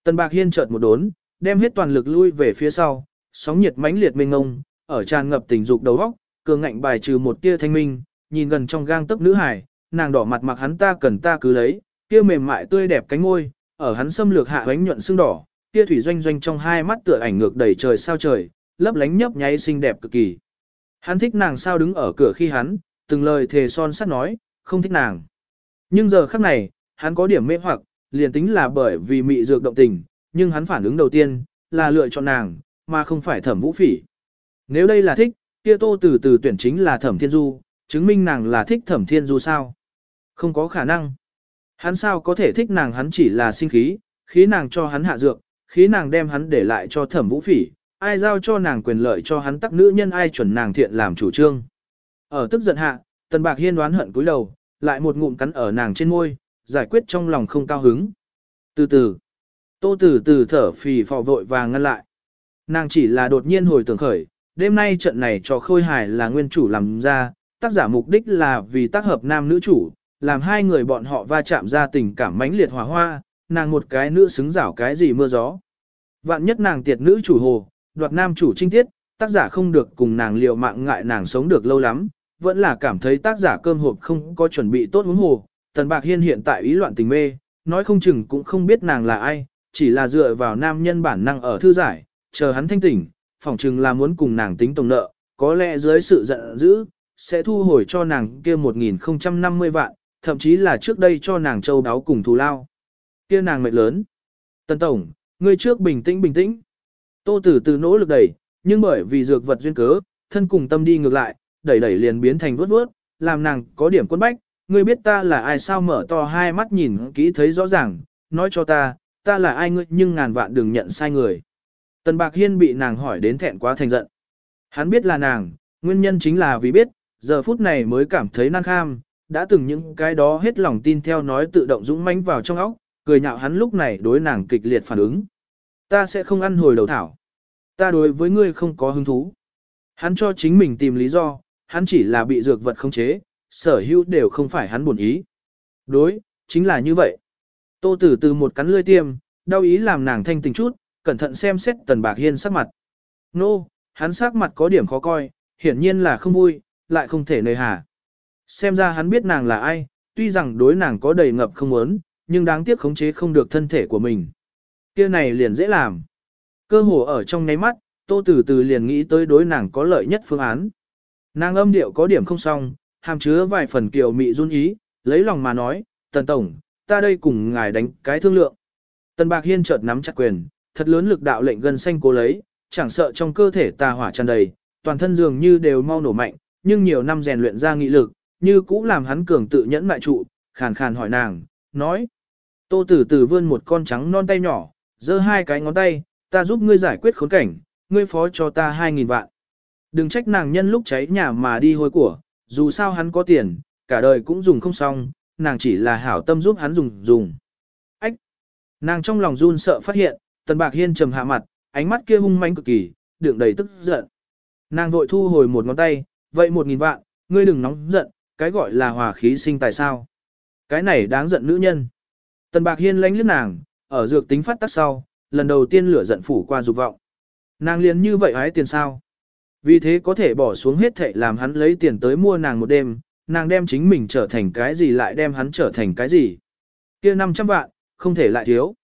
Tần Bạc Hiên chợt một đốn, đem hết toàn lực lui về phía sau, sóng nhiệt mãnh liệt mênh ngông, ở tràn ngập tình dục đầu óc, cường ngạnh bài trừ một tia thanh minh, nhìn gần trong gang tấc nữ hải, nàng đỏ mặt mặc hắn ta cần ta cứ lấy, kia mềm mại tươi đẹp cánh môi, ở hắn xâm lược hạ ánh nhuận xương đỏ, kia thủy doanh doanh trong hai mắt tựa ảnh ngược đầy trời sao trời, lấp lánh nhấp nháy xinh đẹp cực kỳ. Hắn thích nàng sao đứng ở cửa khi hắn, từng lời thề son sắt nói, không thích nàng. Nhưng giờ khắc này, hắn có điểm mê hoặc, liền tính là bởi vì mị dược động tình, nhưng hắn phản ứng đầu tiên, là lựa chọn nàng, mà không phải thẩm vũ phỉ. Nếu đây là thích, kia tô từ từ tuyển chính là thẩm thiên du, chứng minh nàng là thích thẩm thiên du sao? Không có khả năng. Hắn sao có thể thích nàng hắn chỉ là sinh khí, khí nàng cho hắn hạ dược, khí nàng đem hắn để lại cho thẩm vũ phỉ, ai giao cho nàng quyền lợi cho hắn tắc nữ nhân ai chuẩn nàng thiện làm chủ trương. Ở tức giận hạ, tần bạc hiên đoán hận cúi đầu, lại một ngụm cắn ở nàng trên môi, giải quyết trong lòng không cao hứng. Từ từ, tô từ từ thở phì phò vội và ngăn lại. Nàng chỉ là đột nhiên hồi tưởng khởi, đêm nay trận này cho khôi hài là nguyên chủ làm ra, tác giả mục đích là vì tác hợp nam nữ chủ, làm hai người bọn họ va chạm ra tình cảm mãnh liệt hòa hoa, nàng một cái nữ xứng rảo cái gì mưa gió. Vạn nhất nàng tiệt nữ chủ hồ, đoạt nam chủ trinh tiết, tác giả không được cùng nàng liều mạng ngại nàng sống được lâu lắm, vẫn là cảm thấy tác giả cơm hộp không có chuẩn bị tốt huống hồ. Tần Bạc Hiên hiện tại ý loạn tình mê, nói không chừng cũng không biết nàng là ai, chỉ là dựa vào nam nhân bản năng ở thư giải, chờ hắn thanh tỉnh, phỏng chừng là muốn cùng nàng tính tổng nợ, có lẽ dưới sự giận dữ, sẽ thu hồi cho nàng kia 1050 vạn, thậm chí là trước đây cho nàng châu đáo cùng thù lao. Kia nàng mệt lớn. Tần Tổng, ngươi trước bình tĩnh bình tĩnh. Tô Tử từ nỗ lực đẩy, nhưng bởi vì dược vật duyên cớ, thân cùng tâm đi ngược lại, đẩy đẩy liền biến thành vuốt vuốt, làm nàng có điểm quân bách. Ngươi biết ta là ai sao mở to hai mắt nhìn kỹ thấy rõ ràng, nói cho ta, ta là ai ngươi nhưng ngàn vạn đừng nhận sai người. Tần Bạc Hiên bị nàng hỏi đến thẹn quá thành giận. Hắn biết là nàng, nguyên nhân chính là vì biết, giờ phút này mới cảm thấy nan kham, đã từng những cái đó hết lòng tin theo nói tự động dũng mãnh vào trong óc, cười nhạo hắn lúc này đối nàng kịch liệt phản ứng. Ta sẽ không ăn hồi đầu thảo. Ta đối với ngươi không có hứng thú. Hắn cho chính mình tìm lý do, hắn chỉ là bị dược vật khống chế, sở hữu đều không phải hắn buồn ý. Đối, chính là như vậy. Tô tử từ một cắn lươi tiêm, đau ý làm nàng thanh tình chút, cẩn thận xem xét tần bạc hiên sắc mặt. Nô, hắn sắc mặt có điểm khó coi, hiển nhiên là không vui, lại không thể nơi hà. Xem ra hắn biết nàng là ai, tuy rằng đối nàng có đầy ngập không muốn, nhưng đáng tiếc khống chế không được thân thể của mình. Kia này liền dễ làm. Cơ hồ ở trong nháy mắt, tô từ từ liền nghĩ tới đối nàng có lợi nhất phương án. Nàng âm điệu có điểm không xong, hàm chứa vài phần kiều mị run ý, lấy lòng mà nói, tần tổng, ta đây cùng ngài đánh cái thương lượng. Tần bạc hiên chợt nắm chặt quyền, thật lớn lực đạo lệnh gần xanh cố lấy, chẳng sợ trong cơ thể tà hỏa tràn đầy, toàn thân dường như đều mau nổ mạnh, nhưng nhiều năm rèn luyện ra nghị lực, như cũ làm hắn cường tự nhẫn mại trụ, khàn khàn hỏi nàng, nói. Tô tử tử vươn một con trắng non tay nhỏ, giơ hai cái ngón tay, ta giúp ngươi giải quyết khốn cảnh, ngươi phó cho ta hai nghìn vạn. Đừng trách nàng nhân lúc cháy nhà mà đi hôi của, dù sao hắn có tiền, cả đời cũng dùng không xong, nàng chỉ là hảo tâm giúp hắn dùng dùng. Ách! Nàng trong lòng run sợ phát hiện, tần bạc hiên trầm hạ mặt, ánh mắt kia hung manh cực kỳ, đựng đầy tức giận. Nàng vội thu hồi một ngón tay, vậy một nghìn vạn, ngươi đừng nóng giận, cái gọi là hòa khí sinh tài sao. Cái này đáng giận nữ nhân. Tần bạc hiên lánh lướt nàng, ở dược tính phát tắc sau, lần đầu tiên lửa giận phủ qua dục vọng. Nàng liền như vậy hái tiền sao? Vì thế có thể bỏ xuống hết thệ làm hắn lấy tiền tới mua nàng một đêm, nàng đem chính mình trở thành cái gì lại đem hắn trở thành cái gì. kia 500 vạn, không thể lại thiếu.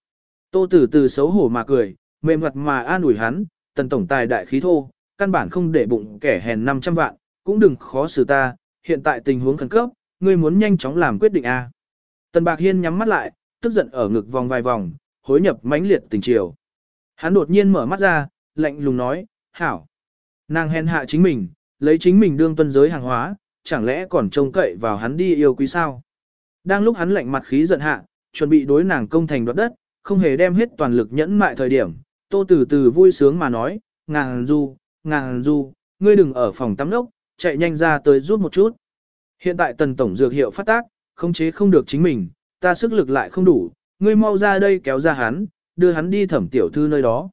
Tô tử từ xấu hổ mà cười, mềm mặt mà an ủi hắn, tần tổng tài đại khí thô, căn bản không để bụng kẻ hèn 500 vạn, cũng đừng khó xử ta, hiện tại tình huống khẩn cấp, ngươi muốn nhanh chóng làm quyết định a. Tần Bạc Hiên nhắm mắt lại, tức giận ở ngực vòng vài vòng, hối nhập mãnh liệt tình chiều. Hắn đột nhiên mở mắt ra, lạnh lùng nói, hảo. Nàng hèn hạ chính mình, lấy chính mình đương tuân giới hàng hóa, chẳng lẽ còn trông cậy vào hắn đi yêu quý sao? Đang lúc hắn lạnh mặt khí giận hạ, chuẩn bị đối nàng công thành đoạt đất, không hề đem hết toàn lực nhẫn mại thời điểm, tô từ từ vui sướng mà nói, ngàn du, ngàn du, ngươi đừng ở phòng tắm lốc, chạy nhanh ra tới rút một chút. Hiện tại tần tổng dược hiệu phát tác, không chế không được chính mình, ta sức lực lại không đủ, ngươi mau ra đây kéo ra hắn, đưa hắn đi thẩm tiểu thư nơi đó.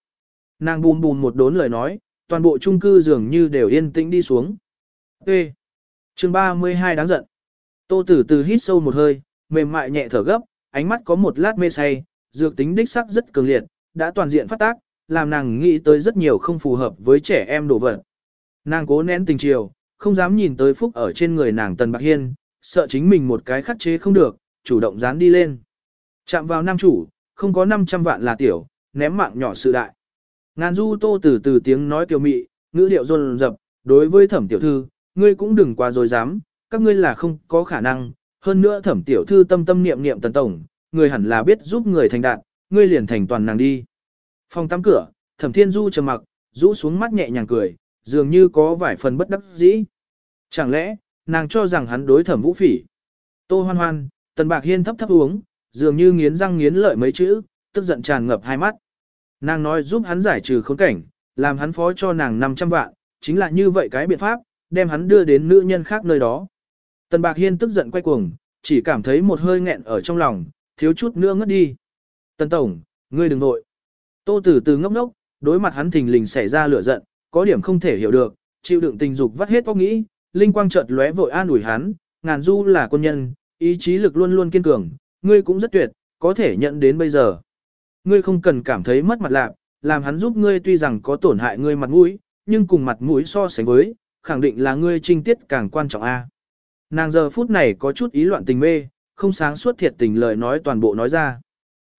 Nàng bùm bùm một đốn lời nói, toàn bộ chung cư dường như đều yên tĩnh đi xuống. Ê! chương 32 đáng giận. Tô tử từ hít sâu một hơi, mềm mại nhẹ thở gấp, ánh mắt có một lát mê say, dược tính đích sắc rất cường liệt, đã toàn diện phát tác, làm nàng nghĩ tới rất nhiều không phù hợp với trẻ em đồ vật. Nàng cố nén tình chiều, không dám nhìn tới phúc ở trên người nàng Tần Bạc Hiên, sợ chính mình một cái khắc chế không được, chủ động dán đi lên. Chạm vào nam chủ, không có 500 vạn là tiểu, ném mạng nhỏ sự đại. Ngàn du tô từ từ tiếng nói kiều mị, ngữ điệu rôn rập, đối với thẩm tiểu thư, ngươi cũng đừng quá dối dám, các ngươi là không có khả năng, hơn nữa thẩm tiểu thư tâm tâm niệm niệm tần tổng, người hẳn là biết giúp người thành đạt, ngươi liền thành toàn nàng đi. Phòng tắm cửa, thẩm thiên du trầm mặc, rũ xuống mắt nhẹ nhàng cười, dường như có vài phần bất đắc dĩ. Chẳng lẽ, nàng cho rằng hắn đối thẩm vũ phỉ. Tô hoan hoan, tần bạc hiên thấp thấp uống, dường như nghiến răng nghiến lợi mấy chữ, tức giận tràn ngập hai mắt. Nàng nói giúp hắn giải trừ khốn cảnh, làm hắn phó cho nàng 500 vạn, chính là như vậy cái biện pháp, đem hắn đưa đến nữ nhân khác nơi đó. Tần Bạc Hiên tức giận quay cuồng, chỉ cảm thấy một hơi nghẹn ở trong lòng, thiếu chút nữa ngất đi. Tần Tổng, ngươi đừng nội. Tô Tử từ ngốc ngốc, đối mặt hắn thình lình xảy ra lửa giận, có điểm không thể hiểu được, chịu đựng tình dục vắt hết óc nghĩ, linh quang chợt lóe vội an ủi hắn, ngàn du là quân nhân, ý chí lực luôn luôn kiên cường, ngươi cũng rất tuyệt, có thể nhận đến bây giờ. Ngươi không cần cảm thấy mất mặt lạc, làm hắn giúp ngươi tuy rằng có tổn hại ngươi mặt mũi, nhưng cùng mặt mũi so sánh với, khẳng định là ngươi trinh tiết càng quan trọng a. Nàng giờ phút này có chút ý loạn tình mê, không sáng suốt thiệt tình lời nói toàn bộ nói ra.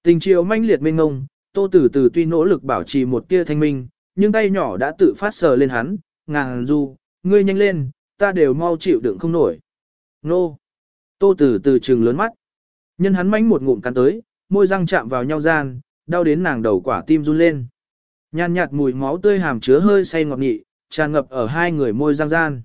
Tình chiều manh liệt mênh ngông, tô tử từ tuy nỗ lực bảo trì một tia thanh minh, nhưng tay nhỏ đã tự phát sờ lên hắn, ngàn du, ngươi nhanh lên, ta đều mau chịu đựng không nổi. Nô! Tô tử từ trừng lớn mắt. Nhân hắn mánh một ngụm cắn tới, môi răng chạm vào nhau gian, đau đến nàng đầu quả tim run lên. Nhàn nhạt mùi máu tươi hàm chứa hơi say ngọt nhị, tràn ngập ở hai người môi răng gian.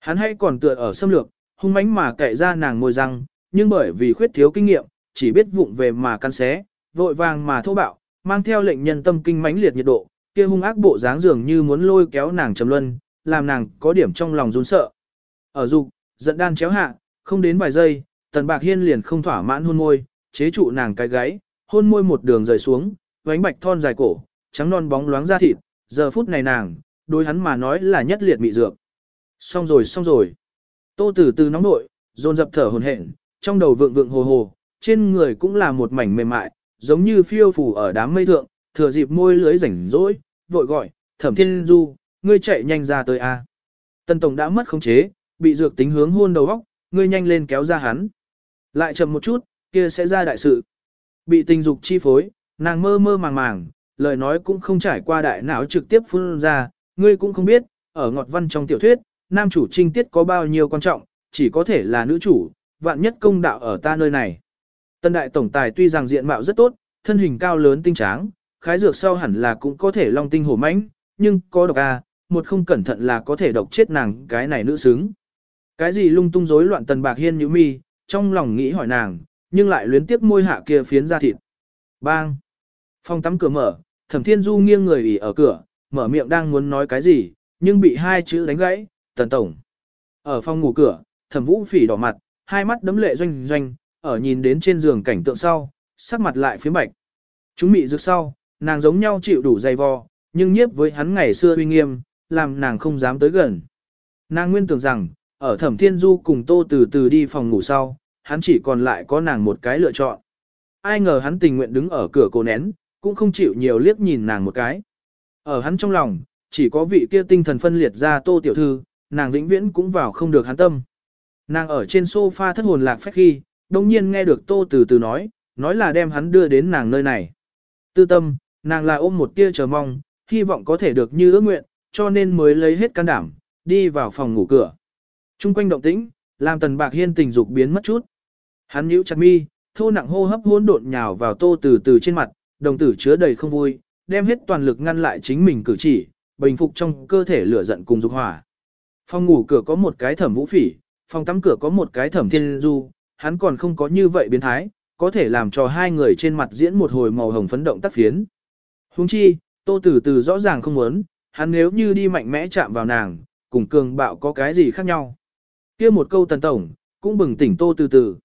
Hắn hay còn tựa ở xâm lược, hung mãnh mà cậy ra nàng môi răng, nhưng bởi vì khuyết thiếu kinh nghiệm, chỉ biết vụng về mà căn xé, vội vàng mà thô bạo, mang theo lệnh nhân tâm kinh mãnh liệt nhiệt độ, kia hung ác bộ dáng dường như muốn lôi kéo nàng trầm luân, làm nàng có điểm trong lòng run sợ. Ở dục, giận đan chéo hạ, không đến vài giây, Tần Bạc Hiên liền không thỏa mãn hôn môi, chế trụ nàng cái gáy, hôn môi một đường rời xuống, vánh bạch thon dài cổ, trắng non bóng loáng da thịt, giờ phút này nàng, đối hắn mà nói là nhất liệt mị dược. Xong rồi xong rồi. Tô Tử từ nóng nội, dồn dập thở hổn hển, trong đầu vượng vượng hồ hồ, trên người cũng là một mảnh mềm mại, giống như phiêu phù ở đám mây thượng, thừa dịp môi lưới rảnh rỗi, vội gọi, "Thẩm Thiên Du, ngươi chạy nhanh ra tới a." Tân tổng đã mất khống chế, bị dược tính hướng hôn đầu óc, ngươi nhanh lên kéo ra hắn. Lại chậm một chút, kia sẽ ra đại sự. Bị tình dục chi phối, nàng mơ mơ màng màng, lời nói cũng không trải qua đại não trực tiếp phun ra, ngươi cũng không biết, ở ngọt văn trong tiểu thuyết, nam chủ trinh tiết có bao nhiêu quan trọng, chỉ có thể là nữ chủ, vạn nhất công đạo ở ta nơi này. Tân đại tổng tài tuy rằng diện mạo rất tốt, thân hình cao lớn tinh tráng, khái dược sau hẳn là cũng có thể long tinh hổ mãnh, nhưng có độc a, một không cẩn thận là có thể độc chết nàng cái này nữ xứng. Cái gì lung tung rối loạn tần bạc hiên như mi, trong lòng nghĩ hỏi nàng, nhưng lại luyến tiếp môi hạ kia phiến ra thịt. Bang! Phòng tắm cửa mở, thẩm thiên du nghiêng người ỉ ở cửa, mở miệng đang muốn nói cái gì, nhưng bị hai chữ đánh gãy, tần tổng. Ở phòng ngủ cửa, thẩm vũ phỉ đỏ mặt, hai mắt đấm lệ doanh doanh, ở nhìn đến trên giường cảnh tượng sau, sắc mặt lại phía bạch. Chúng mị rực sau, nàng giống nhau chịu đủ dày vò, nhưng nhiếp với hắn ngày xưa uy nghiêm, làm nàng không dám tới gần. Nàng nguyên tưởng rằng, ở thẩm thiên du cùng tô từ từ đi phòng ngủ sau, hắn chỉ còn lại có nàng một cái lựa chọn. Ai ngờ hắn tình nguyện đứng ở cửa cô nén, cũng không chịu nhiều liếc nhìn nàng một cái. Ở hắn trong lòng, chỉ có vị kia tinh thần phân liệt ra tô tiểu thư, nàng vĩnh viễn cũng vào không được hắn tâm. Nàng ở trên sofa thất hồn lạc phách khi, đồng nhiên nghe được tô từ từ nói, nói là đem hắn đưa đến nàng nơi này. Tư tâm, nàng là ôm một tia chờ mong, hy vọng có thể được như ước nguyện, cho nên mới lấy hết can đảm, đi vào phòng ngủ cửa. Trung quanh động tĩnh, làm tần bạc hiên tình dục biến mất chút. Hắn nhíu chặt mi, thô nặng hô hấp hỗn độn nhào vào tô từ từ trên mặt, đồng tử chứa đầy không vui, đem hết toàn lực ngăn lại chính mình cử chỉ, bình phục trong cơ thể lửa giận cùng dục hỏa. Phòng ngủ cửa có một cái thẩm vũ phỉ, phòng tắm cửa có một cái thẩm thiên du, hắn còn không có như vậy biến thái, có thể làm cho hai người trên mặt diễn một hồi màu hồng phấn động tác phiến. Huống chi, tô từ từ rõ ràng không muốn, hắn nếu như đi mạnh mẽ chạm vào nàng, cùng cường bạo có cái gì khác nhau. kia một câu tần tổng, cũng bừng tỉnh tô từ từ.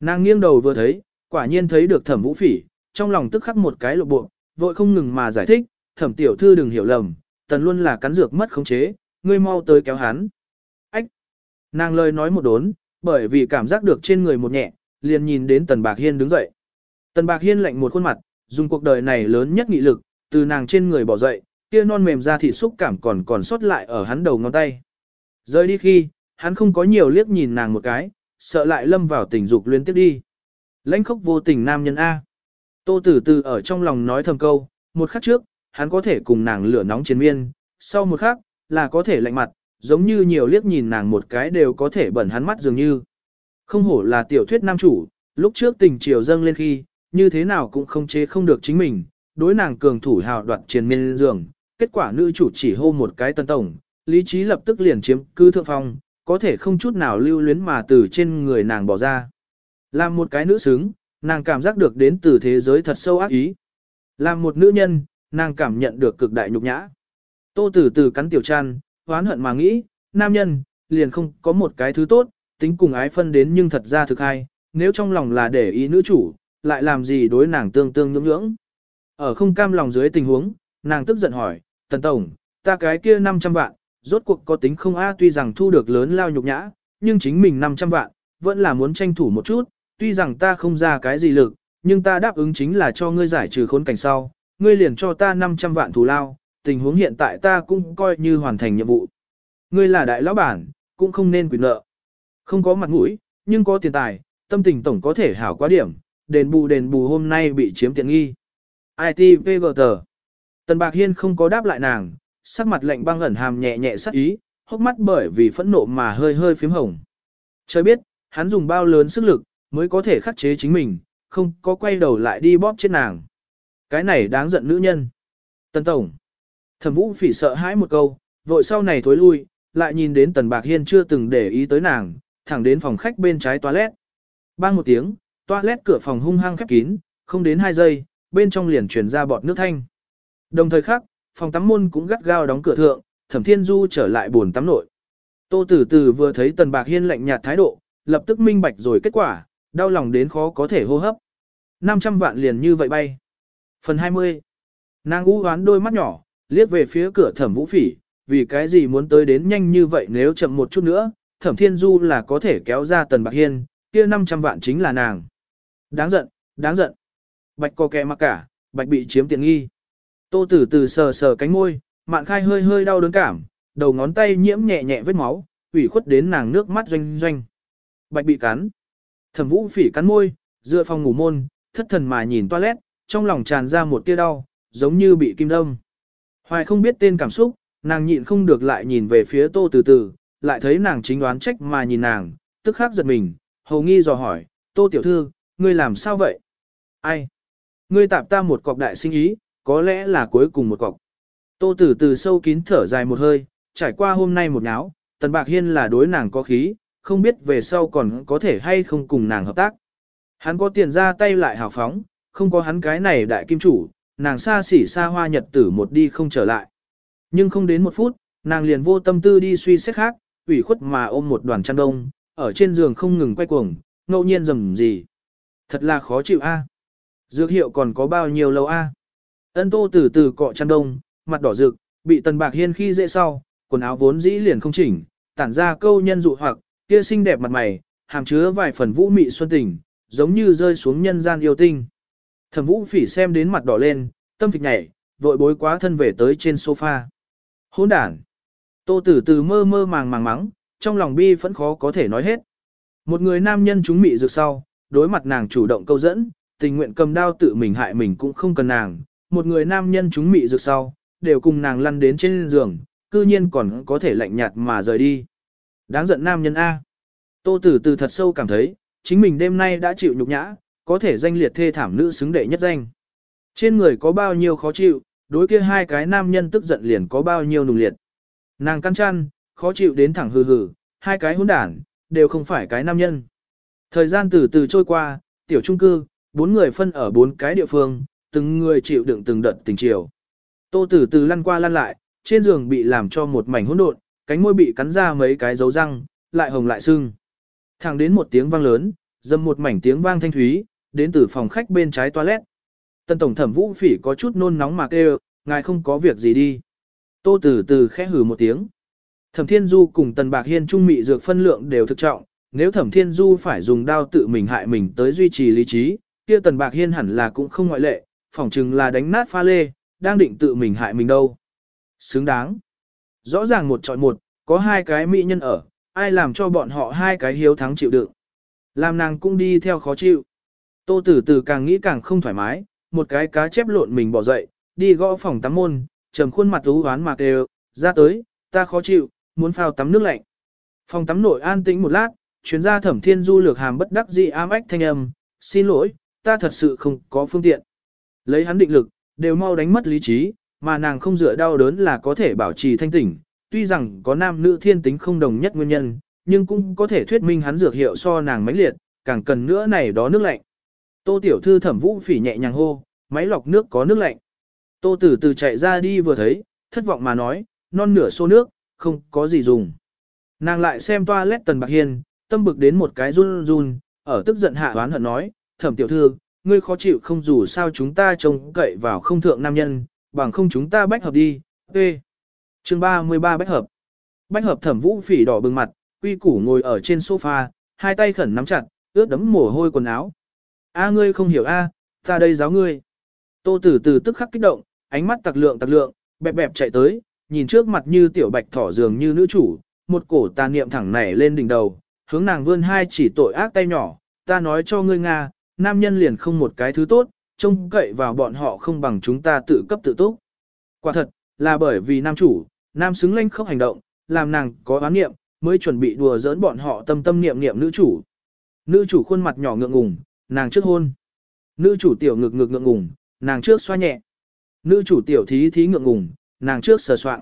Nàng nghiêng đầu vừa thấy, quả nhiên thấy được thẩm vũ phỉ, trong lòng tức khắc một cái lộ bộ, vội không ngừng mà giải thích, thẩm tiểu thư đừng hiểu lầm, tần luôn là cắn dược mất khống chế, ngươi mau tới kéo hắn. Ách! Nàng lời nói một đốn, bởi vì cảm giác được trên người một nhẹ, liền nhìn đến tần bạc hiên đứng dậy. Tần bạc hiên lạnh một khuôn mặt, dùng cuộc đời này lớn nhất nghị lực, từ nàng trên người bỏ dậy, kia non mềm ra thịt xúc cảm còn còn sót lại ở hắn đầu ngón tay. Rời đi khi, hắn không có nhiều liếc nhìn nàng một cái, sợ lại lâm vào tình dục liên tiếp đi. Lãnh khốc vô tình nam nhân A. Tô Tử Từ ở trong lòng nói thầm câu, một khắc trước, hắn có thể cùng nàng lửa nóng chiến miên, sau một khắc, là có thể lạnh mặt, giống như nhiều liếc nhìn nàng một cái đều có thể bẩn hắn mắt dường như. Không hổ là tiểu thuyết nam chủ, lúc trước tình chiều dâng lên khi, như thế nào cũng không chế không được chính mình, đối nàng cường thủ hào đoạt triền miên giường, kết quả nữ chủ chỉ hô một cái tân tổng, lý trí lập tức liền chiếm cứ thượng phong, có thể không chút nào lưu luyến mà từ trên người nàng bỏ ra. Làm một cái nữ xứng, nàng cảm giác được đến từ thế giới thật sâu ác ý. Làm một nữ nhân, nàng cảm nhận được cực đại nhục nhã. Tô tử từ cắn tiểu trăn, hoán hận mà nghĩ, nam nhân, liền không có một cái thứ tốt, tính cùng ái phân đến nhưng thật ra thực hay, nếu trong lòng là để ý nữ chủ, lại làm gì đối nàng tương tương nhưỡng nhưỡng. Ở không cam lòng dưới tình huống, nàng tức giận hỏi, Tần Tổng, ta cái kia 500 vạn, rốt cuộc có tính không a tuy rằng thu được lớn lao nhục nhã, nhưng chính mình 500 vạn, vẫn là muốn tranh thủ một chút, tuy rằng ta không ra cái gì lực, nhưng ta đáp ứng chính là cho ngươi giải trừ khốn cảnh sau, ngươi liền cho ta 500 vạn thù lao, tình huống hiện tại ta cũng coi như hoàn thành nhiệm vụ. Ngươi là đại lão bản, cũng không nên quyền nợ. Không có mặt mũi, nhưng có tiền tài, tâm tình tổng có thể hảo quá điểm, đền bù đền bù hôm nay bị chiếm tiện nghi. ITVGT Tần Bạc Hiên không có đáp lại nàng, sắc mặt lạnh băng ẩn hàm nhẹ nhẹ sắc ý, hốc mắt bởi vì phẫn nộ mà hơi hơi phím hồng. Trời biết, hắn dùng bao lớn sức lực, mới có thể khắc chế chính mình, không có quay đầu lại đi bóp chết nàng. Cái này đáng giận nữ nhân. Tần Tổng. Thẩm Vũ phỉ sợ hãi một câu, vội sau này thối lui, lại nhìn đến Tần Bạc Hiên chưa từng để ý tới nàng, thẳng đến phòng khách bên trái toilet. Bang một tiếng, toilet cửa phòng hung hăng khép kín, không đến 2 giây, bên trong liền truyền ra bọt nước thanh. Đồng thời khác, phòng tắm môn cũng gắt gao đóng cửa thượng, Thẩm Thiên Du trở lại buồn tắm nội. Tô Tử Tử vừa thấy Tần Bạc Hiên lạnh nhạt thái độ, lập tức minh bạch rồi kết quả, đau lòng đến khó có thể hô hấp. 500 vạn liền như vậy bay. Phần 20. Nàng u hoán đôi mắt nhỏ, liếc về phía cửa Thẩm Vũ Phỉ, vì cái gì muốn tới đến nhanh như vậy nếu chậm một chút nữa, Thẩm Thiên Du là có thể kéo ra Tần Bạc Hiên, kia 500 vạn chính là nàng. Đáng giận, đáng giận. Bạch co kẹ mặc cả, bạch bị chiếm tiện nghi. Tô tử từ sờ sờ cánh môi, mạn khai hơi hơi đau đớn cảm, đầu ngón tay nhiễm nhẹ nhẹ vết máu, ủy khuất đến nàng nước mắt doanh doanh. Bạch bị cắn. Thẩm vũ phỉ cắn môi, dựa phòng ngủ môn, thất thần mà nhìn toilet, trong lòng tràn ra một tia đau, giống như bị kim đâm. Hoài không biết tên cảm xúc, nàng nhịn không được lại nhìn về phía tô từ từ, lại thấy nàng chính đoán trách mà nhìn nàng, tức khắc giật mình, hầu nghi dò hỏi, tô tiểu thư, ngươi làm sao vậy? Ai? Ngươi tạp ta một cọc đại sinh ý, có lẽ là cuối cùng một cọc. Tô tử từ sâu kín thở dài một hơi, trải qua hôm nay một náo, tần bạc hiên là đối nàng có khí, không biết về sau còn có thể hay không cùng nàng hợp tác. Hắn có tiền ra tay lại hào phóng, không có hắn cái này đại kim chủ, nàng xa xỉ xa hoa nhật tử một đi không trở lại. Nhưng không đến một phút, nàng liền vô tâm tư đi suy xét khác, ủy khuất mà ôm một đoàn chăn đông, ở trên giường không ngừng quay cuồng, ngẫu nhiên rầm gì. Thật là khó chịu a. Dược hiệu còn có bao nhiêu lâu a? Ân tô từ từ cọ chăn đông, mặt đỏ rực, bị tần bạc hiên khi dễ sau, quần áo vốn dĩ liền không chỉnh, tản ra câu nhân dụ hoặc, kia xinh đẹp mặt mày, hàm chứa vài phần vũ mị xuân tình, giống như rơi xuống nhân gian yêu tinh. Thẩm vũ phỉ xem đến mặt đỏ lên, tâm phịch nhảy, vội bối quá thân về tới trên sofa. Hỗn đản. Tô tử từ mơ mơ màng màng mắng, trong lòng bi vẫn khó có thể nói hết. Một người nam nhân chúng mị dược sau, đối mặt nàng chủ động câu dẫn, tình nguyện cầm đao tự mình hại mình cũng không cần nàng. Một người nam nhân chúng mị rực sau, đều cùng nàng lăn đến trên giường, cư nhiên còn có thể lạnh nhạt mà rời đi. Đáng giận nam nhân A. Tô tử từ thật sâu cảm thấy, chính mình đêm nay đã chịu nhục nhã, có thể danh liệt thê thảm nữ xứng đệ nhất danh. Trên người có bao nhiêu khó chịu, đối kia hai cái nam nhân tức giận liền có bao nhiêu nùng liệt. Nàng căn chăn, khó chịu đến thẳng hừ hừ, hai cái hỗn đản, đều không phải cái nam nhân. Thời gian từ từ trôi qua, tiểu trung cư, bốn người phân ở bốn cái địa phương, từng người chịu đựng từng đợt tình chiều. Tô tử từ lăn qua lăn lại, trên giường bị làm cho một mảnh hỗn độn, cánh môi bị cắn ra mấy cái dấu răng, lại hồng lại sưng. Thẳng đến một tiếng vang lớn, dầm một mảnh tiếng vang thanh thúy, đến từ phòng khách bên trái toilet. Tân tổng thẩm vũ phỉ có chút nôn nóng mà kêu, ngài không có việc gì đi. Tô tử từ khẽ hừ một tiếng. Thẩm Thiên Du cùng Tần Bạc Hiên trung mị dược phân lượng đều thực trọng, nếu Thẩm Thiên Du phải dùng đao tự mình hại mình tới duy trì lý trí, kia Tần Bạc Hiên hẳn là cũng không ngoại lệ, phỏng chừng là đánh nát pha lê, đang định tự mình hại mình đâu. Xứng đáng. Rõ ràng một chọi một, có hai cái mỹ nhân ở, ai làm cho bọn họ hai cái hiếu thắng chịu đựng. Làm nàng cũng đi theo khó chịu. Tô tử tử càng nghĩ càng không thoải mái, một cái cá chép lộn mình bỏ dậy, đi gõ phòng tắm môn, trầm khuôn mặt ú hoán mà kêu, ra tới, ta khó chịu, muốn phao tắm nước lạnh. Phòng tắm nội an tĩnh một lát, chuyên gia thẩm thiên du lược hàm bất đắc dị ám ách thanh âm, xin lỗi, ta thật sự không có phương tiện. Lấy hắn định lực, đều mau đánh mất lý trí, mà nàng không dựa đau đớn là có thể bảo trì thanh tỉnh. Tuy rằng có nam nữ thiên tính không đồng nhất nguyên nhân, nhưng cũng có thể thuyết minh hắn dược hiệu so nàng mãnh liệt, càng cần nữa này đó nước lạnh. Tô tiểu thư thẩm vũ phỉ nhẹ nhàng hô, máy lọc nước có nước lạnh. Tô tử từ chạy ra đi vừa thấy, thất vọng mà nói, non nửa xô nước, không có gì dùng. Nàng lại xem toa lét tần bạc hiên, tâm bực đến một cái run run, ở tức giận hạ oán hận nói, thẩm tiểu thư, ngươi khó chịu không dù sao chúng ta trông cậy vào không thượng nam nhân, bằng không chúng ta bách hợp đi, Ê. Chương 33 bách hợp. Bách hợp thẩm vũ phỉ đỏ bừng mặt, quy củ ngồi ở trên sofa, hai tay khẩn nắm chặt, ướt đấm mồ hôi quần áo. A ngươi không hiểu a, ta đây giáo ngươi. Tô tử từ tức khắc kích động, ánh mắt tặc lượng tặc lượng, bẹp bẹp chạy tới, nhìn trước mặt như tiểu bạch thỏ dường như nữ chủ, một cổ tà niệm thẳng nảy lên đỉnh đầu, hướng nàng vươn hai chỉ tội ác tay nhỏ, ta nói cho ngươi Nga, nam nhân liền không một cái thứ tốt, trông cậy vào bọn họ không bằng chúng ta tự cấp tự túc. Quả thật, là bởi vì nam chủ, nam xứng lanh không hành động, làm nàng có oán niệm, mới chuẩn bị đùa giỡn bọn họ tâm tâm niệm niệm nữ chủ. Nữ chủ khuôn mặt nhỏ ngượng ngùng, nàng trước hôn. Nữ chủ tiểu ngực ngực ngượng ngùng, nàng trước xoa nhẹ. Nữ chủ tiểu thí thí ngượng ngùng, nàng trước sờ soạn.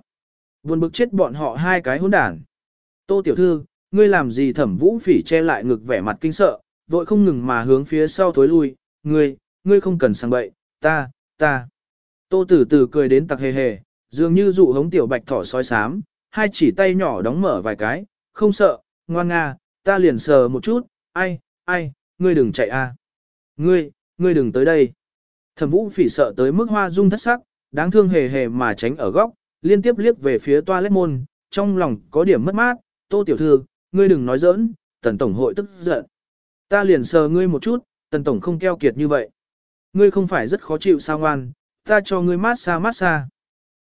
Buồn bực chết bọn họ hai cái hỗn đản. Tô tiểu thư, ngươi làm gì thẩm vũ phỉ che lại ngực vẻ mặt kinh sợ, vội không ngừng mà hướng phía sau thối lui, ngươi, ngươi không cần sang bậy, ta, ta. Tô tử tử cười đến tặc hề hề, dường như dụ hống tiểu bạch thỏ soi sám, hai chỉ tay nhỏ đóng mở vài cái, không sợ, ngoan nga, ta liền sờ một chút, ai, ai, ngươi đừng chạy a, Ngươi, ngươi đừng tới đây. Thẩm vũ phỉ sợ tới mức hoa dung thất sắc, đáng thương hề hề mà tránh ở góc, liên tiếp liếc về phía toilet môn, trong lòng có điểm mất mát, tô tiểu thư, ngươi đừng nói giỡn, tần tổng hội tức giận. Ta liền sờ ngươi một chút, tần tổng không keo kiệt như vậy. Ngươi không phải rất khó chịu sao ngoan, ta cho ngươi mát xa mát xa.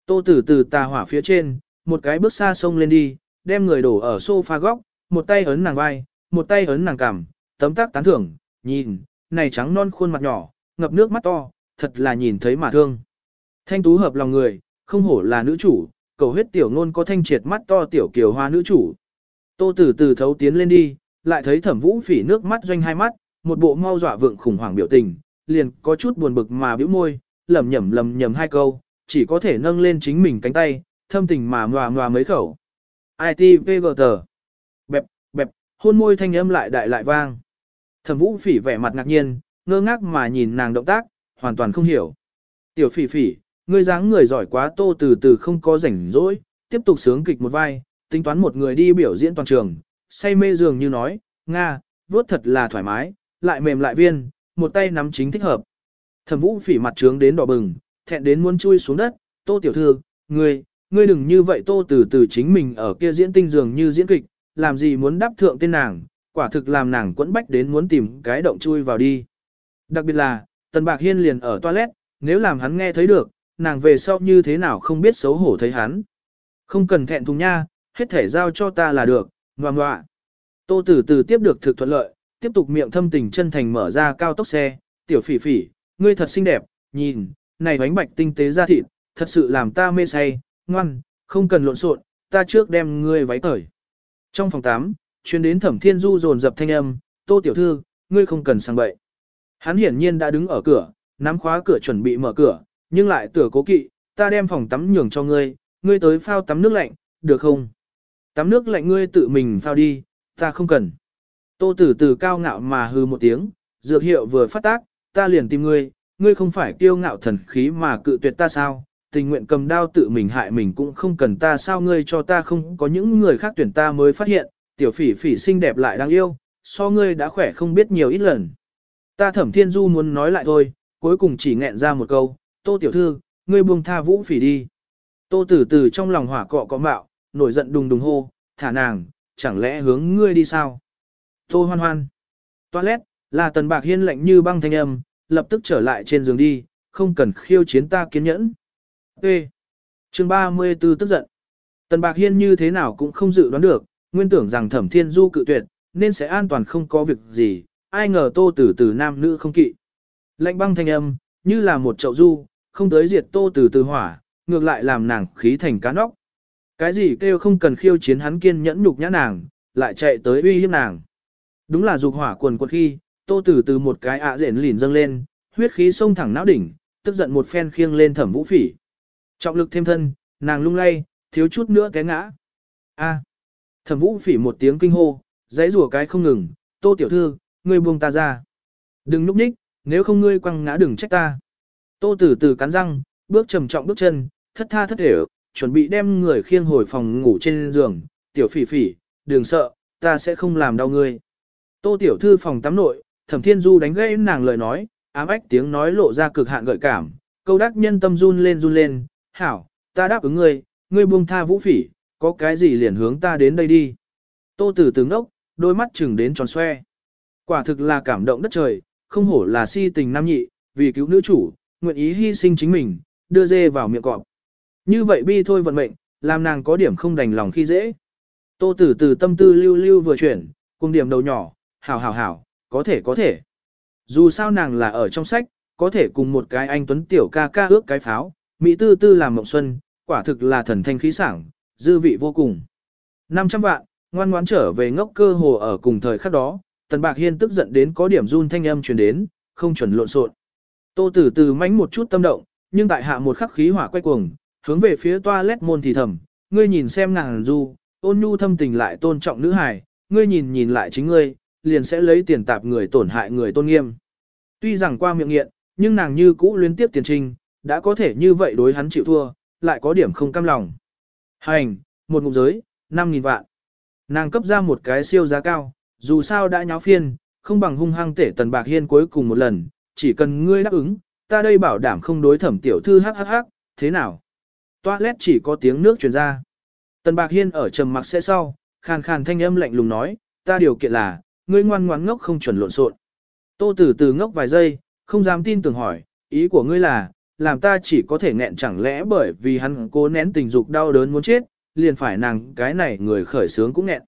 Tô tử từ tà hỏa phía trên, một cái bước xa sông lên đi, đem người đổ ở sofa góc, một tay ấn nàng vai, một tay ấn nàng cằm, tấm tác tán thưởng, nhìn, này trắng non khuôn mặt nhỏ, ngập nước mắt to, thật là nhìn thấy mà thương. Thanh tú hợp lòng người, không hổ là nữ chủ, cầu huyết tiểu ngôn có thanh triệt mắt to tiểu kiều hoa nữ chủ. Tô tử từ thấu tiến lên đi, lại thấy thẩm vũ phỉ nước mắt doanh hai mắt, một bộ mau dọa vượng khủng hoảng biểu tình, liền có chút buồn bực mà bĩu môi, lẩm nhẩm lầm nhầm hai câu, chỉ có thể nâng lên chính mình cánh tay, thâm tình mà ngoà ngoà mấy khẩu. ITVGT. Bẹp, bẹp, hôn môi thanh âm lại đại lại vang. Thẩm vũ phỉ vẻ mặt ngạc nhiên, ngơ ngác mà nhìn nàng động tác, hoàn toàn không hiểu. Tiểu phỉ phỉ, ngươi dáng người giỏi quá tô từ từ không có rảnh rỗi, tiếp tục sướng kịch một vai, tính toán một người đi biểu diễn toàn trường, say mê dường như nói, Nga, vuốt thật là thoải mái, lại mềm lại viên, một tay nắm chính thích hợp. Thẩm vũ phỉ mặt trướng đến đỏ bừng, thẹn đến muốn chui xuống đất, tô tiểu thư, ngươi, ngươi đừng như vậy tô từ từ chính mình ở kia diễn tinh dường như diễn kịch, làm gì muốn đáp thượng tên nàng, quả thực làm nàng quẫn bách đến muốn tìm cái động chui vào đi. Đặc biệt là, Tần Bạc Hiên liền ở toilet, nếu làm hắn nghe thấy được, nàng về sau như thế nào không biết xấu hổ thấy hắn. Không cần thẹn thùng nha, hết thể giao cho ta là được, ngoà ngoạ. Tô Tử tử tiếp được thực thuận lợi, tiếp tục miệng thâm tình chân thành mở ra cao tốc xe, tiểu phỉ phỉ, ngươi thật xinh đẹp, nhìn, này bánh bạch tinh tế da thịt, thật sự làm ta mê say, ngoan, không cần lộn xộn, ta trước đem ngươi váy cởi. Trong phòng 8, truyền đến thẩm thiên du dồn dập thanh âm, tô tiểu thư, ngươi không cần sang bậy. Hắn hiển nhiên đã đứng ở cửa, nắm khóa cửa chuẩn bị mở cửa, nhưng lại tựa cố kỵ, ta đem phòng tắm nhường cho ngươi, ngươi tới phao tắm nước lạnh, được không? Tắm nước lạnh ngươi tự mình phao đi, ta không cần. Tô tử từ cao ngạo mà hư một tiếng, dược hiệu vừa phát tác, ta liền tìm ngươi, ngươi không phải kiêu ngạo thần khí mà cự tuyệt ta sao, tình nguyện cầm đao tự mình hại mình cũng không cần ta sao ngươi cho ta không có những người khác tuyển ta mới phát hiện, tiểu phỉ phỉ xinh đẹp lại đáng yêu, so ngươi đã khỏe không biết nhiều ít lần. Ta thẩm thiên du muốn nói lại thôi, cuối cùng chỉ nghẹn ra một câu, tô tiểu thư, ngươi buông tha vũ phỉ đi. Tô tử từ trong lòng hỏa cọ có mạo, nổi giận đùng đùng hô, thả nàng, chẳng lẽ hướng ngươi đi sao? Tô hoan hoan. Toilet, là tần bạc hiên lạnh như băng thanh âm, lập tức trở lại trên giường đi, không cần khiêu chiến ta kiên nhẫn. Ê! chương 34 tức giận. Tần bạc hiên như thế nào cũng không dự đoán được, nguyên tưởng rằng thẩm thiên du cự tuyệt, nên sẽ an toàn không có việc gì, ai ngờ tô tử tử nam nữ không kỵ. Lạnh băng thanh âm, như là một chậu du, không tới diệt tô tử tử hỏa, ngược lại làm nàng khí thành cá nóc. Cái gì kêu không cần khiêu chiến hắn kiên nhẫn nhục nhã nàng, lại chạy tới uy hiếp nàng. Đúng là dục hỏa quần quật khi, tô tử từ một cái ạ à rển lìn dâng lên, huyết khí sông thẳng não đỉnh, tức giận một phen khiêng lên thẩm vũ phỉ. Trọng lực thêm thân, nàng lung lay, thiếu chút nữa té ngã. A. Thẩm vũ phỉ một tiếng kinh hô, dãy rùa cái không ngừng, tô tiểu thư, ngươi buông ta ra. Đừng núp nhích, nếu không ngươi quăng ngã đừng trách ta. Tô tử từ cắn răng, bước trầm trọng bước chân, thất tha thất thể, chuẩn bị đem người khiêng hồi phòng ngủ trên giường. Tiểu phỉ phỉ, đừng sợ, ta sẽ không làm đau ngươi. Tô tiểu thư phòng tắm nội, thẩm thiên du đánh gãy nàng lời nói, ám ách tiếng nói lộ ra cực hạn gợi cảm, câu đắc nhân tâm run lên run lên, hảo, ta đáp ứng ngươi, ngươi buông tha vũ phỉ, có cái gì liền hướng ta đến đây đi. Tô tử tướng đốc, đôi mắt chừng đến tròn xoe. Quả thực là cảm động đất trời, không hổ là si tình nam nhị, vì cứu nữ chủ, nguyện ý hy sinh chính mình, đưa dê vào miệng cọp. Như vậy bi thôi vận mệnh, làm nàng có điểm không đành lòng khi dễ. Tô tử từ tâm tư lưu lưu vừa chuyển, cùng điểm đầu nhỏ, hảo hảo hảo, có thể có thể. Dù sao nàng là ở trong sách, có thể cùng một cái anh tuấn tiểu ca ca ước cái pháo, Mỹ tư tư làm mộng xuân, quả thực là thần thanh khí sảng, dư vị vô cùng. 500 vạn, ngoan ngoãn trở về ngốc cơ hồ ở cùng thời khắc đó, Tần Bạc Hiên tức giận đến có điểm run thanh âm truyền đến, không chuẩn lộn xộn. Tô Tử Từ mánh một chút tâm động, nhưng tại hạ một khắc khí hỏa quay cuồng, hướng về phía toilet môn thì thầm, ngươi nhìn xem nàng du, ôn nhu thâm tình lại tôn trọng nữ hài, ngươi nhìn nhìn lại chính ngươi, liền sẽ lấy tiền tạp người tổn hại người tôn nghiêm. Tuy rằng qua miệng nghiện, nhưng nàng như cũ liên tiếp tiền trinh, đã có thể như vậy đối hắn chịu thua, lại có điểm không cam lòng. Hành, một ngụm giới, 5.000 vạn. Nàng cấp ra một cái siêu giá cao, dù sao đã nháo phiên, không bằng hung hăng tể tần bạc hiên cuối cùng một lần, chỉ cần ngươi đáp ứng, ta đây bảo đảm không đối thẩm tiểu thư hắc hắc hắc, thế nào? Toilet chỉ có tiếng nước truyền ra. Tần bạc hiên ở trầm mặc sẽ sau, khàn khàn thanh âm lạnh lùng nói, ta điều kiện là, ngươi ngoan ngoãn ngốc không chuẩn lộn xộn. Tô tử từ ngốc vài giây, không dám tin tưởng hỏi, ý của ngươi là, làm ta chỉ có thể nghẹn chẳng lẽ bởi vì hắn cố nén tình dục đau đớn muốn chết, liền phải nàng cái này người khởi sướng cũng nghẹn.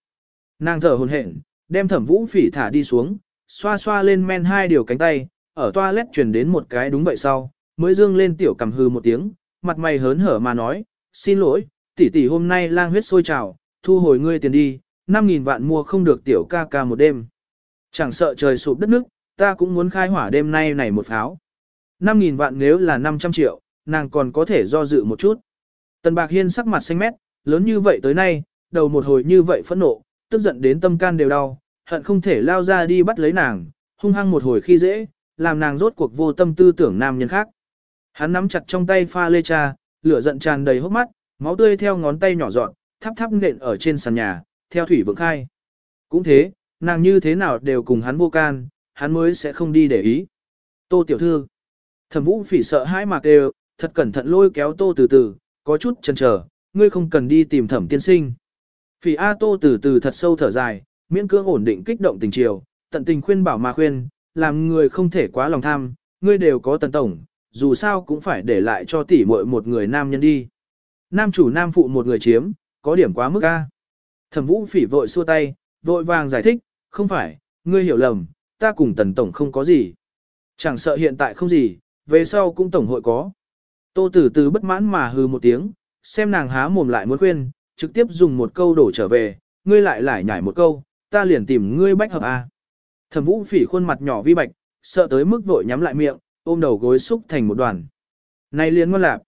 Nàng thở hổn hển, đem thẩm vũ phỉ thả đi xuống, xoa xoa lên men hai điều cánh tay, ở toilet truyền đến một cái đúng vậy sau, mới dương lên tiểu cầm hư một tiếng, mặt mày hớn hở mà nói, xin lỗi, tỷ tỷ hôm nay lang huyết sôi trào, thu hồi ngươi tiền đi, 5.000 vạn mua không được tiểu ca ca một đêm. Chẳng sợ trời sụp đất nước, ta cũng muốn khai hỏa đêm nay này một pháo. 5.000 vạn nếu là 500 triệu, nàng còn có thể do dự một chút. Tần Bạc Hiên sắc mặt xanh mét, lớn như vậy tới nay, đầu một hồi như vậy phẫn nộ, tức giận đến tâm can đều đau, hận không thể lao ra đi bắt lấy nàng, hung hăng một hồi khi dễ, làm nàng rốt cuộc vô tâm tư tưởng nam nhân khác. Hắn nắm chặt trong tay pha lê trà, lửa giận tràn đầy hốc mắt, máu tươi theo ngón tay nhỏ dọn, thắp thắp nện ở trên sàn nhà, theo thủy vượng khai. Cũng thế, nàng như thế nào đều cùng hắn vô can, hắn mới sẽ không đi để ý. Tô tiểu thư. Thẩm vũ phỉ sợ hãi mạc đều, thật cẩn thận lôi kéo tô từ từ, có chút chần chờ, ngươi không cần đi tìm thẩm tiên sinh. Phỉ A tô từ từ thật sâu thở dài, miễn cưỡng ổn định kích động tình chiều, tận tình khuyên bảo mà khuyên, làm người không thể quá lòng tham, ngươi đều có tần tổng, dù sao cũng phải để lại cho tỷ muội một người nam nhân đi. Nam chủ nam phụ một người chiếm, có điểm quá mức a. Thẩm Vũ Phỉ vội xua tay, vội vàng giải thích, không phải, ngươi hiểu lầm, ta cùng tần tổng không có gì. Chẳng sợ hiện tại không gì, về sau cũng tổng hội có. Tô Tử Từ bất mãn mà hừ một tiếng, xem nàng há mồm lại muốn khuyên, trực tiếp dùng một câu đổ trở về, ngươi lại lại nhảy một câu, ta liền tìm ngươi bách hợp a. Thẩm Vũ Phỉ khuôn mặt nhỏ vi bạch, sợ tới mức vội nhắm lại miệng, ôm đầu gối xúc thành một đoàn. Này liền ngon lạc.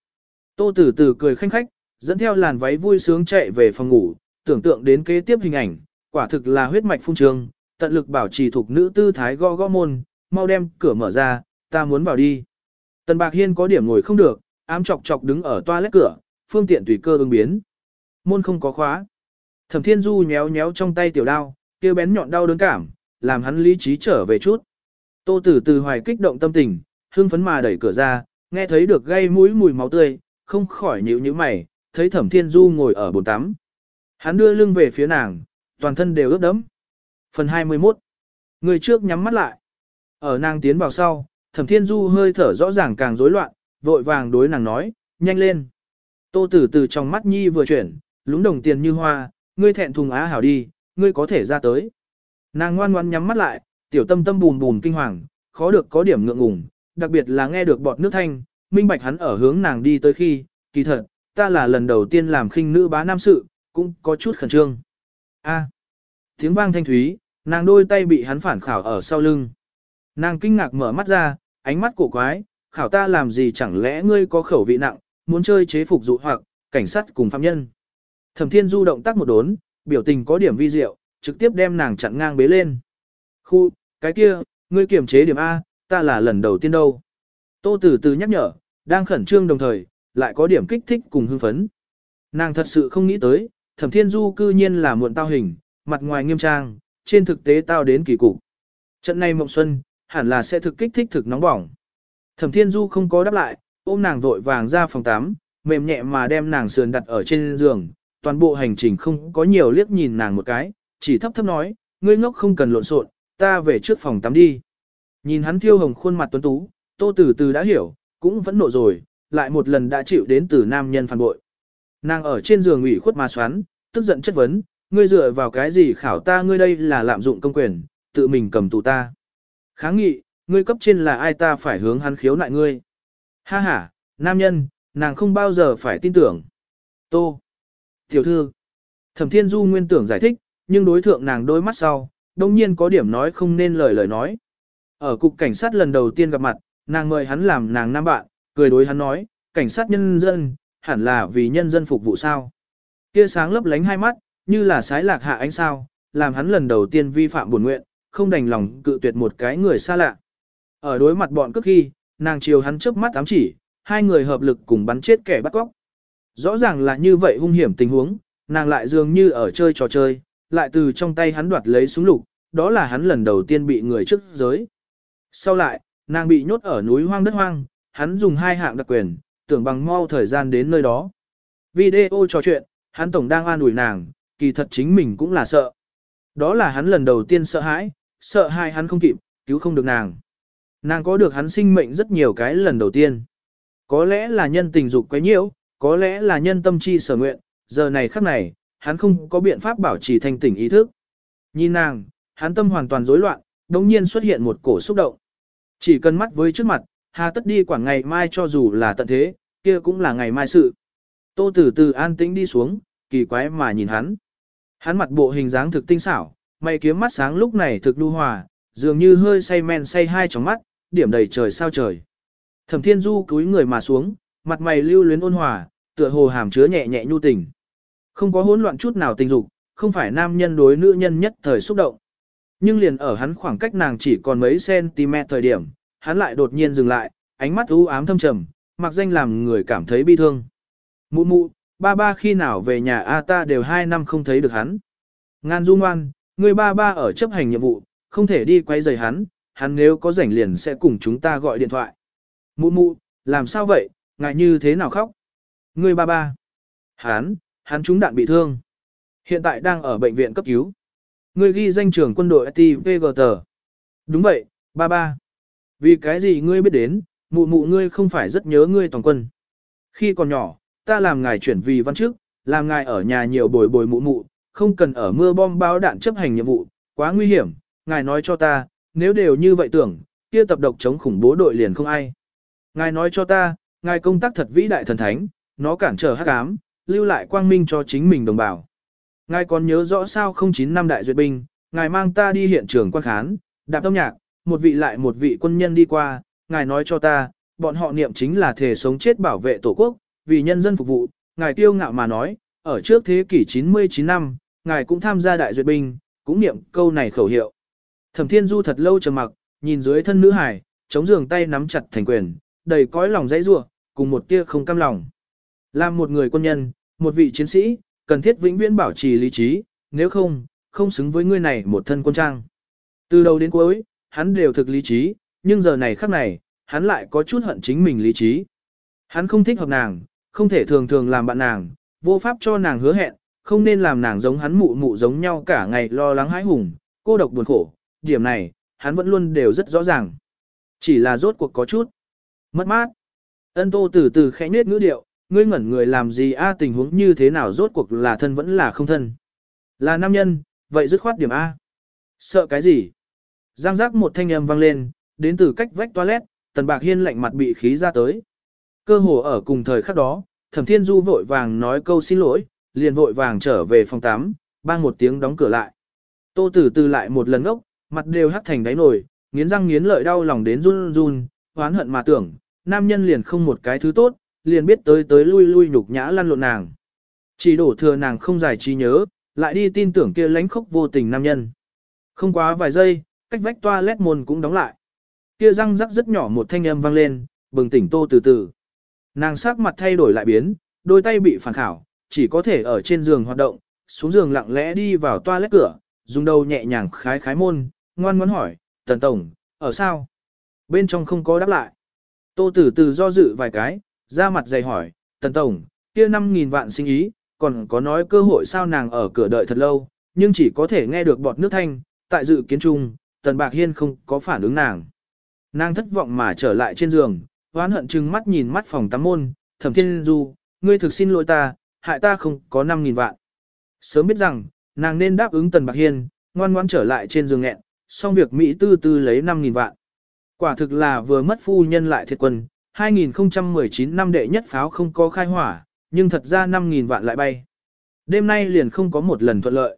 Tô Tử Tử cười khanh khách, dẫn theo làn váy vui sướng chạy về phòng ngủ, tưởng tượng đến kế tiếp hình ảnh, quả thực là huyết mạch phun trường, tận lực bảo trì thuộc nữ tư thái gõ gõ môn, mau đem cửa mở ra, ta muốn vào đi. Tần Bạc Hiên có điểm ngồi không được, ám chọc chọc đứng ở toilet cửa, phương tiện tùy cơ ứng biến. Môn không có khóa. Thẩm Thiên Du nhéo nhéo trong tay tiểu đao, kia bén nhọn đau đớn cảm, làm hắn lý trí trở về chút. Tô Tử từ hoài kích động tâm tình, hưng phấn mà đẩy cửa ra, nghe thấy được gây mũi mùi máu tươi, không khỏi nhíu nhíu mày, thấy Thẩm Thiên Du ngồi ở bồn tắm. Hắn đưa lưng về phía nàng, toàn thân đều ướt đẫm. Phần 21. Người trước nhắm mắt lại. Ở nàng tiến vào sau, Thẩm Thiên Du hơi thở rõ ràng càng rối loạn, vội vàng đối nàng nói, nhanh lên. Tô Tử từ trong mắt nhi vừa chuyển, lúng đồng tiền như hoa, ngươi thẹn thùng á hảo đi, ngươi có thể ra tới. Nàng ngoan ngoãn nhắm mắt lại, tiểu tâm tâm bùn bùn kinh hoàng, khó được có điểm ngượng ngùng, đặc biệt là nghe được bọt nước thanh, minh bạch hắn ở hướng nàng đi tới khi, kỳ thật, ta là lần đầu tiên làm khinh nữ bá nam sự, cũng có chút khẩn trương. A. Tiếng vang thanh thúy, nàng đôi tay bị hắn phản khảo ở sau lưng. Nàng kinh ngạc mở mắt ra, ánh mắt cổ quái, khảo ta làm gì chẳng lẽ ngươi có khẩu vị nặng, muốn chơi chế phục dụ hoặc, cảnh sát cùng phạm nhân. Thẩm thiên du động tác một đốn, biểu tình có điểm vi diệu, trực tiếp đem nàng chặn ngang bế lên. Khu, cái kia, ngươi kiểm chế điểm A, ta là lần đầu tiên đâu. Tô Tử Từ nhắc nhở, đang khẩn trương đồng thời, lại có điểm kích thích cùng hưng phấn. Nàng thật sự không nghĩ tới, Thẩm Thiên Du cư nhiên là muộn tao hình, mặt ngoài nghiêm trang, trên thực tế tao đến kỳ cục. Trận này mộng xuân, hẳn là sẽ thực kích thích thực nóng bỏng. Thẩm Thiên Du không có đáp lại, ôm nàng vội vàng ra phòng tắm, mềm nhẹ mà đem nàng sườn đặt ở trên giường, toàn bộ hành trình không có nhiều liếc nhìn nàng một cái, chỉ thấp thấp nói, ngươi ngốc không cần lộn xộn, ta về trước phòng tắm đi. Nhìn hắn thiêu hồng khuôn mặt tuấn tú, tô từ từ đã hiểu, cũng vẫn nộ rồi, lại một lần đã chịu đến từ nam nhân phản bội. Nàng ở trên giường ủy khuất mà xoắn, tức giận chất vấn, ngươi dựa vào cái gì khảo ta ngươi đây là lạm dụng công quyền, tự mình cầm tù ta. Kháng nghị, ngươi cấp trên là ai ta phải hướng hắn khiếu nại ngươi. Ha ha, nam nhân, nàng không bao giờ phải tin tưởng. Tô. Tiểu thư. Thẩm Thiên Du nguyên tưởng giải thích, nhưng đối thượng nàng đôi mắt sau, đông nhiên có điểm nói không nên lời lời nói. Ở cục cảnh sát lần đầu tiên gặp mặt, nàng mời hắn làm nàng nam bạn, cười đối hắn nói, cảnh sát nhân dân, hẳn là vì nhân dân phục vụ sao. Kia sáng lấp lánh hai mắt, như là sái lạc hạ ánh sao, làm hắn lần đầu tiên vi phạm buồn nguyện, không đành lòng cự tuyệt một cái người xa lạ. Ở đối mặt bọn cướp khi, nàng chiều hắn trước mắt ám chỉ, hai người hợp lực cùng bắn chết kẻ bắt cóc. Rõ ràng là như vậy hung hiểm tình huống, nàng lại dường như ở chơi trò chơi, lại từ trong tay hắn đoạt lấy súng lục, đó là hắn lần đầu tiên bị người trước giới. Sau lại, nàng bị nhốt ở núi hoang đất hoang, hắn dùng hai hạng đặc quyền, tưởng bằng mau thời gian đến nơi đó. Video trò chuyện, hắn tổng đang an ủi nàng, kỳ thật chính mình cũng là sợ. Đó là hắn lần đầu tiên sợ hãi, sợ hai hắn không kịp, cứu không được nàng. Nàng có được hắn sinh mệnh rất nhiều cái lần đầu tiên. Có lẽ là nhân tình dục quấy nhiễu, có lẽ là nhân tâm chi sở nguyện, giờ này khắc này, hắn không có biện pháp bảo trì thanh tỉnh ý thức. Nhìn nàng, hắn tâm hoàn toàn rối loạn, đồng nhiên xuất hiện một cổ xúc động. Chỉ cần mắt với trước mặt, hà tất đi quảng ngày mai cho dù là tận thế, kia cũng là ngày mai sự. Tô từ từ an tĩnh đi xuống, kỳ quái mà nhìn hắn. Hắn mặt bộ hình dáng thực tinh xảo, mày kiếm mắt sáng lúc này thực đu hòa, dường như hơi say men say hai trong mắt, điểm đầy trời sao trời. Thẩm Thiên Du cúi người mà xuống, mặt mày lưu luyến ôn hòa, tựa hồ hàm chứa nhẹ nhẹ nhu tình. Không có hỗn loạn chút nào tình dục, không phải nam nhân đối nữ nhân nhất thời xúc động. Nhưng liền ở hắn khoảng cách nàng chỉ còn mấy cm thời điểm, hắn lại đột nhiên dừng lại, ánh mắt u ám thâm trầm, mặc danh làm người cảm thấy bi thương. Mụ mụ, ba ba khi nào về nhà A ta đều hai năm không thấy được hắn. Ngan du ngoan, người ba ba ở chấp hành nhiệm vụ, không thể đi quay rời hắn, hắn nếu có rảnh liền sẽ cùng chúng ta gọi điện thoại. Mụ mụ, làm sao vậy, ngại như thế nào khóc? Người ba ba. Hắn, hắn trúng đạn bị thương. Hiện tại đang ở bệnh viện cấp cứu. Ngươi ghi danh trưởng quân đội TVGT. Đúng vậy, ba ba. Vì cái gì ngươi biết đến, mụ mụ ngươi không phải rất nhớ ngươi toàn quân. Khi còn nhỏ, ta làm ngài chuyển vì văn chức, làm ngài ở nhà nhiều bồi bồi mụ mụ, không cần ở mưa bom báo đạn chấp hành nhiệm vụ, quá nguy hiểm, ngài nói cho ta, nếu đều như vậy tưởng, kia tập độc chống khủng bố đội liền không ai. Ngài nói cho ta, ngài công tác thật vĩ đại thần thánh, nó cản trở hắc ám, lưu lại quang minh cho chính mình đồng bào. Ngài còn nhớ rõ sao 09 năm đại duyệt binh, ngài mang ta đi hiện trường quan khán, đạp âm nhạc, một vị lại một vị quân nhân đi qua, ngài nói cho ta, bọn họ niệm chính là thể sống chết bảo vệ tổ quốc, vì nhân dân phục vụ, ngài tiêu ngạo mà nói, ở trước thế kỷ 99 năm, ngài cũng tham gia đại duyệt binh, cũng niệm câu này khẩu hiệu. Thẩm Thiên Du thật lâu trầm mặc, nhìn dưới thân nữ hải, chống giường tay nắm chặt thành quyền, đầy cõi lòng dãy rủa, cùng một tia không cam lòng. Làm một người quân nhân, một vị chiến sĩ, cần thiết vĩnh viễn bảo trì lý trí, nếu không, không xứng với người này một thân quân trang. Từ đầu đến cuối, hắn đều thực lý trí, nhưng giờ này khắc này, hắn lại có chút hận chính mình lý trí. Hắn không thích hợp nàng, không thể thường thường làm bạn nàng, vô pháp cho nàng hứa hẹn, không nên làm nàng giống hắn mụ mụ giống nhau cả ngày lo lắng hãi hùng, cô độc buồn khổ, điểm này, hắn vẫn luôn đều rất rõ ràng. Chỉ là rốt cuộc có chút mất mát. Ân tô từ từ khẽ nết ngữ điệu, ngươi ngẩn người làm gì a tình huống như thế nào rốt cuộc là thân vẫn là không thân. Là nam nhân, vậy dứt khoát điểm A. Sợ cái gì? Giang giác một thanh âm vang lên, đến từ cách vách toilet, tần bạc hiên lạnh mặt bị khí ra tới. Cơ hồ ở cùng thời khắc đó, thẩm thiên du vội vàng nói câu xin lỗi, liền vội vàng trở về phòng 8, bang một tiếng đóng cửa lại. Tô tử từ lại một lần ốc, mặt đều hắt thành đáy nồi, nghiến răng nghiến lợi đau lòng đến run run, hoán hận mà tưởng, nam nhân liền không một cái thứ tốt, liền biết tới tới lui lui nhục nhã lăn lộn nàng. Chỉ đổ thừa nàng không giải trí nhớ, lại đi tin tưởng kia lánh khốc vô tình nam nhân. Không quá vài giây, cách vách toa lét môn cũng đóng lại. Kia răng rắc rất nhỏ một thanh âm vang lên, bừng tỉnh tô từ từ. Nàng sắc mặt thay đổi lại biến, đôi tay bị phản khảo, chỉ có thể ở trên giường hoạt động, xuống giường lặng lẽ đi vào toa lét cửa, dùng đầu nhẹ nhàng khái khái môn, ngoan ngoãn hỏi, tần tổng, ở sao? Bên trong không có đáp lại. Tô tử từ do dự vài cái, ra mặt dày hỏi, tần tổng, kia 5.000 vạn sinh ý, còn có nói cơ hội sao nàng ở cửa đợi thật lâu, nhưng chỉ có thể nghe được bọt nước thanh, tại dự kiến chung, tần bạc hiên không có phản ứng nàng. Nàng thất vọng mà trở lại trên giường, hoán hận chừng mắt nhìn mắt phòng tắm môn, thẩm thiên du, ngươi thực xin lỗi ta, hại ta không có 5.000 vạn. Sớm biết rằng, nàng nên đáp ứng Tần Bạc Hiên, ngoan ngoãn trở lại trên giường nghẹn, xong việc Mỹ tư tư lấy 5.000 vạn. Quả thực là vừa mất phu nhân lại thiệt quân, 2019 năm đệ nhất pháo không có khai hỏa, nhưng thật ra 5.000 vạn lại bay. Đêm nay liền không có một lần thuận lợi.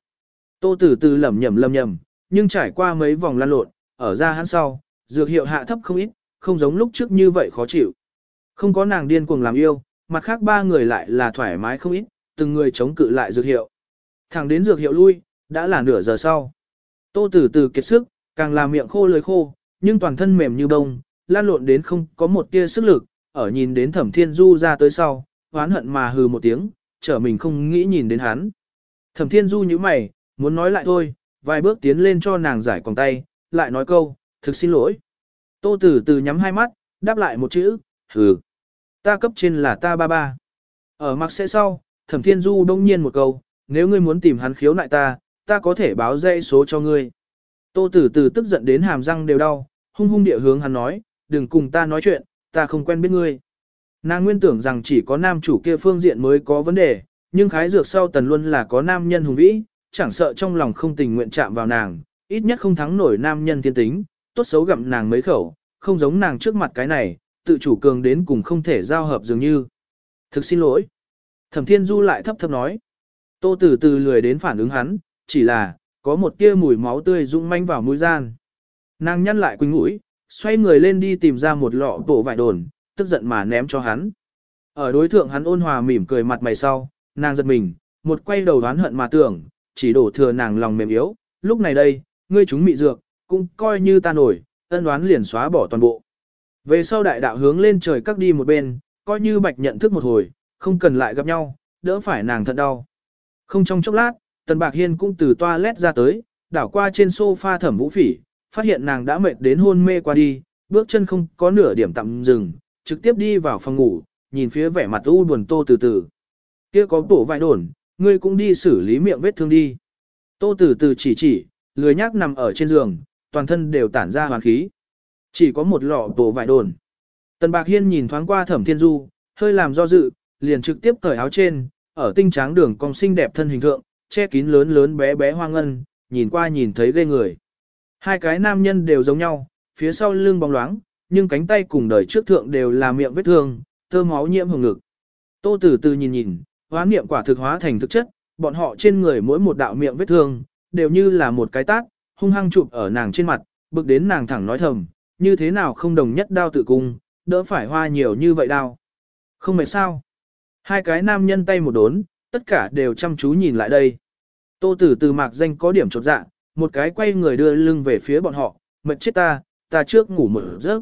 Tô Tử Từ lẩm nhẩm lẩm nhẩm, nhưng trải qua mấy vòng lăn lộn, ở ra hắn sau, dược hiệu hạ thấp không ít, không giống lúc trước như vậy khó chịu. Không có nàng điên cuồng làm yêu, mặt khác ba người lại là thoải mái không ít, từng người chống cự lại dược hiệu. Thẳng đến dược hiệu lui, đã là nửa giờ sau. Tô Tử Từ kiệt sức, càng làm miệng khô lưỡi khô, nhưng toàn thân mềm như bông, lan lộn đến không có một tia sức lực, ở nhìn đến Thẩm Thiên Du ra tới sau, oán hận mà hừ một tiếng, trở mình không nghĩ nhìn đến hắn. Thẩm Thiên Du như mày, muốn nói lại thôi, vài bước tiến lên cho nàng giải quòng tay, lại nói câu, thực xin lỗi. Tô Tử Từ nhắm hai mắt, đáp lại một chữ, hừ. Ta cấp trên là ta ba ba. Ở mặt sẽ sau, Thẩm Thiên Du đông nhiên một câu, nếu ngươi muốn tìm hắn khiếu nại ta, ta có thể báo dây số cho ngươi. Tô Tử Từ tức giận đến hàm răng đều đau, hung hung địa hướng hắn nói, đừng cùng ta nói chuyện, ta không quen biết ngươi. Nàng nguyên tưởng rằng chỉ có nam chủ kia phương diện mới có vấn đề, nhưng khái dược sau tần luôn là có nam nhân hùng vĩ, chẳng sợ trong lòng không tình nguyện chạm vào nàng, ít nhất không thắng nổi nam nhân thiên tính, tốt xấu gặm nàng mấy khẩu, không giống nàng trước mặt cái này, tự chủ cường đến cùng không thể giao hợp dường như. Thực xin lỗi. Thẩm Thiên Du lại thấp thấp nói. Tô Tử từ lười đến phản ứng hắn, chỉ là, có một tia mùi máu tươi rung manh vào mũi gian. Nàng nhăn lại quỳnh mũi, xoay người lên đi tìm ra một lọ bộ vải đồn, tức giận mà ném cho hắn. Ở đối thượng hắn ôn hòa mỉm cười mặt mày sau, nàng giật mình, một quay đầu đoán hận mà tưởng, chỉ đổ thừa nàng lòng mềm yếu, lúc này đây, ngươi chúng mị dược, cũng coi như ta nổi, ân đoán liền xóa bỏ toàn bộ. Về sau đại đạo hướng lên trời các đi một bên, coi như bạch nhận thức một hồi, không cần lại gặp nhau, đỡ phải nàng thật đau. Không trong chốc lát, Tần Bạc Hiên cũng từ toilet ra tới, đảo qua trên sofa thẩm vũ phỉ, phát hiện nàng đã mệt đến hôn mê qua đi, bước chân không có nửa điểm tạm dừng, trực tiếp đi vào phòng ngủ, nhìn phía vẻ mặt u buồn tô từ từ. Kia có tổ vải đồn, ngươi cũng đi xử lý miệng vết thương đi. Tô từ từ chỉ chỉ, lười nhác nằm ở trên giường, toàn thân đều tản ra hoàn khí. Chỉ có một lọ tổ vải đồn. Tần Bạc Hiên nhìn thoáng qua thẩm thiên du, hơi làm do dự, liền trực tiếp cởi áo trên, ở tinh tráng đường cong xinh đẹp thân hình thượng, che kín lớn lớn bé bé hoang ngân, nhìn qua nhìn thấy ghê người. Hai cái nam nhân đều giống nhau, phía sau lưng bóng loáng, nhưng cánh tay cùng đời trước thượng đều là miệng vết thương, thơm máu nhiễm hồng ngực. Tô Tử Từ nhìn nhìn, hóa niệm quả thực hóa thành thực chất, bọn họ trên người mỗi một đạo miệng vết thương, đều như là một cái tát, hung hăng chụp ở nàng trên mặt, bực đến nàng thẳng nói thầm, như thế nào không đồng nhất đao tự cung, đỡ phải hoa nhiều như vậy đao. Không mệt sao? Hai cái nam nhân tay một đốn, tất cả đều chăm chú nhìn lại đây. Tô tử từ mạc danh có điểm chột dạ, một cái quay người đưa lưng về phía bọn họ, mệt chết ta, ta trước ngủ một giấc.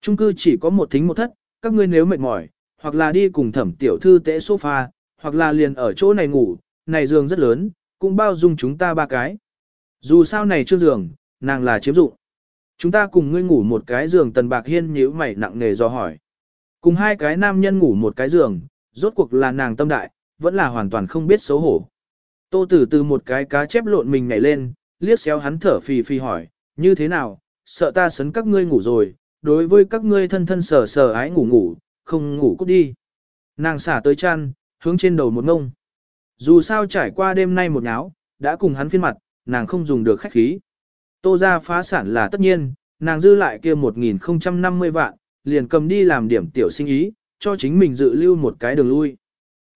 Trung cư chỉ có một thính một thất, các ngươi nếu mệt mỏi, hoặc là đi cùng thẩm tiểu thư tễ sofa, hoặc là liền ở chỗ này ngủ, này giường rất lớn, cũng bao dung chúng ta ba cái. Dù sao này chưa giường, nàng là chiếm dụng. Chúng ta cùng ngươi ngủ một cái giường tần bạc hiên nhíu mày nặng nề do hỏi. Cùng hai cái nam nhân ngủ một cái giường, rốt cuộc là nàng tâm đại, vẫn là hoàn toàn không biết xấu hổ. Tô tử từ một cái cá chép lộn mình nhảy lên, liếc xéo hắn thở phì phì hỏi, như thế nào, sợ ta sấn các ngươi ngủ rồi, đối với các ngươi thân thân sờ sờ ái ngủ ngủ, không ngủ cút đi. Nàng xả tới chăn, hướng trên đầu một ngông. Dù sao trải qua đêm nay một nháo, đã cùng hắn phiên mặt, nàng không dùng được khách khí. Tô ra phá sản là tất nhiên, nàng dư lại kia 1050 vạn, liền cầm đi làm điểm tiểu sinh ý, cho chính mình dự lưu một cái đường lui.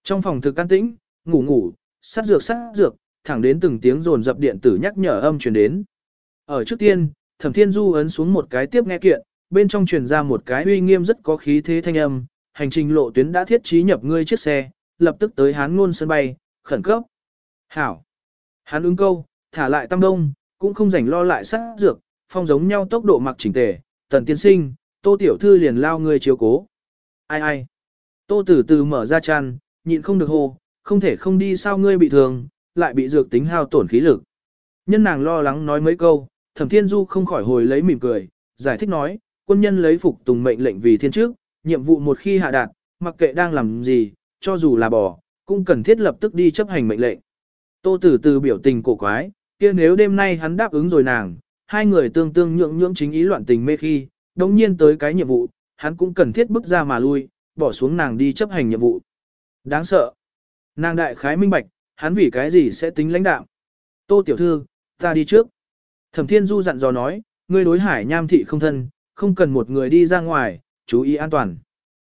Trong phòng thực an tĩnh, ngủ ngủ, sát dược sát dược, thẳng đến từng tiếng rồn dập điện tử nhắc nhở âm truyền đến. Ở trước tiên, Thẩm Thiên Du ấn xuống một cái tiếp nghe kiện, bên trong truyền ra một cái uy nghiêm rất có khí thế thanh âm, hành trình lộ tuyến đã thiết trí nhập ngươi chiếc xe, lập tức tới Hán Ngôn sân bay, khẩn cấp. Hảo. Hán ứng câu, thả lại Tam Đông, cũng không rảnh lo lại sát dược, phong giống nhau tốc độ mặc chỉnh tề, tần tiên sinh, tô tiểu thư liền lao ngươi chiếu cố. Ai ai? Tô tử từ mở ra chăn, nhịn không được hồ không thể không đi sao ngươi bị thương, lại bị dược tính hao tổn khí lực. Nhân nàng lo lắng nói mấy câu, thẩm thiên du không khỏi hồi lấy mỉm cười, giải thích nói, quân nhân lấy phục tùng mệnh lệnh vì thiên trước, nhiệm vụ một khi hạ đạt, mặc kệ đang làm gì, cho dù là bỏ cũng cần thiết lập tức đi chấp hành mệnh lệnh. Tô tử từ biểu tình cổ quái, kia nếu đêm nay hắn đáp ứng rồi nàng, hai người tương tương nhượng nhượng chính ý loạn tình mê khi, đồng nhiên tới cái nhiệm vụ, hắn cũng cần thiết bước ra mà lui, bỏ xuống nàng đi chấp hành nhiệm vụ. Đáng sợ. Nàng đại khái minh bạch, hắn vì cái gì sẽ tính lãnh đạo. Tô tiểu thư, ta đi trước. Thẩm Thiên Du dặn dò nói, ngươi đối hải nham thị không thân, không cần một người đi ra ngoài, chú ý an toàn.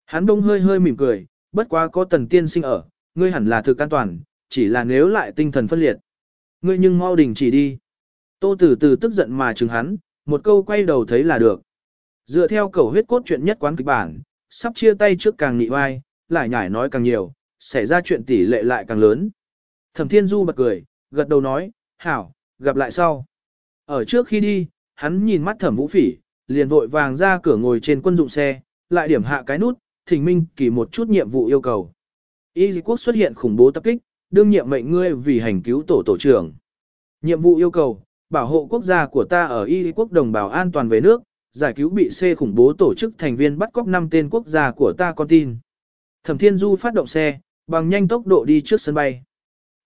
Hắn đông hơi hơi mỉm cười, bất quá có tần tiên sinh ở, ngươi hẳn là thực an toàn, chỉ là nếu lại tinh thần phân liệt. Ngươi nhưng mau đình chỉ đi. Tô từ Từ tức giận mà chừng hắn, một câu quay đầu thấy là được. Dựa theo cầu huyết cốt chuyện nhất quán kịch bản, sắp chia tay trước càng nghị vai, lại nhải nói càng nhiều, xảy ra chuyện tỷ lệ lại càng lớn. Thẩm Thiên Du bật cười, gật đầu nói, hảo, gặp lại sau. Ở trước khi đi, hắn nhìn mắt thẩm vũ phỉ, liền vội vàng ra cửa ngồi trên quân dụng xe, lại điểm hạ cái nút, thỉnh minh kỳ một chút nhiệm vụ yêu cầu. Y quốc xuất hiện khủng bố tập kích, đương nhiệm mệnh ngươi vì hành cứu tổ tổ trưởng. Nhiệm vụ yêu cầu, bảo hộ quốc gia của ta ở Y quốc đồng bào an toàn về nước, giải cứu bị C khủng bố tổ chức thành viên bắt cóc 5 tên quốc gia của ta con tin. Thẩm Thiên Du phát động xe, bằng nhanh tốc độ đi trước sân bay.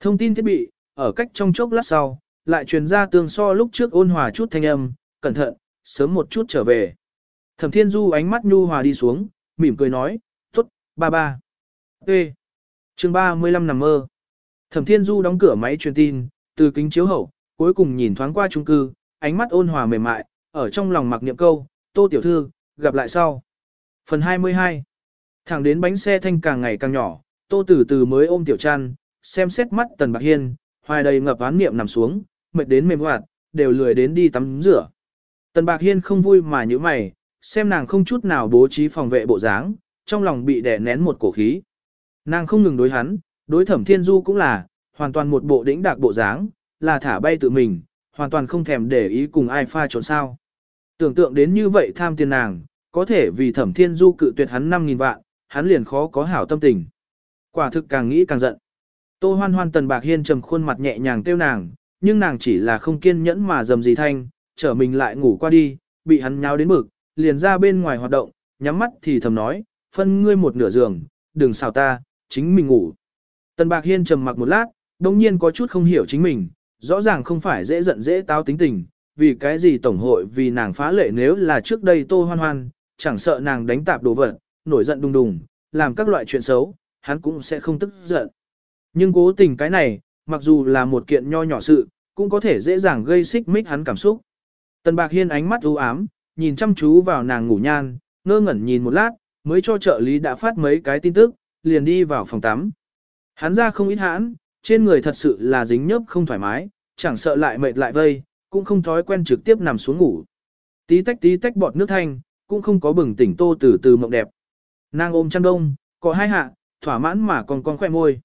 Thông tin thiết bị, ở cách trong chốc lát sau, lại truyền ra tương so lúc trước ôn hòa chút thanh âm, cẩn thận, sớm một chút trở về. Thẩm Thiên Du ánh mắt nhu hòa đi xuống, mỉm cười nói, tốt, ba ba. Ê! chương 35 nằm mơ. Thẩm Thiên Du đóng cửa máy truyền tin, từ kính chiếu hậu, cuối cùng nhìn thoáng qua trung cư, ánh mắt ôn hòa mềm mại, ở trong lòng mặc niệm câu, tô tiểu thư, gặp lại sau. Phần 22 Thẳng đến bánh xe thanh càng ngày càng nhỏ, tô từ từ mới ôm tiểu chăn, xem xét mắt tần bạc hiên, hoài đầy ngập án niệm nằm xuống, mệt đến mềm hoạt, đều lười đến đi tắm rửa. Tần bạc hiên không vui mà như mày, xem nàng không chút nào bố trí phòng vệ bộ dáng, trong lòng bị đè nén một cổ khí. Nàng không ngừng đối hắn, đối thẩm thiên du cũng là, hoàn toàn một bộ đĩnh đạc bộ dáng, là thả bay tự mình, hoàn toàn không thèm để ý cùng ai pha trộn sao. Tưởng tượng đến như vậy tham tiền nàng, có thể vì thẩm thiên du cự tuyệt hắn 5.000 vạn, hắn liền khó có hảo tâm tình. Quả thực càng nghĩ càng giận. Tô hoan hoan tần bạc hiên trầm khuôn mặt nhẹ nhàng tiêu nàng, nhưng nàng chỉ là không kiên nhẫn mà dầm gì thanh, trở mình lại ngủ qua đi, bị hắn nháo đến bực, liền ra bên ngoài hoạt động, nhắm mắt thì thầm nói, phân ngươi một nửa giường, đừng xào ta, chính mình ngủ. Tần bạc hiên trầm mặc một lát, đồng nhiên có chút không hiểu chính mình, rõ ràng không phải dễ giận dễ táo tính tình, vì cái gì tổng hội vì nàng phá lệ nếu là trước đây tô hoan hoan, chẳng sợ nàng đánh tạp đồ vật, nổi giận đùng đùng, làm các loại chuyện xấu, hắn cũng sẽ không tức giận. Nhưng cố tình cái này, mặc dù là một kiện nho nhỏ sự, cũng có thể dễ dàng gây xích mích hắn cảm xúc. Tần Bạc Hiên ánh mắt u ám, nhìn chăm chú vào nàng ngủ nhan, ngơ ngẩn nhìn một lát, mới cho trợ lý đã phát mấy cái tin tức, liền đi vào phòng tắm. Hắn ra không ít hãn, trên người thật sự là dính nhớp không thoải mái, chẳng sợ lại mệt lại vây, cũng không thói quen trực tiếp nằm xuống ngủ. Tí tách tí tách bọt nước thanh, cũng không có bừng tỉnh tô từ từ mộng đẹp. Nàng ôm chăn đông, có hai hạ, thỏa mãn mà còn con khỏe môi.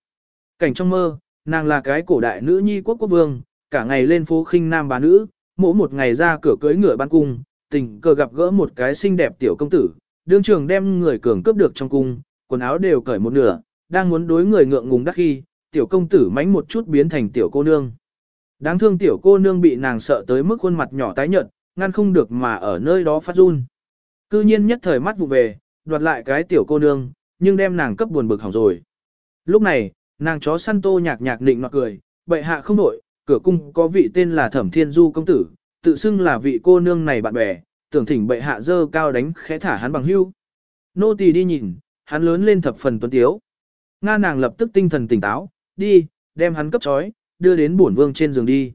Cảnh trong mơ, nàng là cái cổ đại nữ nhi quốc quốc vương, cả ngày lên phố khinh nam bà nữ, mỗi một ngày ra cửa cưới ngựa ban cung, tình cờ gặp gỡ một cái xinh đẹp tiểu công tử, đương trường đem người cường cướp được trong cung, quần áo đều cởi một nửa, đang muốn đối người ngượng ngùng đắc khi, tiểu công tử mánh một chút biến thành tiểu cô nương. Đáng thương tiểu cô nương bị nàng sợ tới mức khuôn mặt nhỏ tái nhợt, ngăn không được mà ở nơi đó phát run. Cư nhiên nhất thời mắt vụ về, đoạt lại cái tiểu cô nương, nhưng đem nàng cấp buồn bực hỏng rồi. Lúc này, nàng chó săn tô nhạc nhạc định nọ cười, bệ hạ không đổi, cửa cung có vị tên là Thẩm Thiên Du công tử, tự xưng là vị cô nương này bạn bè, tưởng thỉnh bệ hạ dơ cao đánh khẽ thả hắn bằng hưu. Nô tỳ đi nhìn, hắn lớn lên thập phần tuấn tiếu. Nga nàng lập tức tinh thần tỉnh táo, đi, đem hắn cấp trói, đưa đến bổn vương trên giường đi.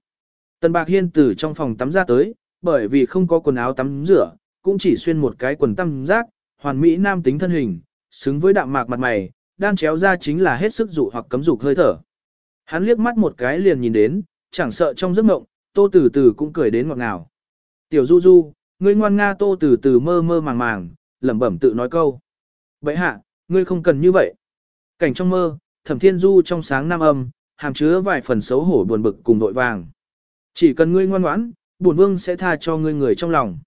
Tần Bạc Hiên từ trong phòng tắm ra tới, bởi vì không có quần áo tắm rửa, cũng chỉ xuyên một cái quần tăm rác, hoàn mỹ nam tính thân hình, xứng với đạm mạc mặt mày, đan chéo ra chính là hết sức dụ hoặc cấm dục hơi thở. Hắn liếc mắt một cái liền nhìn đến, chẳng sợ trong giấc mộng, tô tử tử cũng cười đến ngọt ngào. Tiểu du du, ngươi ngoan nga tô tử tử mơ mơ màng màng, lẩm bẩm tự nói câu. Vậy hạ, ngươi không cần như vậy. Cảnh trong mơ, thẩm thiên du trong sáng nam âm, hàm chứa vài phần xấu hổ buồn bực cùng đội vàng. Chỉ cần ngươi ngoan ngoãn, bổn vương sẽ tha cho ngươi người trong lòng.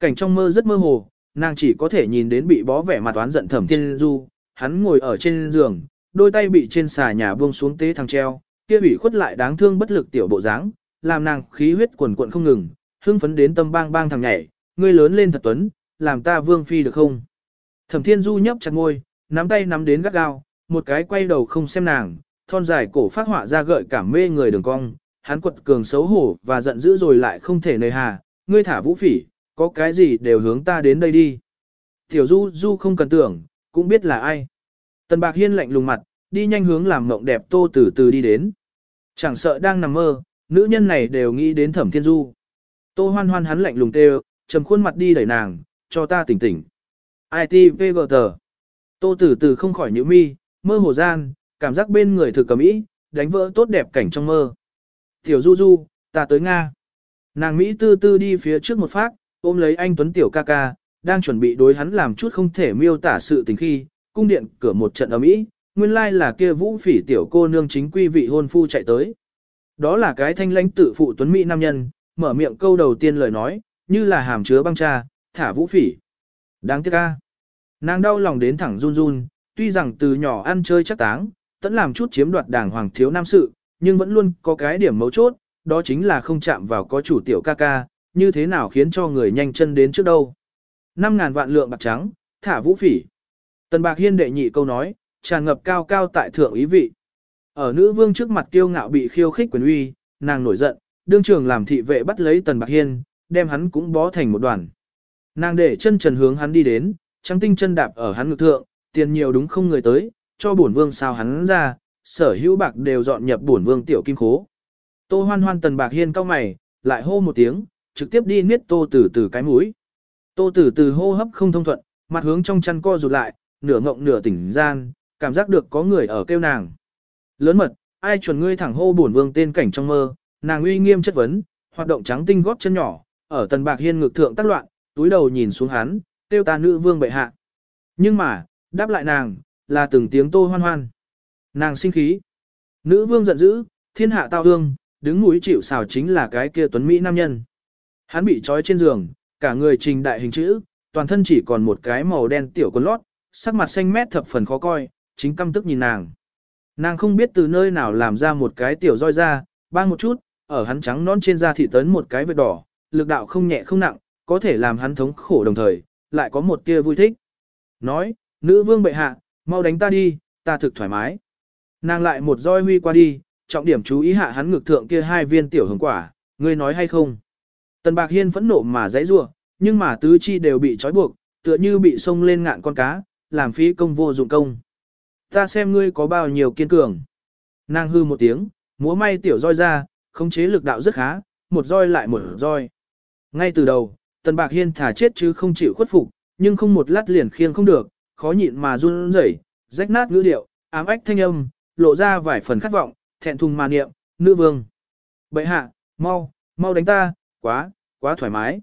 Cảnh trong mơ rất mơ hồ, nàng chỉ có thể nhìn đến bị bó vẻ mặt oán giận thẩm thiên du, hắn ngồi ở trên giường, đôi tay bị trên xà nhà buông xuống tế thằng treo, kia ủy khuất lại đáng thương bất lực tiểu bộ dáng, làm nàng khí huyết quần cuộn không ngừng, hưng phấn đến tâm bang bang thằng nhảy, ngươi lớn lên thật tuấn, làm ta vương phi được không? Thẩm Thiên Du nhấp chặt ngôi, nắm tay nắm đến gắt gao, một cái quay đầu không xem nàng, thon dài cổ phát họa ra gợi cảm mê người đường cong, hắn quật cường xấu hổ và giận dữ rồi lại không thể nề hà, ngươi thả vũ phỉ, có cái gì đều hướng ta đến đây đi. Tiểu Du Du không cần tưởng, cũng biết là ai. Tần Bạc Hiên lạnh lùng mặt, đi nhanh hướng làm mộng đẹp tô từ từ đi đến. Chẳng sợ đang nằm mơ, nữ nhân này đều nghĩ đến thẩm thiên du. Tô hoan hoan hắn lạnh lùng kêu, trầm khuôn mặt đi đẩy nàng, cho ta tỉnh tỉnh. ITVG tờ. Tô tử từ không khỏi nhíu mi, mơ hồ gian, cảm giác bên người thực cầm ý, đánh vỡ tốt đẹp cảnh trong mơ. Tiểu du du, ta tới Nga. Nàng Mỹ tư tư đi phía trước một phát, ôm lấy anh Tuấn Tiểu ca ca, đang chuẩn bị đối hắn làm chút không thể miêu tả sự tình khi, cung điện cửa một trận ầm ĩ, nguyên lai là kia vũ phỉ tiểu cô nương chính quy vị hôn phu chạy tới. Đó là cái thanh lãnh tự phụ tuấn mỹ nam nhân, mở miệng câu đầu tiên lời nói, như là hàm chứa băng trà, thả vũ phỉ. Đáng tiếc a Nàng đau lòng đến thẳng run run, tuy rằng từ nhỏ ăn chơi chắc táng, tẫn làm chút chiếm đoạt đảng hoàng thiếu nam sự, nhưng vẫn luôn có cái điểm mấu chốt, đó chính là không chạm vào có chủ tiểu ca ca, như thế nào khiến cho người nhanh chân đến trước đâu. 5.000 vạn lượng bạc trắng, thả vũ phỉ. Tần Bạc Hiên đệ nhị câu nói, tràn ngập cao cao tại thượng ý vị. Ở nữ vương trước mặt kiêu ngạo bị khiêu khích quyền uy, nàng nổi giận, đương trường làm thị vệ bắt lấy Tần Bạc Hiên, đem hắn cũng bó thành một đoàn. Nàng để chân trần hướng hắn đi đến, trắng tinh chân đạp ở hắn ngực thượng, tiền nhiều đúng không người tới, cho bổn vương sao hắn ra, sở hữu bạc đều dọn nhập bổn vương tiểu kim khố. Tô hoan hoan Tần Bạc Hiên cao mày, lại hô một tiếng, trực tiếp đi niết tô từ từ cái mũi. Tô tử từ hô hấp không thông thuận, mặt hướng trong chăn co rụt lại, nửa ngộng nửa tỉnh gian, cảm giác được có người ở kêu nàng. Lớn mật, ai chuẩn ngươi thẳng hô bổn vương tên cảnh trong mơ, nàng uy nghiêm chất vấn, hoạt động trắng tinh góp chân nhỏ, ở tần bạc hiên ngực thượng tác loạn, túi đầu nhìn xuống hắn, kêu ta nữ vương bệ hạ. Nhưng mà, đáp lại nàng, là từng tiếng tô hoan hoan. Nàng sinh khí. Nữ vương giận dữ, thiên hạ tao hương, đứng mũi chịu xào chính là cái kia tuấn Mỹ nam nhân. Hắn bị trói trên giường, cả người trình đại hình chữ, toàn thân chỉ còn một cái màu đen tiểu quần lót, sắc mặt xanh mét thập phần khó coi, chính căm tức nhìn nàng. Nàng không biết từ nơi nào làm ra một cái tiểu roi ra, bang một chút, ở hắn trắng non trên da thị tấn một cái vết đỏ, lực đạo không nhẹ không nặng, có thể làm hắn thống khổ đồng thời, lại có một tia vui thích. Nói, nữ vương bệ hạ, mau đánh ta đi, ta thực thoải mái. Nàng lại một roi huy qua đi, trọng điểm chú ý hạ hắn ngực thượng kia hai viên tiểu hồng quả, ngươi nói hay không? Tần Bạc Hiên phẫn nộ mà dãy rủa, nhưng mà tứ chi đều bị trói buộc, tựa như bị sông lên ngạn con cá, làm phí công vô dụng công. Ta xem ngươi có bao nhiêu kiên cường. Nàng hư một tiếng, múa may tiểu roi ra, khống chế lực đạo rất khá, một roi lại một roi. Ngay từ đầu, Tần Bạc Hiên thả chết chứ không chịu khuất phục, nhưng không một lát liền khiêng không được, khó nhịn mà run rẩy, rách nát ngữ điệu, ám ách thanh âm, lộ ra vài phần khát vọng, thẹn thùng mà niệm, nữ vương. Bệ hạ, mau, mau đánh ta, quá, quá thoải mái.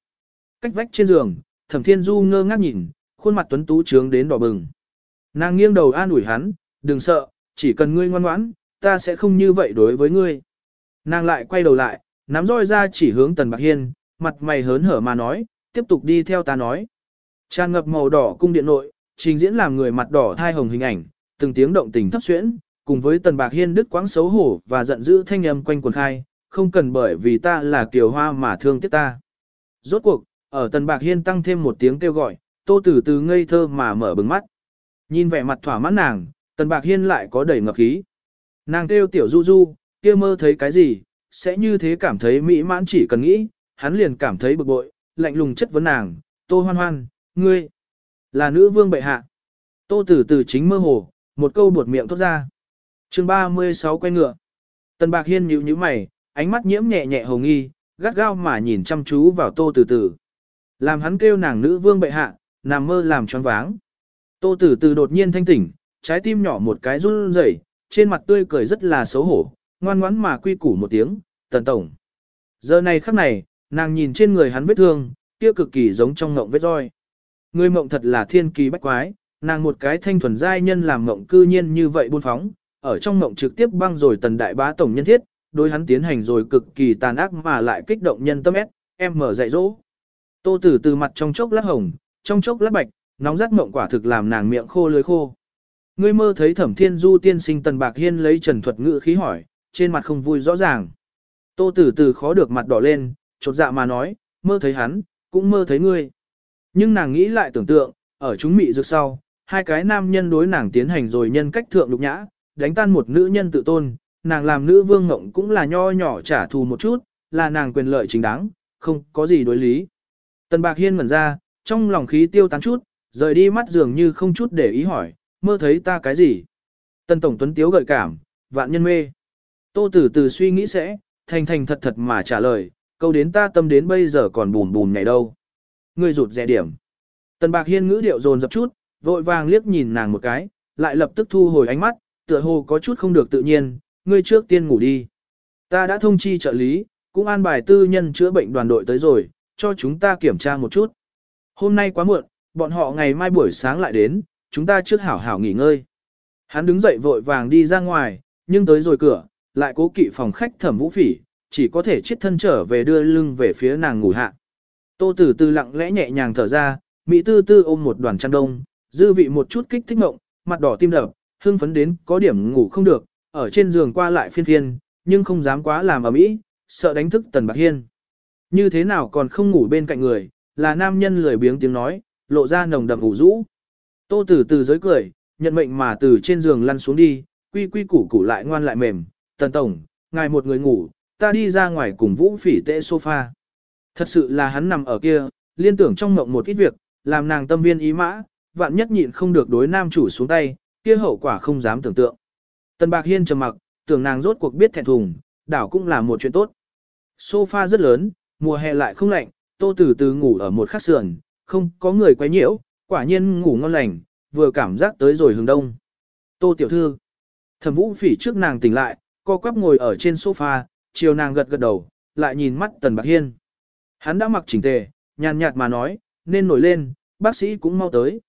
Cách vách trên giường, thẩm thiên du ngơ ngác nhìn, khuôn mặt tuấn tú trướng đến đỏ bừng. Nàng nghiêng đầu an ủi hắn, đừng sợ, chỉ cần ngươi ngoan ngoãn, ta sẽ không như vậy đối với ngươi. Nàng lại quay đầu lại, nắm roi ra chỉ hướng tần bạc hiên, mặt mày hớn hở mà nói, tiếp tục đi theo ta nói. Tràn ngập màu đỏ cung điện nội, trình diễn làm người mặt đỏ thai hồng hình ảnh, từng tiếng động tình thấp xuyễn, cùng với tần bạc hiên đứt quãng xấu hổ và giận dữ thanh âm quanh quần khai, không cần bởi vì ta là kiều hoa mà thương tiếc ta. Rốt cuộc, ở tần bạc hiên tăng thêm một tiếng kêu gọi, tô tử từ ngây thơ mà mở bừng mắt. Nhìn vẻ mặt thỏa mãn nàng, tần bạc hiên lại có đầy ngập khí. Nàng kêu tiểu du du, kia mơ thấy cái gì, sẽ như thế cảm thấy mỹ mãn chỉ cần nghĩ, hắn liền cảm thấy bực bội, lạnh lùng chất vấn nàng, tô hoan hoan, ngươi, là nữ vương bệ hạ. Tô tử từ chính mơ hồ, một câu buột miệng thốt ra. chương 36 quay ngựa. Tần bạc hiên nhíu nhíu mày, ánh mắt nhiễm nhẹ nhẹ hồng nghi, gắt gao mà nhìn chăm chú vào tô từ từ. Làm hắn kêu nàng nữ vương bệ hạ, nằm mơ làm choáng váng. Tô từ từ đột nhiên thanh tỉnh, trái tim nhỏ một cái run rẩy, trên mặt tươi cười rất là xấu hổ, ngoan ngoãn mà quy củ một tiếng, tần tổng. Giờ này khắc này, nàng nhìn trên người hắn vết thương, kia cực kỳ giống trong ngộng vết roi. Người mộng thật là thiên kỳ bách quái, nàng một cái thanh thuần giai nhân làm mộng cư nhiên như vậy buôn phóng, ở trong mộng trực tiếp băng rồi tần đại bá tổng nhân thiết, đối hắn tiến hành rồi cực kỳ tàn ác mà lại kích động nhân tâm ép, em mở dạy dỗ. Tô tử từ mặt trong chốc lát hồng, trong chốc lát bạch, nóng rát mộng quả thực làm nàng miệng khô lưỡi khô. Ngươi mơ thấy thẩm thiên du tiên sinh tần bạc hiên lấy trần thuật ngữ khí hỏi, trên mặt không vui rõ ràng. Tô tử từ khó được mặt đỏ lên, chột dạ mà nói, mơ thấy hắn, cũng mơ thấy ngươi. Nhưng nàng nghĩ lại tưởng tượng, ở chúng mị dược sau, hai cái nam nhân đối nàng tiến hành rồi nhân cách thượng lục nhã, đánh tan một nữ nhân tự tôn, nàng làm nữ vương ngộng cũng là nho nhỏ trả thù một chút, là nàng quyền lợi chính đáng, không có gì đối lý. Tần Bạc Hiên ngẩn ra, trong lòng khí tiêu tán chút, Rời đi mắt dường như không chút để ý hỏi, mơ thấy ta cái gì? tần Tổng Tuấn Tiếu gợi cảm, vạn nhân mê. Tô Tử Từ suy nghĩ sẽ, thành thành thật thật mà trả lời, câu đến ta tâm đến bây giờ còn bùn bùn ngày đâu. Ngươi rụt rẻ điểm. Tần Bạc Hiên ngữ điệu dồn dập chút, vội vàng liếc nhìn nàng một cái, lại lập tức thu hồi ánh mắt, tựa hồ có chút không được tự nhiên, ngươi trước tiên ngủ đi. Ta đã thông chi trợ lý, cũng an bài tư nhân chữa bệnh đoàn đội tới rồi, cho chúng ta kiểm tra một chút. Hôm nay quá muộn, bọn họ ngày mai buổi sáng lại đến, chúng ta trước hảo hảo nghỉ ngơi. Hắn đứng dậy vội vàng đi ra ngoài, nhưng tới rồi cửa, lại cố kỵ phòng khách thẩm vũ phỉ, chỉ có thể chết thân trở về đưa lưng về phía nàng ngủ hạ. Tô tử tư lặng lẽ nhẹ nhàng thở ra, Mỹ tư tư ôm một đoàn chăn đông, dư vị một chút kích thích mộng, mặt đỏ tim đập, hưng phấn đến có điểm ngủ không được, ở trên giường qua lại phiên phiên, nhưng không dám quá làm ở mỹ, sợ đánh thức Tần Bạc Hiên. Như thế nào còn không ngủ bên cạnh người, là nam nhân lười biếng tiếng nói, lộ ra nồng đậm ủ rũ. Tô Tử từ giới cười, nhận mệnh mà từ trên giường lăn xuống đi, quy quy củ củ lại ngoan lại mềm, "Tần tổng, ngài một người ngủ, ta đi ra ngoài cùng Vũ Phỉ tệ sofa." Thật sự là hắn nằm ở kia, liên tưởng trong mộng một ít việc, làm nàng tâm viên ý mã, vạn nhất nhịn không được đối nam chủ xuống tay, kia hậu quả không dám tưởng tượng. Tần Bạc Hiên trầm mặc, tưởng nàng rốt cuộc biết thẹn thùng, đảo cũng là một chuyện tốt. Sofa rất lớn, mùa hè lại không lạnh, tô tử từ ngủ ở một khắc sườn, không có người quấy nhiễu, quả nhiên ngủ ngon lành, vừa cảm giác tới rồi hướng đông. Tô tiểu thư, thẩm vũ phỉ trước nàng tỉnh lại, co quắp ngồi ở trên sofa, chiều nàng gật gật đầu, lại nhìn mắt tần bạc hiên. Hắn đã mặc chỉnh tề, nhàn nhạt mà nói, nên nổi lên, bác sĩ cũng mau tới.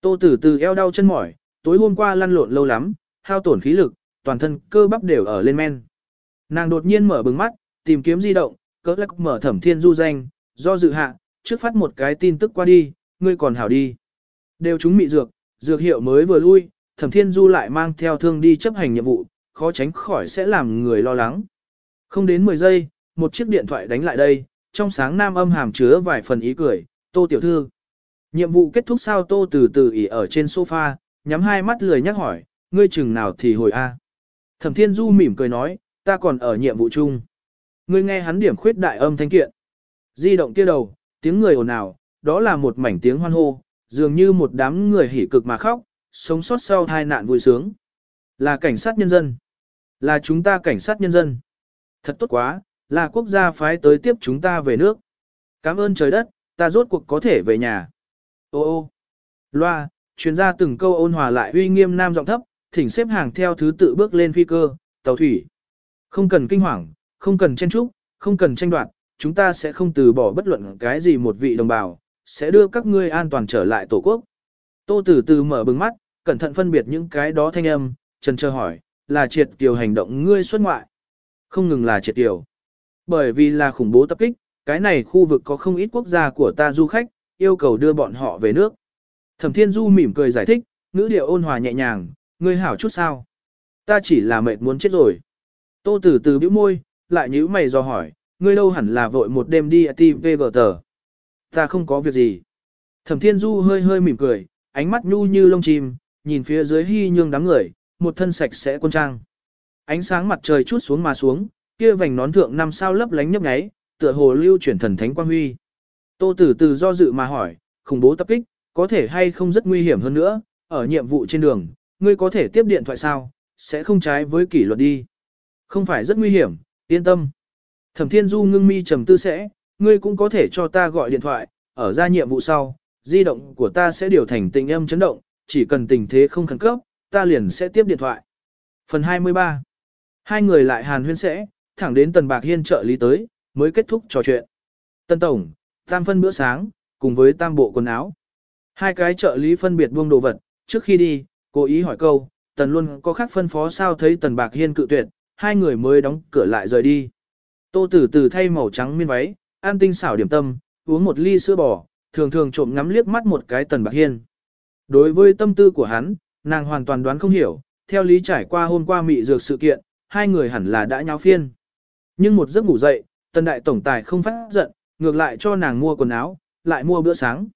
Tô tử từ eo đau chân mỏi, tối hôm qua lăn lộn lâu lắm, hao tổn khí lực, toàn thân cơ bắp đều ở lên men. Nàng đột nhiên mở bừng mắt, tìm kiếm di động, cỡ lắc mở thẩm thiên du danh, do dự hạ, trước phát một cái tin tức qua đi, ngươi còn hảo đi. Đều chúng mị dược, dược hiệu mới vừa lui, thẩm thiên du lại mang theo thương đi chấp hành nhiệm vụ, khó tránh khỏi sẽ làm người lo lắng. Không đến 10 giây, một chiếc điện thoại đánh lại đây, trong sáng nam âm hàm chứa vài phần ý cười, tô tiểu thư. Nhiệm vụ kết thúc sao tô từ từ ỉ ở trên sofa, nhắm hai mắt lười nhắc hỏi, ngươi chừng nào thì hồi A. Thẩm Thiên Du mỉm cười nói, ta còn ở nhiệm vụ chung. Ngươi nghe hắn điểm khuyết đại âm thanh kiện. Di động kia đầu, tiếng người ồn ào, đó là một mảnh tiếng hoan hô, dường như một đám người hỉ cực mà khóc, sống sót sau tai nạn vui sướng. Là cảnh sát nhân dân. Là chúng ta cảnh sát nhân dân. Thật tốt quá, là quốc gia phái tới tiếp chúng ta về nước. Cảm ơn trời đất, ta rốt cuộc có thể về nhà. Ô ô. Loa, chuyên gia từng câu ôn hòa lại uy nghiêm nam giọng thấp, thỉnh xếp hàng theo thứ tự bước lên phi cơ, tàu thủy. Không cần kinh hoàng, không cần chen trúc, không cần tranh đoạt, chúng ta sẽ không từ bỏ bất luận cái gì một vị đồng bào, sẽ đưa các ngươi an toàn trở lại tổ quốc. Tô Tử Từ mở bừng mắt, cẩn thận phân biệt những cái đó thanh âm, trần chờ hỏi, là triệt kiều hành động ngươi xuất ngoại. Không ngừng là triệt kiều. Bởi vì là khủng bố tập kích, cái này khu vực có không ít quốc gia của ta du khách, yêu cầu đưa bọn họ về nước. Thẩm Thiên Du mỉm cười giải thích, ngữ điệu ôn hòa nhẹ nhàng, ngươi hảo chút sao? Ta chỉ là mệt muốn chết rồi. Tô Tử Từ bĩu môi, lại nhíu mày do hỏi, ngươi đâu hẳn là vội một đêm đi TVG tờ. Ta không có việc gì. Thẩm Thiên Du hơi hơi mỉm cười, ánh mắt nhu như lông chim, nhìn phía dưới hy nhương đám người, một thân sạch sẽ quân trang. Ánh sáng mặt trời chút xuống mà xuống, kia vành nón thượng năm sao lấp lánh nhấp nháy, tựa hồ lưu chuyển thần thánh quang huy. Tô Tử Từ do dự mà hỏi, khủng bố tập kích, có thể hay không rất nguy hiểm hơn nữa, ở nhiệm vụ trên đường, ngươi có thể tiếp điện thoại sao, sẽ không trái với kỷ luật đi. Không phải rất nguy hiểm, yên tâm. Thẩm Thiên Du ngưng mi trầm tư sẽ, ngươi cũng có thể cho ta gọi điện thoại, ở ra nhiệm vụ sau, di động của ta sẽ điều thành tình âm chấn động, chỉ cần tình thế không khẩn cấp, ta liền sẽ tiếp điện thoại. Phần 23 Hai người lại hàn huyên sẽ, thẳng đến Tần Bạc Hiên trợ lý tới, mới kết thúc trò chuyện. Tân Tổng, tam phân bữa sáng, cùng với tam bộ quần áo. Hai cái trợ lý phân biệt buông đồ vật, trước khi đi, cố ý hỏi câu, Tần luôn có khác phân phó sao thấy Tần Bạc Hiên cự tuyệt, hai người mới đóng cửa lại rời đi. Tô Tử Tử thay màu trắng miên váy, an tinh xảo điểm tâm, uống một ly sữa bò, thường thường trộm ngắm liếc mắt một cái Tần Bạc Hiên. Đối với tâm tư của hắn, nàng hoàn toàn đoán không hiểu, theo lý trải qua hôm qua mị dược sự kiện, hai người hẳn là đã nháo phiên. Nhưng một giấc ngủ dậy, Tần Đại Tổng Tài không phát giận, ngược lại cho nàng mua quần áo, lại mua bữa sáng.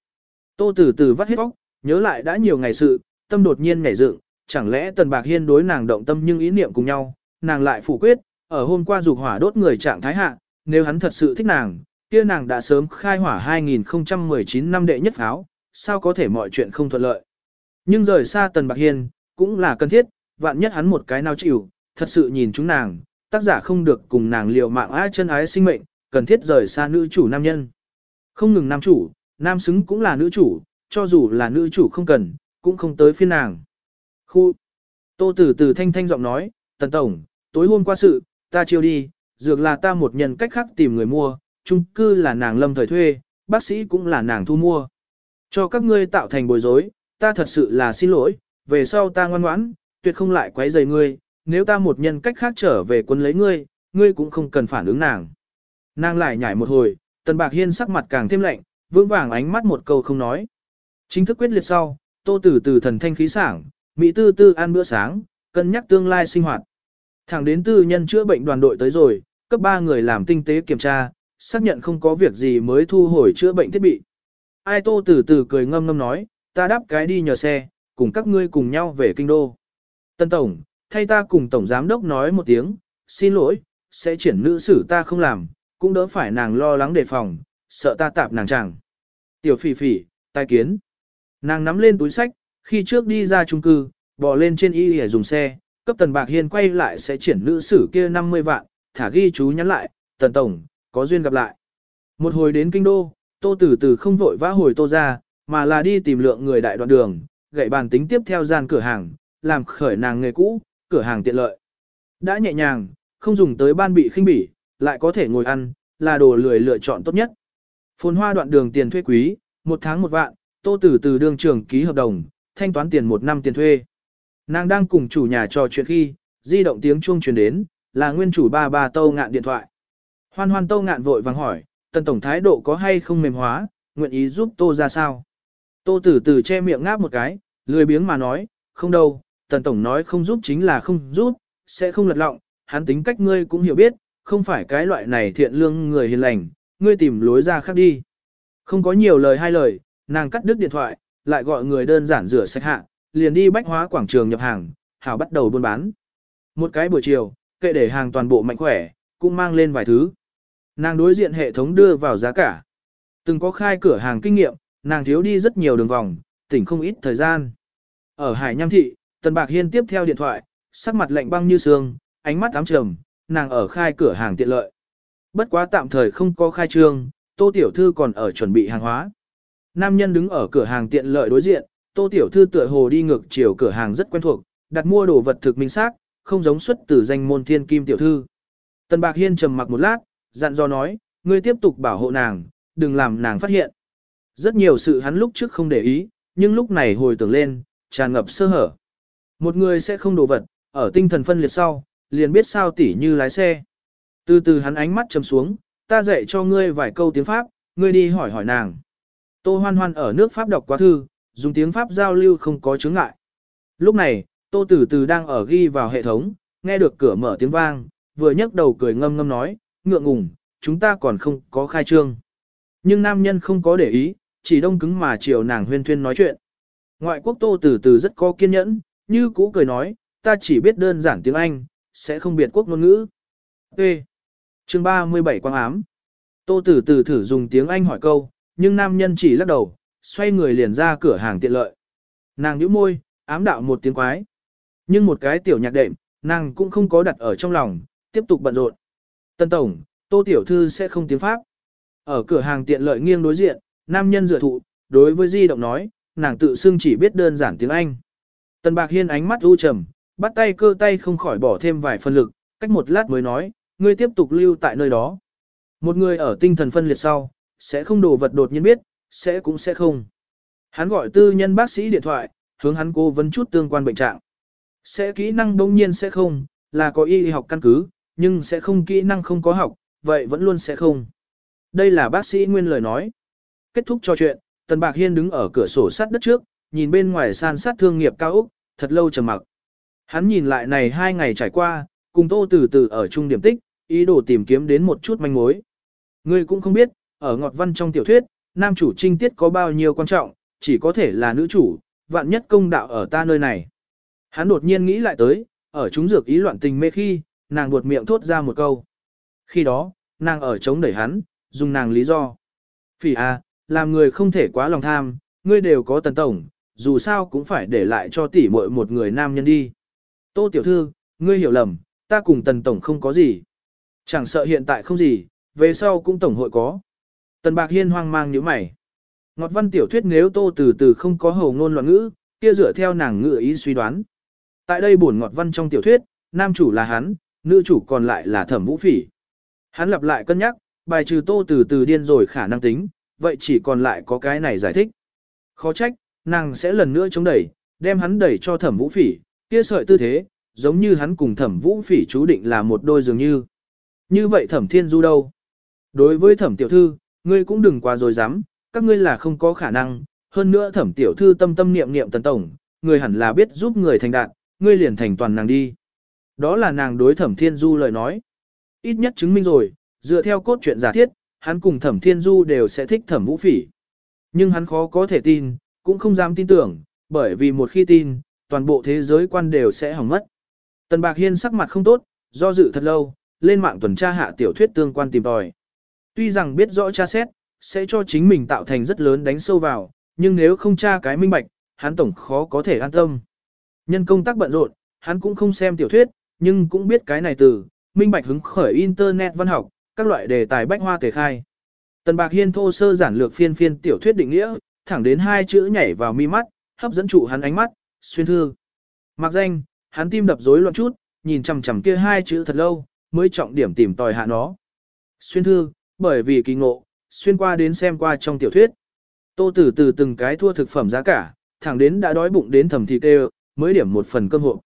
Tô Tử Tử vắt hết óc, nhớ lại đã nhiều ngày sự, tâm đột nhiên nhảy dựng, chẳng lẽ Tần Bạc Hiên đối nàng động tâm nhưng ý niệm cùng nhau, nàng lại phủ quyết, ở hôm qua dục hỏa đốt người trạng thái hạ, nếu hắn thật sự thích nàng, kia nàng đã sớm khai hỏa 2019 năm đệ nhất pháo, sao có thể mọi chuyện không thuận lợi. Nhưng rời xa Tần Bạc Hiên, cũng là cần thiết, vạn nhất hắn một cái nào chịu, thật sự nhìn chúng nàng, tác giả không được cùng nàng liều mạng ai chân ái sinh mệnh, cần thiết rời xa nữ chủ nam nhân. Không ngừng nam chủ, nam xứng cũng là nữ chủ, cho dù là nữ chủ không cần, cũng không tới phiên nàng. Khu Tô Tử tử thanh thanh giọng nói, Tần Tổng, tối hôm qua sự, ta chiêu đi, dược là ta một nhân cách khác tìm người mua, chung cư là nàng lâm thời thuê, bác sĩ cũng là nàng thu mua. Cho các ngươi tạo thành bối rối, ta thật sự là xin lỗi, về sau ta ngoan ngoãn, tuyệt không lại quấy rầy ngươi, nếu ta một nhân cách khác trở về quân lấy ngươi, ngươi cũng không cần phản ứng nàng. Nàng lại nhảy một hồi, Tần Bạc Hiên sắc mặt càng thêm lạnh, vững vàng ánh mắt một câu không nói. Chính thức quyết liệt sau, Tô từ từ thần thanh khí sảng, Mỹ tư tư ăn bữa sáng, cân nhắc tương lai sinh hoạt. Thẳng đến tư nhân chữa bệnh đoàn đội tới rồi, cấp 3 người làm tinh tế kiểm tra, xác nhận không có việc gì mới thu hồi chữa bệnh thiết bị. Ai tô từ từ cười ngâm ngâm nói, ta đáp cái đi nhờ xe, cùng các ngươi cùng nhau về kinh đô. Tân Tổng, thay ta cùng Tổng Giám Đốc nói một tiếng, xin lỗi, sẽ triển nữ sử ta không làm, cũng đỡ phải nàng lo lắng đề phòng, sợ ta tạp nàng chẳng. Tiểu phỉ phỉ, tai kiến. Nàng nắm lên túi sách, khi trước đi ra trung cư, bò lên trên y để dùng xe, cấp Tần Bạc Hiên quay lại sẽ triển nữ sử kia 50 vạn, thả ghi chú nhắn lại, Tần Tổng, có duyên gặp lại. Một hồi đến kinh đô, Tô Tử Tử không vội vã hồi Tô ra, mà là đi tìm lượng người đại đoạn đường, gậy bàn tính tiếp theo gian cửa hàng, làm khởi nàng nghề cũ, cửa hàng tiện lợi. Đã nhẹ nhàng, không dùng tới ban bị khinh bỉ, lại có thể ngồi ăn, là đồ lười lựa chọn tốt nhất. Phồn hoa đoạn đường tiền thuê quý, một tháng một vạn, Tô Tử Tử đương trưởng ký hợp đồng, thanh toán tiền một năm tiền thuê. Nàng đang cùng chủ nhà trò chuyện khi, di động tiếng chuông truyền đến, là nguyên chủ ba ba Tô ngạn điện thoại. Hoan hoan Tô ngạn vội vàng hỏi, tần tổng thái độ có hay không mềm hóa, nguyện ý giúp tô ra sao? Tô tử tử che miệng ngáp một cái, lười biếng mà nói, không đâu, tần tổng nói không giúp chính là không giúp, sẽ không lật lọng, hắn tính cách ngươi cũng hiểu biết, không phải cái loại này thiện lương người hiền lành, ngươi tìm lối ra khác đi. Không có nhiều lời hai lời, nàng cắt đứt điện thoại, lại gọi người đơn giản rửa sạch hạ, liền đi bách hóa quảng trường nhập hàng, hảo bắt đầu buôn bán. Một cái buổi chiều, kệ để hàng toàn bộ mạnh khỏe, cũng mang lên vài thứ. Nàng đối diện hệ thống đưa vào giá cả. Từng có khai cửa hàng kinh nghiệm, nàng thiếu đi rất nhiều đường vòng, tỉnh không ít thời gian. Ở Hải Nham Thị, Tần Bạc Hiên tiếp theo điện thoại, sắc mặt lạnh băng như sương, ánh mắt ám trầm, nàng ở khai cửa hàng tiện lợi. Bất quá tạm thời không có khai trương, Tô Tiểu Thư còn ở chuẩn bị hàng hóa. Nam nhân đứng ở cửa hàng tiện lợi đối diện, Tô Tiểu Thư tựa hồ đi ngược chiều cửa hàng rất quen thuộc, đặt mua đồ vật thực minh xác, không giống xuất từ danh môn thiên kim tiểu thư. Tần Bạc Hiên trầm mặc một lát, dặn dò nói, ngươi tiếp tục bảo hộ nàng, đừng làm nàng phát hiện. Rất nhiều sự hắn lúc trước không để ý, nhưng lúc này hồi tưởng lên, tràn ngập sơ hở. Một người sẽ không đồ vật, ở tinh thần phân liệt sau, liền biết sao tỉ như lái xe. Từ từ hắn ánh mắt trầm xuống, ta dạy cho ngươi vài câu tiếng Pháp, ngươi đi hỏi hỏi nàng. Tô Hoan Hoan ở nước Pháp đọc quá thư, dùng tiếng Pháp giao lưu không có chướng ngại. Lúc này, Tô Tử Từ đang ở ghi vào hệ thống, nghe được cửa mở tiếng vang, vừa nhấc đầu cười ngâm ngâm nói, ngượng ngùng, chúng ta còn không có khai trương. Nhưng nam nhân không có để ý, chỉ đông cứng mà chiều nàng huyên thuyên nói chuyện. Ngoại quốc Tô Tử Từ rất có kiên nhẫn, như cũ cười nói, ta chỉ biết đơn giản tiếng Anh, sẽ không biệt quốc ngôn ngữ. Ê! Chương 37 quang ám. Tô Tử Từ thử dùng tiếng Anh hỏi câu, nhưng nam nhân chỉ lắc đầu, xoay người liền ra cửa hàng tiện lợi. Nàng nhíu môi, ám đạo một tiếng quái. Nhưng một cái tiểu nhạc đệm, nàng cũng không có đặt ở trong lòng, tiếp tục bận rộn. Tân Tổng, Tô Tiểu Thư sẽ không tiếng Pháp. Ở cửa hàng tiện lợi nghiêng đối diện, nam nhân dựa thụ, đối với di động nói, nàng tự xưng chỉ biết đơn giản tiếng Anh. Tần Bạc Hiên ánh mắt u trầm, bắt tay cơ tay không khỏi bỏ thêm vài phân lực, cách một lát mới nói, ngươi tiếp tục lưu tại nơi đó. Một người ở tinh thần phân liệt sau, sẽ không đồ vật đột nhiên biết, sẽ cũng sẽ không. Hắn gọi tư nhân bác sĩ điện thoại, hướng hắn cố vấn chút tương quan bệnh trạng. Sẽ kỹ năng đông nhiên sẽ không, là có y học căn cứ, nhưng sẽ không kỹ năng không có học, vậy vẫn luôn sẽ không. Đây là bác sĩ nguyên lời nói. Kết thúc trò chuyện, Tần Bạc Hiên đứng ở cửa sổ sát đất trước, nhìn bên ngoài san sát thương nghiệp cao Úc, thật lâu trầm mặc. Hắn nhìn lại này hai ngày trải qua, cùng tô từ từ ở trung điểm tích, ý đồ tìm kiếm đến một chút manh mối. Ngươi cũng không biết, ở ngọt văn trong tiểu thuyết, nam chủ trinh tiết có bao nhiêu quan trọng, chỉ có thể là nữ chủ, vạn nhất công đạo ở ta nơi này. Hắn đột nhiên nghĩ lại tới, ở chúng dược ý loạn tình mê khi, nàng buột miệng thốt ra một câu. Khi đó, nàng ở chống đẩy hắn, dùng nàng lý do. Phỉ à, làm người không thể quá lòng tham, ngươi đều có tần tổng, dù sao cũng phải để lại cho tỷ muội một người nam nhân đi. Tô tiểu thư, ngươi hiểu lầm, ta cùng tần tổng không có gì. Chẳng sợ hiện tại không gì, về sau cũng tổng hội có. Tần bạc hiên hoang mang như mày. Ngọt văn tiểu thuyết nếu tô từ từ không có hầu ngôn loạn ngữ, kia dựa theo nàng ngữ ý suy đoán. Tại đây buồn ngọt văn trong tiểu thuyết, nam chủ là hắn, nữ chủ còn lại là thẩm vũ phỉ. Hắn lặp lại cân nhắc, bài trừ tô từ từ điên rồi khả năng tính, vậy chỉ còn lại có cái này giải thích. Khó trách, nàng sẽ lần nữa chống đẩy, đem hắn đẩy cho thẩm vũ phỉ, kia sợi tư thế, giống như hắn cùng thẩm vũ phỉ chú định là một đôi dường như. Như vậy thẩm thiên du đâu? Đối với thẩm tiểu thư, ngươi cũng đừng quá rồi dám, các ngươi là không có khả năng, hơn nữa thẩm tiểu thư tâm tâm niệm niệm tần tổng, người hẳn là biết giúp người thành đạt, ngươi liền thành toàn nàng đi. Đó là nàng đối thẩm thiên du lời nói. Ít nhất chứng minh rồi, dựa theo cốt truyện giả thiết, hắn cùng thẩm thiên du đều sẽ thích thẩm vũ phỉ. Nhưng hắn khó có thể tin, cũng không dám tin tưởng, bởi vì một khi tin, toàn bộ thế giới quan đều sẽ hỏng mất. Tần Bạc Hiên sắc mặt không tốt, do dự thật lâu, lên mạng tuần tra hạ tiểu thuyết tương quan tìm tòi. Tuy rằng biết rõ tra xét, sẽ cho chính mình tạo thành rất lớn đánh sâu vào, nhưng nếu không tra cái minh bạch, hắn tổng khó có thể an tâm. Nhân công tác bận rộn, hắn cũng không xem tiểu thuyết, nhưng cũng biết cái này từ, minh bạch hứng khởi internet văn học, các loại đề tài bách hoa tề khai. Tần Bạc Hiên thô sơ giản lược phiên phiên tiểu thuyết định nghĩa, thẳng đến hai chữ nhảy vào mi mắt, hấp dẫn trụ hắn ánh mắt, xuyên thư. Mặc danh, hắn tim đập rối loạn chút, nhìn chằm chằm kia hai chữ thật lâu, mới trọng điểm tìm tòi hạ nó. Xuyên thư, bởi vì kỳ ngộ, xuyên qua đến xem qua trong tiểu thuyết. Tô Tử từ từng cái thua thực phẩm giá cả, thẳng đến đã đói bụng đến thầm thịt đều, mới điểm một phần cơm hộp.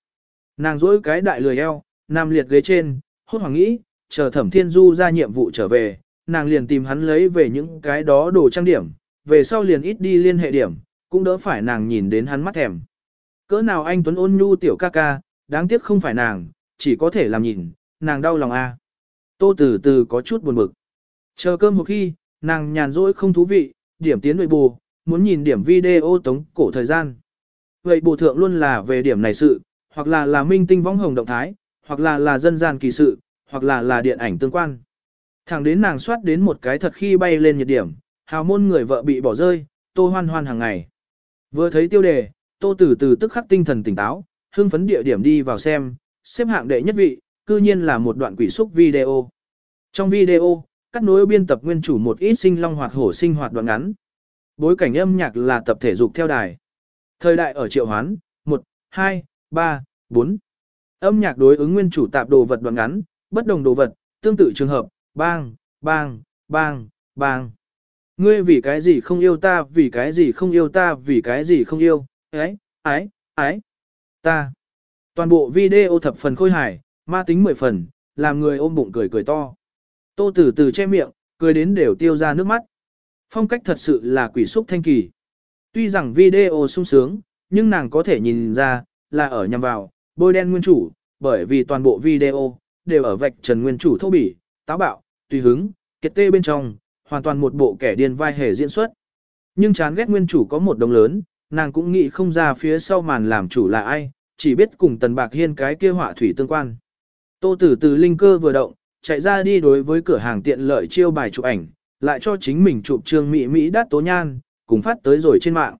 Nàng rũi cái đại lười eo, nằm liệt ghế trên, hốt hoảng nghĩ, chờ thẩm thiên du ra nhiệm vụ trở về, nàng liền tìm hắn lấy về những cái đó đồ trang điểm, về sau liền ít đi liên hệ điểm, cũng đỡ phải nàng nhìn đến hắn mắt thèm. Cỡ nào anh Tuấn ôn nhu tiểu ca ca, đáng tiếc không phải nàng, chỉ có thể làm nhìn, nàng đau lòng a. Tô tử từ có chút buồn bực. Chờ cơm một khi, nàng nhàn rỗi không thú vị, điểm tiến nội bù, muốn nhìn điểm video tống cổ thời gian. Vậy bù thượng luôn là về điểm này sự, hoặc là là minh tinh võng hồng động thái, hoặc là là dân gian kỳ sự, hoặc là là điện ảnh tương quan. Thẳng đến nàng soát đến một cái thật khi bay lên nhiệt điểm, hào môn người vợ bị bỏ rơi, tô hoan hoan hàng ngày. Vừa thấy tiêu đề, tô từ từ tức khắc tinh thần tỉnh táo, hưng phấn địa điểm đi vào xem, xếp hạng đệ nhất vị, cư nhiên là một đoạn quỷ xúc video. Trong video, cắt nối biên tập nguyên chủ một ít sinh long hoạt hổ sinh hoạt đoạn ngắn. Bối cảnh âm nhạc là tập thể dục theo đài. Thời đại ở triệu hoán, 1, 2, 3, 4. Âm nhạc đối ứng nguyên chủ tạp đồ vật đoạn ngắn, bất đồng đồ vật, tương tự trường hợp, bang, bang, bang, bang. Ngươi vì cái gì không yêu ta, vì cái gì không yêu ta, vì cái gì không yêu, ấy ái, ái, ta. Toàn bộ video thập phần khôi hài, ma tính mười phần, làm người ôm bụng cười cười to. Tô Tử từ che miệng, cười đến đều tiêu ra nước mắt. Phong cách thật sự là quỷ xúc thanh kỳ. Tuy rằng video sung sướng, nhưng nàng có thể nhìn ra, là ở nhằm vào, bôi đen nguyên chủ, bởi vì toàn bộ video, đều ở vạch trần nguyên chủ thô bỉ, táo bạo, tùy hứng, kiệt tê bên trong, hoàn toàn một bộ kẻ điên vai hề diễn xuất. Nhưng chán ghét nguyên chủ có một đồng lớn, nàng cũng nghĩ không ra phía sau màn làm chủ là ai, chỉ biết cùng tần bạc hiên cái kia họa thủy tương quan. Tô tử từ linh cơ vừa động, chạy ra đi đối với cửa hàng tiện lợi chiêu bài chụp ảnh, lại cho chính mình chụp trương mỹ mỹ đắt tố nhan, cùng phát tới rồi trên mạng.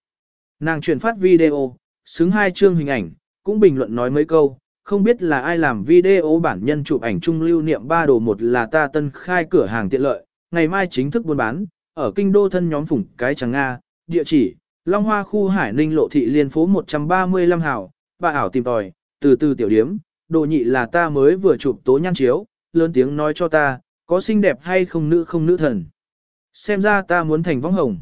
Nàng truyền phát video, xứng hai chương hình ảnh, cũng bình luận nói mấy câu, không biết là ai làm video bản nhân chụp ảnh chung lưu niệm ba đồ một là ta tân khai cửa hàng tiện lợi, ngày mai chính thức buôn bán, ở kinh đô thân nhóm phủng cái trắng Nga, địa chỉ, Long Hoa khu Hải Ninh lộ thị liên phố 135 hảo, bà ảo tìm tòi, từ từ tiểu điếm, đồ nhị là ta mới vừa chụp tố nhan chiếu, lớn tiếng nói cho ta, có xinh đẹp hay không nữ không nữ thần. Xem ra ta muốn thành vong hồng.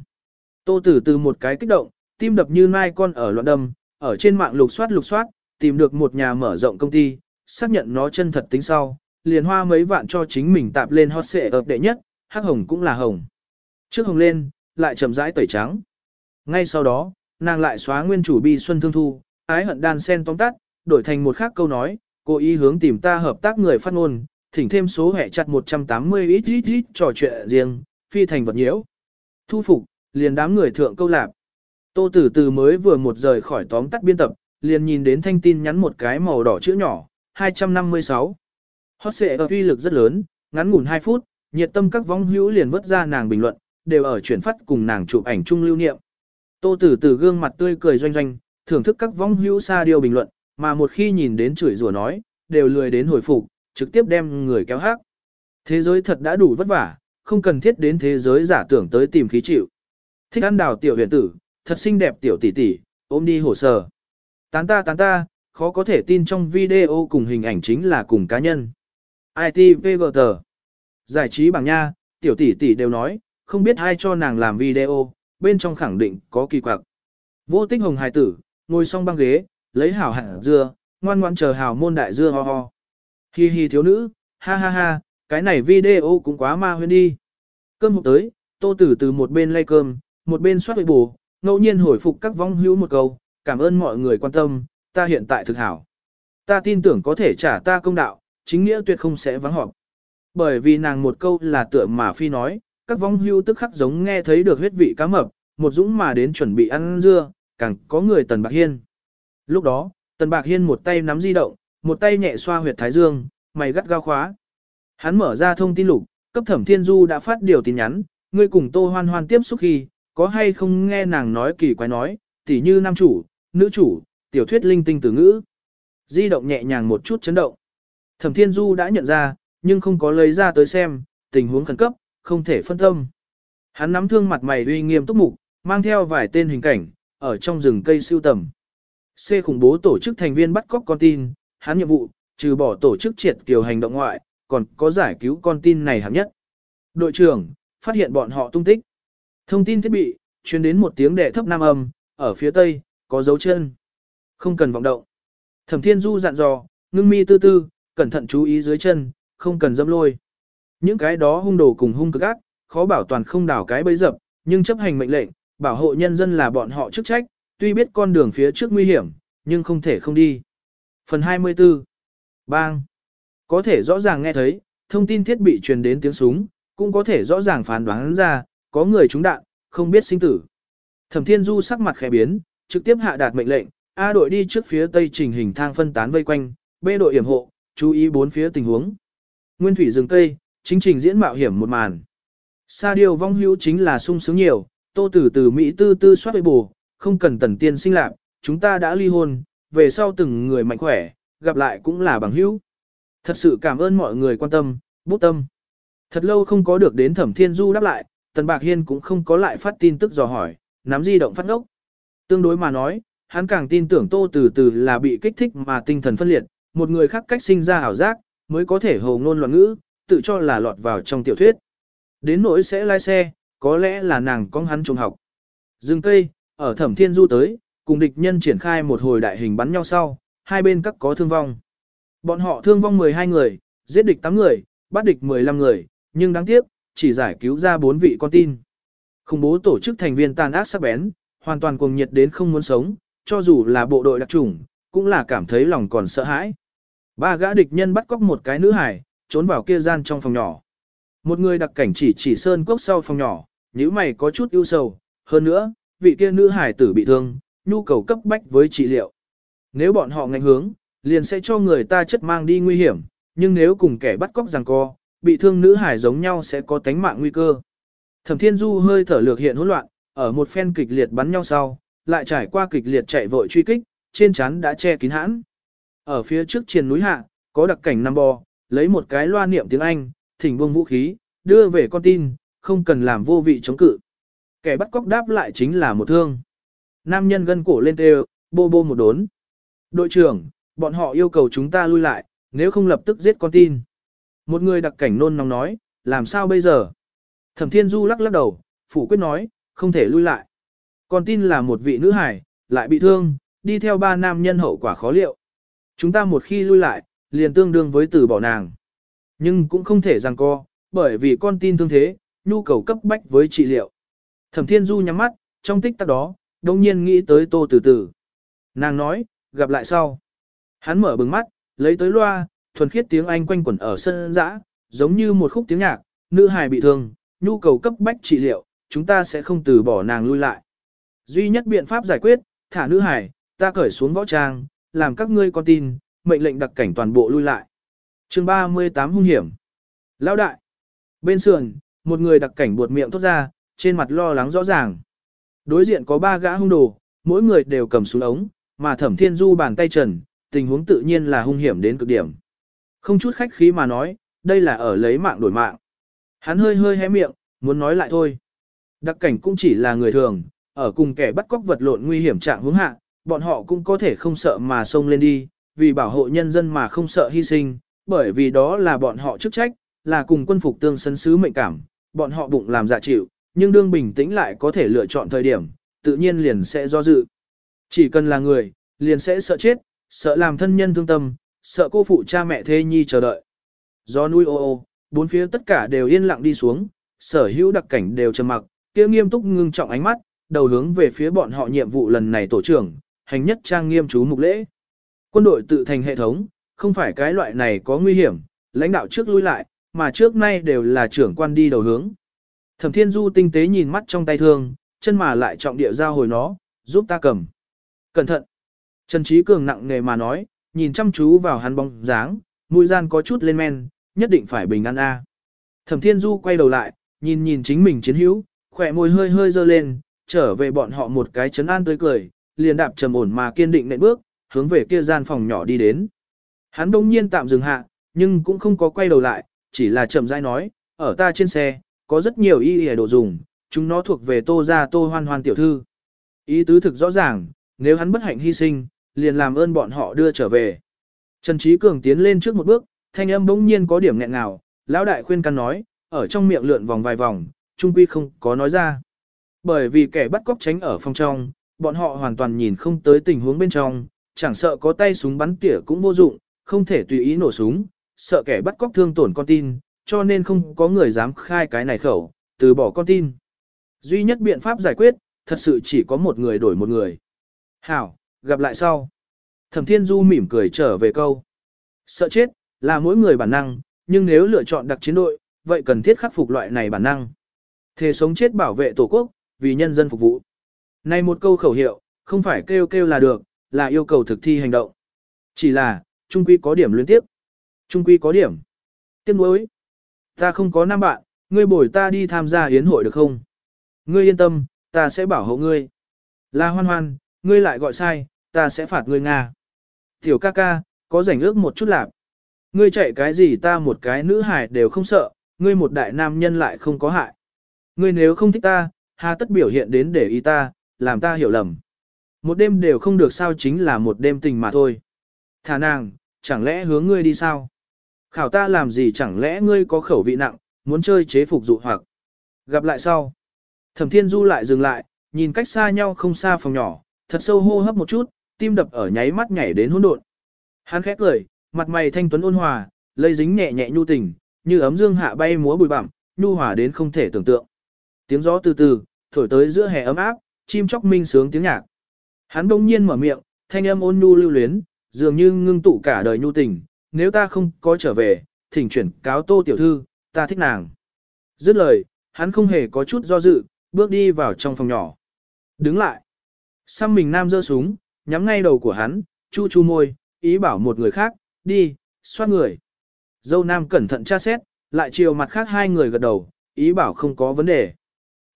Tô tử từ một cái kích động, tim đập như mai con ở loạn đâm, ở trên mạng lục soát lục soát, tìm được một nhà mở rộng công ty, xác nhận nó chân thật tính sau, liền hoa mấy vạn cho chính mình tạp lên hot xệ ập đệ nhất, hắc hồng cũng là hồng. Trước hồng lên, lại chậm rãi tẩy trắng. Ngay sau đó, nàng lại xóa nguyên chủ bi xuân thương thu, ái hận đan sen tóm tắt, đổi thành một khác câu nói, cố ý hướng tìm ta hợp tác người phát ngôn, thỉnh thêm số hệ chặt 180 ít ít ít trò chuyện riêng, phi thành vật nhiễu. Thu phục, liền đám người thượng câu lạc Tô Tử Từ mới vừa một rời khỏi tóm tắt biên tập, liền nhìn đến thanh tin nhắn một cái màu đỏ chữ nhỏ, 256. Hot sẽ ở uy lực rất lớn, ngắn ngủn 2 phút, nhiệt tâm các vong hữu liền vứt ra nàng bình luận, đều ở chuyển phát cùng nàng chụp ảnh chung lưu niệm. Tô Tử Tử gương mặt tươi cười doanh doanh, thưởng thức các vong hữu xa điều bình luận, mà một khi nhìn đến chửi rủa nói, đều lười đến hồi phục, trực tiếp đem người kéo hát. Thế giới thật đã đủ vất vả, không cần thiết đến thế giới giả tưởng tới tìm khí chịu. Thích ăn đào tiểu huyền tử, thật xinh đẹp tiểu tỷ tỷ, ôm đi hồ sơ. Tán ta tán ta, khó có thể tin trong video cùng hình ảnh chính là cùng cá nhân. ITVGT Giải trí bằng nha, tiểu tỷ tỷ đều nói, không biết ai cho nàng làm video, bên trong khẳng định có kỳ quặc. Vô tích hồng hài tử, ngồi song băng ghế, lấy hảo hạng dưa, ngoan ngoan chờ hảo môn đại dưa ho ho. Hi hi thiếu nữ, ha ha ha, cái này video cũng quá ma huyên đi. Cơm hộp tới, tô tử từ một bên lay cơm, một bên soát bù, ngẫu nhiên hồi phục các vong hữu một câu, cảm ơn mọi người quan tâm, ta hiện tại thực hảo. Ta tin tưởng có thể trả ta công đạo, chính nghĩa tuyệt không sẽ vắng họp. Bởi vì nàng một câu là tựa mà phi nói, các vong hưu tức khắc giống nghe thấy được huyết vị cá mập, một dũng mà đến chuẩn bị ăn dưa, càng có người Tần Bạc Hiên. Lúc đó, Tần Bạc Hiên một tay nắm di động, một tay nhẹ xoa huyệt thái dương, mày gắt gao khóa. Hắn mở ra thông tin lục, cấp thẩm thiên du đã phát điều tin nhắn, ngươi cùng tô hoan hoan tiếp xúc khi, có hay không nghe nàng nói kỳ quái nói, tỉ như nam chủ, nữ chủ, tiểu thuyết linh tinh từ ngữ. Di động nhẹ nhàng một chút chấn động. Thẩm thiên du đã nhận ra, nhưng không có lấy ra tới xem, tình huống khẩn cấp, không thể phân tâm. Hắn nắm thương mặt mày uy nghiêm túc mục, mang theo vài tên hình cảnh, ở trong rừng cây siêu tầm. C khủng bố tổ chức thành viên bắt cóc con tin, hắn nhiệm vụ, trừ bỏ tổ chức triệt kiều hành động ngoại, còn có giải cứu con tin này hạng nhất. Đội trưởng, phát hiện bọn họ tung tích. Thông tin thiết bị, truyền đến một tiếng đệ thấp nam âm, ở phía tây, có dấu chân. Không cần vọng động. Thẩm Thiên Du dặn dò, ngưng mi tư tư, cẩn thận chú ý dưới chân, không cần dâm lôi. Những cái đó hung đồ cùng hung cực ác, khó bảo toàn không đảo cái bấy dập, nhưng chấp hành mệnh lệnh, bảo hộ nhân dân là bọn họ chức trách, tuy biết con đường phía trước nguy hiểm, nhưng không thể không đi. Phần 24 Bang Có thể rõ ràng nghe thấy, thông tin thiết bị truyền đến tiếng súng, cũng có thể rõ ràng phán đoán ra, có người trúng đạn, không biết sinh tử. Thẩm Thiên Du sắc mặt khẽ biến, trực tiếp hạ đạt mệnh lệnh, A đội đi trước phía tây trình hình thang phân tán vây quanh, B đội yểm hộ, chú ý bốn phía tình huống. Nguyên thủy rừng tây, chính trình diễn mạo hiểm một màn. Sa điều vong hữu chính là sung sướng nhiều, tô tử từ Mỹ tư tư soát bề bù, không cần tần tiên sinh lạc, chúng ta đã ly hôn, về sau từng người mạnh khỏe, gặp lại cũng là bằng hữu. Thật sự cảm ơn mọi người quan tâm, bút tâm. Thật lâu không có được đến thẩm thiên du đáp lại, tần bạc hiên cũng không có lại phát tin tức dò hỏi, nắm di động phát ngốc. Tương đối mà nói, hắn càng tin tưởng tô từ từ là bị kích thích mà tinh thần phân liệt, một người khác cách sinh ra ảo giác, mới có thể hồ ngôn loạn ngữ, tự cho là lọt vào trong tiểu thuyết. Đến nỗi sẽ lái xe, có lẽ là nàng con hắn trùng học. Dừng cây, ở thẩm thiên du tới, cùng địch nhân triển khai một hồi đại hình bắn nhau sau, hai bên các có thương vong. Bọn họ thương vong 12 người, giết địch 8 người, bắt địch 15 người, nhưng đáng tiếc, chỉ giải cứu ra 4 vị con tin. Khủng bố tổ chức thành viên tàn ác sắc bén, hoàn toàn cuồng nhiệt đến không muốn sống, cho dù là bộ đội đặc chủng, cũng là cảm thấy lòng còn sợ hãi. Ba gã địch nhân bắt cóc một cái nữ hải, trốn vào kia gian trong phòng nhỏ. Một người đặc cảnh chỉ chỉ sơn cốc sau phòng nhỏ, nếu mày có chút ưu sầu, hơn nữa, vị kia nữ hải tử bị thương, nhu cầu cấp bách với trị liệu. Nếu bọn họ ngành hướng, liền sẽ cho người ta chất mang đi nguy hiểm, nhưng nếu cùng kẻ bắt cóc rằng co, bị thương nữ hải giống nhau sẽ có tánh mạng nguy cơ. Thẩm Thiên Du hơi thở lược hiện hỗn loạn, ở một phen kịch liệt bắn nhau sau, lại trải qua kịch liệt chạy vội truy kích, trên chắn đã che kín hãn. Ở phía trước triền núi hạ, có đặc cảnh nằm bò, lấy một cái loa niệm tiếng Anh, thỉnh buông vũ khí, đưa về con tin, không cần làm vô vị chống cự. Kẻ bắt cóc đáp lại chính là một thương. Nam nhân gân cổ lên tê bô bô một đốn. Đội trưởng, bọn họ yêu cầu chúng ta lui lại, nếu không lập tức giết con tin. Một người đặc cảnh nôn nóng nói, làm sao bây giờ? Thẩm Thiên Du lắc lắc đầu, phủ quyết nói, không thể lui lại. Con tin là một vị nữ hải, lại bị thương, đi theo ba nam nhân hậu quả khó liệu. Chúng ta một khi lui lại, liền tương đương với từ bỏ nàng. Nhưng cũng không thể rằng co, bởi vì con tin thương thế, nhu cầu cấp bách với trị liệu. Thẩm Thiên Du nhắm mắt, trong tích tắc đó, đông nhiên nghĩ tới tô từ từ. Nàng nói, gặp lại sau. Hắn mở bừng mắt, lấy tới loa, thuần khiết tiếng Anh quanh quẩn ở sân dã, giống như một khúc tiếng nhạc, nữ hài bị thương, nhu cầu cấp bách trị liệu, chúng ta sẽ không từ bỏ nàng lui lại. Duy nhất biện pháp giải quyết, thả nữ hài, ta cởi xuống võ trang, làm các ngươi con tin, mệnh lệnh đặc cảnh toàn bộ lui lại. chương 38 hung hiểm. Lão đại. Bên sườn, một người đặc cảnh buột miệng thốt ra, trên mặt lo lắng rõ ràng. Đối diện có ba gã hung đồ, mỗi người đều cầm súng ống, mà thẩm thiên du bàn tay trần, tình huống tự nhiên là hung hiểm đến cực điểm. Không chút khách khí mà nói, đây là ở lấy mạng đổi mạng. Hắn hơi hơi hé miệng, muốn nói lại thôi. Đặc cảnh cũng chỉ là người thường, ở cùng kẻ bắt cóc vật lộn nguy hiểm trạng hướng hạ, bọn họ cũng có thể không sợ mà xông lên đi, vì bảo hộ nhân dân mà không sợ hy sinh, bởi vì đó là bọn họ chức trách, là cùng quân phục tương sân sứ mệnh cảm, bọn họ bụng làm dạ chịu, nhưng đương bình tĩnh lại có thể lựa chọn thời điểm, tự nhiên liền sẽ do dự. Chỉ cần là người, liền sẽ sợ chết, sợ làm thân nhân thương tâm, sợ cô phụ cha mẹ thê nhi chờ đợi. Do núi ô ô, bốn phía tất cả đều yên lặng đi xuống, sở hữu đặc cảnh đều trầm mặc, kia nghiêm túc ngưng trọng ánh mắt, đầu hướng về phía bọn họ nhiệm vụ lần này tổ trưởng, hành nhất trang nghiêm chú mục lễ. Quân đội tự thành hệ thống, không phải cái loại này có nguy hiểm, lãnh đạo trước lui lại, mà trước nay đều là trưởng quan đi đầu hướng. Thẩm Thiên Du tinh tế nhìn mắt trong tay thương, chân mà lại trọng địa giao hồi nó, giúp ta cầm. Cẩn thận. Trần Trí Cường nặng nề mà nói, nhìn chăm chú vào hắn bóng dáng, mũi gian có chút lên men, nhất định phải bình an a. Thẩm Thiên Du quay đầu lại, nhìn nhìn chính mình chiến hữu, khỏe môi hơi hơi dơ lên, trở về bọn họ một cái chấn an tươi cười, liền đạp trầm ổn mà kiên định nện bước, hướng về kia gian phòng nhỏ đi đến. Hắn đông nhiên tạm dừng hạ, nhưng cũng không có quay đầu lại, chỉ là chậm rãi nói, ở ta trên xe, có rất nhiều y y đồ dùng, chúng nó thuộc về tô gia tô hoan hoan tiểu thư. Ý tứ thực rõ ràng, nếu hắn bất hạnh hy sinh, liền làm ơn bọn họ đưa trở về. Trần Trí Cường tiến lên trước một bước, thanh âm bỗng nhiên có điểm nghẹn ngào, lão đại khuyên can nói, ở trong miệng lượn vòng vài vòng, trung quy không có nói ra. Bởi vì kẻ bắt cóc tránh ở phòng trong, bọn họ hoàn toàn nhìn không tới tình huống bên trong, chẳng sợ có tay súng bắn tỉa cũng vô dụng, không thể tùy ý nổ súng, sợ kẻ bắt cóc thương tổn con tin, cho nên không có người dám khai cái này khẩu, từ bỏ con tin. Duy nhất biện pháp giải quyết, thật sự chỉ có một người đổi một người. Hảo, gặp lại sau. Thẩm Thiên Du mỉm cười trở về câu. Sợ chết, là mỗi người bản năng, nhưng nếu lựa chọn đặc chiến đội, vậy cần thiết khắc phục loại này bản năng. Thề sống chết bảo vệ Tổ quốc, vì nhân dân phục vụ. Này một câu khẩu hiệu, không phải kêu kêu là được, là yêu cầu thực thi hành động. Chỉ là, trung quy có điểm liên tiếp. Trung quy có điểm. Tiếp nối. Ta không có nam bạn, ngươi bồi ta đi tham gia yến hội được không? Ngươi yên tâm, ta sẽ bảo hộ ngươi. La hoan hoan, ngươi lại gọi sai, ta sẽ phạt ngươi Nga. Tiểu ca ca, có rảnh ước một chút lạp. Ngươi chạy cái gì ta một cái nữ hải đều không sợ, ngươi một đại nam nhân lại không có hại. Ngươi nếu không thích ta, hà tất biểu hiện đến để ý ta, làm ta hiểu lầm. Một đêm đều không được sao chính là một đêm tình mà thôi. Thả nàng, chẳng lẽ hướng ngươi đi sao? Khảo ta làm gì chẳng lẽ ngươi có khẩu vị nặng, muốn chơi chế phục dụ hoặc. Gặp lại sau. Thẩm Thiên Du lại dừng lại, nhìn cách xa nhau không xa phòng nhỏ, thật sâu hô hấp một chút, tim đập ở nháy mắt nhảy đến hỗn độn. Hắn khẽ cười, mặt mày thanh tuấn ôn hòa, lây dính nhẹ nhẹ nhu tình, như ấm dương hạ bay múa bụi bặm, nhu hòa đến không thể tưởng tượng. Tiếng gió từ từ, thổi tới giữa hè ấm áp, chim chóc minh sướng tiếng nhạc. Hắn đông nhiên mở miệng, thanh âm ôn nhu lưu luyến, dường như ngưng tụ cả đời nhu tình, nếu ta không có trở về, thỉnh chuyển cáo tô tiểu thư, ta thích nàng. Dứt lời, hắn không hề có chút do dự, bước đi vào trong phòng nhỏ. Đứng lại. Xăm mình nam giơ súng, nhắm ngay đầu của hắn, chu chu môi, ý bảo một người khác, đi, xoát người. Dâu nam cẩn thận tra xét, lại chiều mặt khác hai người gật đầu, ý bảo không có vấn đề.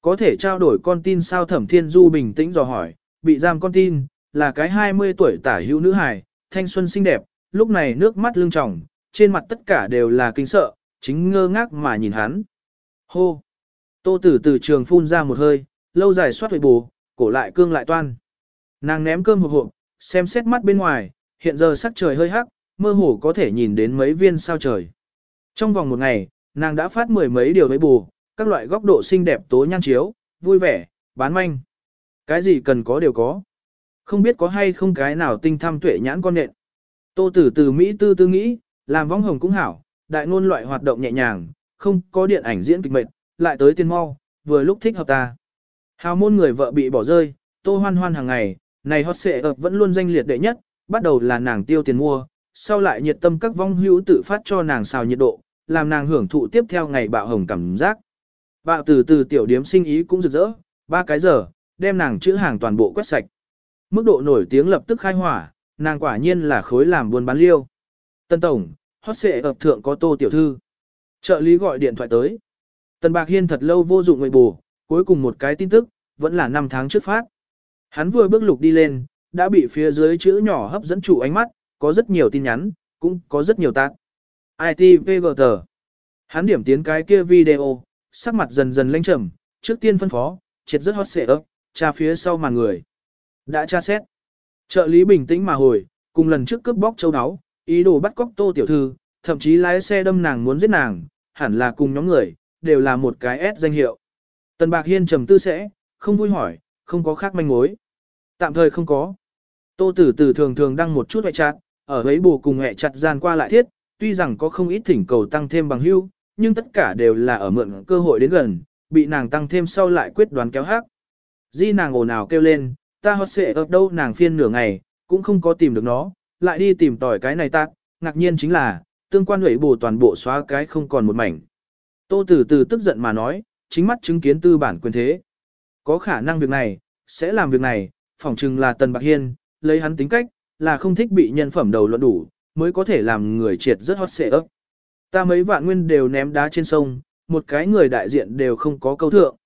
Có thể trao đổi con tin sao thẩm thiên du bình tĩnh dò hỏi, bị giam con tin, là cái 20 tuổi tả hữu nữ hài, thanh xuân xinh đẹp, lúc này nước mắt lưng tròng, trên mặt tất cả đều là kinh sợ, chính ngơ ngác mà nhìn hắn. Hô! Tô tử từ trường phun ra một hơi, lâu dài soát huệ bù, cổ lại cương lại toan. Nàng ném cơm hộp hộp, xem xét mắt bên ngoài, hiện giờ sắc trời hơi hắc, mơ hồ có thể nhìn đến mấy viên sao trời. Trong vòng một ngày, nàng đã phát mười mấy điều với bù, các loại góc độ xinh đẹp tố nhan chiếu, vui vẻ, bán manh. Cái gì cần có đều có. Không biết có hay không cái nào tinh thăm tuệ nhãn con nện. Tô tử từ Mỹ tư tư nghĩ, làm vong hồng cũng hảo, đại ngôn loại hoạt động nhẹ nhàng, không có điện ảnh diễn kịch mệt, lại tới tiên mau, vừa lúc thích hợp ta. Hào môn người vợ bị bỏ rơi, tô hoan hoan hàng ngày, này hot xệ ập vẫn luôn danh liệt đệ nhất, bắt đầu là nàng tiêu tiền mua, sau lại nhiệt tâm các vong hữu tự phát cho nàng xào nhiệt độ, làm nàng hưởng thụ tiếp theo ngày bạo hồng cảm giác. Bạo từ từ tiểu điếm sinh ý cũng rực rỡ, ba cái giờ, đem nàng chữ hàng toàn bộ quét sạch. Mức độ nổi tiếng lập tức khai hỏa, nàng quả nhiên là khối làm buôn bán liêu. Tân Tổng, hot xệ ập thượng có tô tiểu thư. Trợ lý gọi điện thoại tới. Tần Bạc Hiên thật lâu vô dụng người bù, cuối cùng một cái tin tức, vẫn là năm tháng trước phát. Hắn vừa bước lục đi lên, đã bị phía dưới chữ nhỏ hấp dẫn chủ ánh mắt, có rất nhiều tin nhắn, cũng có rất nhiều tạc. ITVGT. Hắn điểm tiến cái kia video, sắc mặt dần dần lênh trầm, trước tiên phân phó, triệt rất hot xệ ấp, tra phía sau màn người. Đã tra xét. Trợ lý bình tĩnh mà hồi, cùng lần trước cướp bóc châu áo, ý đồ bắt cóc tô tiểu thư, thậm chí lái xe đâm nàng muốn giết nàng, hẳn là cùng nhóm người, đều là một cái S danh hiệu. Tần Bạc Hiên trầm tư sẽ, không vui hỏi, không có khác manh mối. Tạm thời không có. Tô Tử Tử thường thường đăng một chút hệ chặt, ở ấy bù cùng hệ chặt gian qua lại thiết, tuy rằng có không ít thỉnh cầu tăng thêm bằng hưu, nhưng tất cả đều là ở mượn cơ hội đến gần, bị nàng tăng thêm sau lại quyết đoán kéo hát. Di nàng ồn ào kêu lên, ta hót xệ ở đâu nàng phiên nửa ngày, cũng không có tìm được nó, lại đi tìm tỏi cái này tạc, ngạc nhiên chính là, tương quan hủy bù toàn bộ xóa cái không còn một mảnh. Tô Tử Tử tức giận mà nói, chính mắt chứng kiến tư bản quyền thế. Có khả năng việc này, sẽ làm việc này, phỏng chừng là Tần Bạc Hiên, lấy hắn tính cách, là không thích bị nhân phẩm đầu luận đủ, mới có thể làm người triệt rất hot xệ ấp. Ta mấy vạn nguyên đều ném đá trên sông, một cái người đại diện đều không có câu thượng.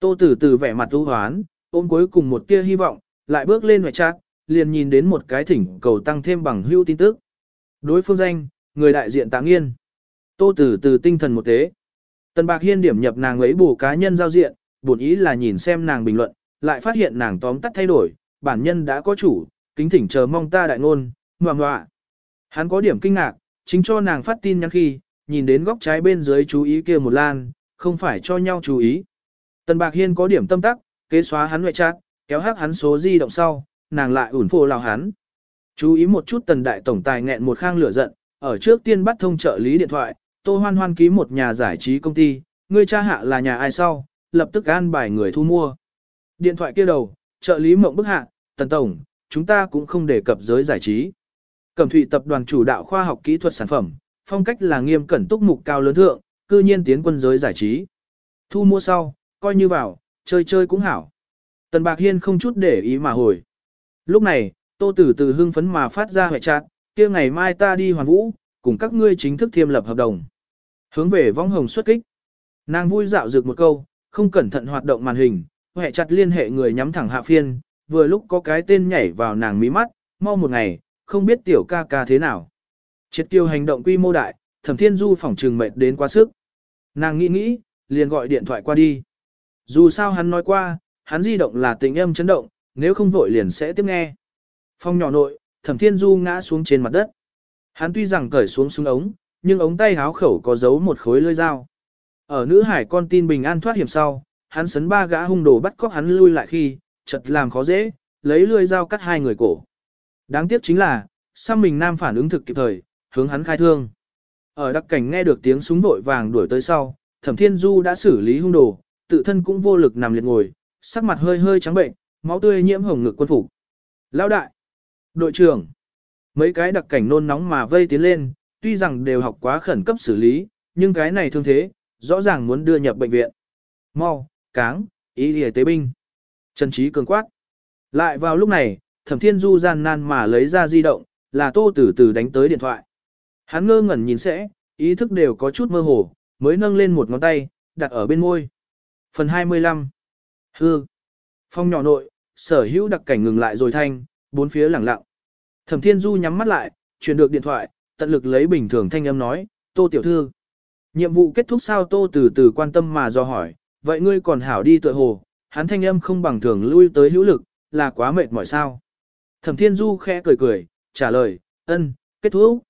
Tô Tử Tử vẻ mặt u hoán, ôm cuối cùng một tia hy vọng, lại bước lên ngoại chat, liền nhìn đến một cái thỉnh cầu tăng thêm bằng hưu tin tức. Đối phương danh, người đại diện tạ nghiên. Tô Tử từ tinh thần một tế. Tần Bạc Hiên điểm nhập nàng ấy bù cá nhân giao diện, buồn ý là nhìn xem nàng bình luận, lại phát hiện nàng tóm tắt thay đổi, bản nhân đã có chủ, kính thỉnh chờ mong ta đại ngôn, ngoạm ngoạ. Hắn có điểm kinh ngạc, chính cho nàng phát tin nhắn khi, nhìn đến góc trái bên dưới chú ý kia một lan, không phải cho nhau chú ý. Tần Bạc Hiên có điểm tâm tắc, kế xóa hắn ngoại chat, kéo hắc hắn số di động sau, nàng lại ủn phô lào hắn. Chú ý một chút tần đại tổng tài nghẹn một khang lửa giận, ở trước tiên bắt thông trợ lý điện thoại, Tô Hoan Hoan ký một nhà giải trí công ty, ngươi cha hạ là nhà ai sau, lập tức an bài người thu mua. Điện thoại kia đầu, trợ lý mộng bức hạ, tần tổng, chúng ta cũng không đề cập giới giải trí. Cẩm thụy tập đoàn chủ đạo khoa học kỹ thuật sản phẩm, phong cách là nghiêm cẩn túc mục cao lớn thượng, cư nhiên tiến quân giới giải trí. Thu mua sau, coi như vào, chơi chơi cũng hảo. Tần Bạc Hiên không chút để ý mà hồi. Lúc này, tô tử từ hưng phấn mà phát ra hệ trạng, kia ngày mai ta đi hoàn vũ, cùng các ngươi chính thức thiêm lập hợp đồng. Hướng về vong hồng xuất kích. Nàng vui dạo dược một câu, không cẩn thận hoạt động màn hình, hệ chặt liên hệ người nhắm thẳng hạ phiên, vừa lúc có cái tên nhảy vào nàng mí mắt, mau một ngày, không biết tiểu ca ca thế nào. Triệt tiêu hành động quy mô đại, thẩm thiên du phỏng trừng mệt đến quá sức. Nàng nghĩ nghĩ, liền gọi điện thoại qua đi. Dù sao hắn nói qua, hắn di động là tình âm chấn động, nếu không vội liền sẽ tiếp nghe. Phong nhỏ nội, thẩm thiên du ngã xuống trên mặt đất. Hắn tuy rằng cởi xuống súng ống, nhưng ống tay háo khẩu có giấu một khối lưỡi dao. Ở nữ hải con tin bình an thoát hiểm sau, hắn sấn ba gã hung đồ bắt cóc hắn lui lại khi, chật làm khó dễ, lấy lưỡi dao cắt hai người cổ. Đáng tiếc chính là, sang mình nam phản ứng thực kịp thời, hướng hắn khai thương. Ở đặc cảnh nghe được tiếng súng vội vàng đuổi tới sau, Thẩm Thiên Du đã xử lý hung đồ, tự thân cũng vô lực nằm liệt ngồi, sắc mặt hơi hơi trắng bệnh, máu tươi nhiễm hồng ngực quân phục. Lão đại, đội trưởng, mấy cái đặc cảnh nôn nóng mà vây tiến lên, tuy rằng đều học quá khẩn cấp xử lý, nhưng cái này thương thế, rõ ràng muốn đưa nhập bệnh viện. Mau, cáng, ý lìa tế binh. Trần Trí cường quát. Lại vào lúc này, Thẩm Thiên Du gian nan mà lấy ra di động, là Tô Tử Tử đánh tới điện thoại. Hắn ngơ ngẩn nhìn sẽ, ý thức đều có chút mơ hồ, mới nâng lên một ngón tay, đặt ở bên môi. Phần 25 Hư Phong nhỏ nội, sở hữu đặc cảnh ngừng lại rồi thanh, bốn phía lẳng lặng. Thẩm Thiên Du nhắm mắt lại, truyền được điện thoại, tận lực lấy bình thường thanh âm nói, Tô Tiểu Thư. Nhiệm vụ kết thúc sao Tô từ từ quan tâm mà do hỏi, vậy ngươi còn hảo đi tựa hồ, hắn thanh âm không bằng thường lui tới hữu lực, là quá mệt mỏi sao. Thẩm Thiên Du khẽ cười cười, trả lời, ân, kết thúc.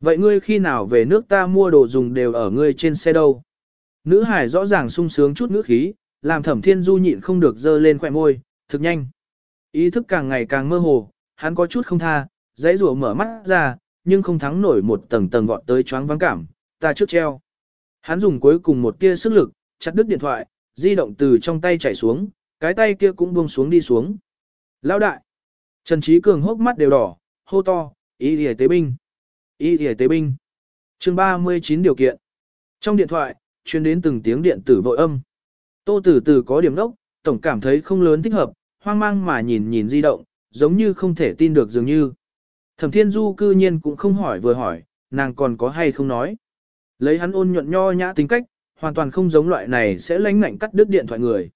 Vậy ngươi khi nào về nước ta mua đồ dùng đều ở ngươi trên xe đâu? Nữ hải rõ ràng sung sướng chút ngữ khí, làm thẩm thiên du nhịn không được dơ lên khỏe môi, thực nhanh. Ý thức càng ngày càng mơ hồ, hắn có chút không tha, dãy rùa mở mắt ra, nhưng không thắng nổi một tầng tầng vọt tới choáng vắng cảm, ta trước treo. Hắn dùng cuối cùng một tia sức lực, chặt đứt điện thoại, di động từ trong tay chảy xuống, cái tay kia cũng buông xuống đi xuống. Lão đại! Trần Trí Cường hốc mắt đều đỏ, hô to, ý lìa tế binh. Ý lìa tế binh. chương 39 điều kiện. Trong điện thoại, chuyên đến từng tiếng điện tử vội âm. Tô Tử Tử có điểm đốc, tổng cảm thấy không lớn thích hợp, hoang mang mà nhìn nhìn di động, giống như không thể tin được dường như. Thẩm Thiên Du cư nhiên cũng không hỏi vừa hỏi, nàng còn có hay không nói. Lấy hắn ôn nhuận nho nhã tính cách, hoàn toàn không giống loại này sẽ lánh ngạnh cắt đứt điện thoại người.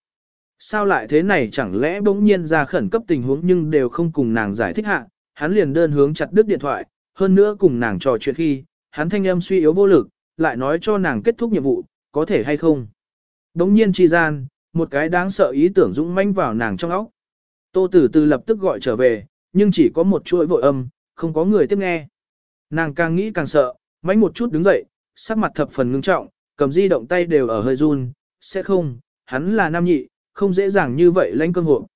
Sao lại thế này chẳng lẽ bỗng nhiên ra khẩn cấp tình huống nhưng đều không cùng nàng giải thích hạ, hắn liền đơn hướng chặt đứt điện thoại, hơn nữa cùng nàng trò chuyện khi, hắn thanh âm suy yếu vô lực, lại nói cho nàng kết thúc nhiệm vụ, có thể hay không. đống nhiên chi gian, một cái đáng sợ ý tưởng dũng manh vào nàng trong óc. Tô Tử Từ lập tức gọi trở về, nhưng chỉ có một chuỗi vội âm, không có người tiếp nghe. Nàng càng nghĩ càng sợ, mánh một chút đứng dậy, sắc mặt thập phần ngưng trọng, cầm di động tay đều ở hơi run, sẽ không, hắn là nam nhị, không dễ dàng như vậy lãnh cơm hộ.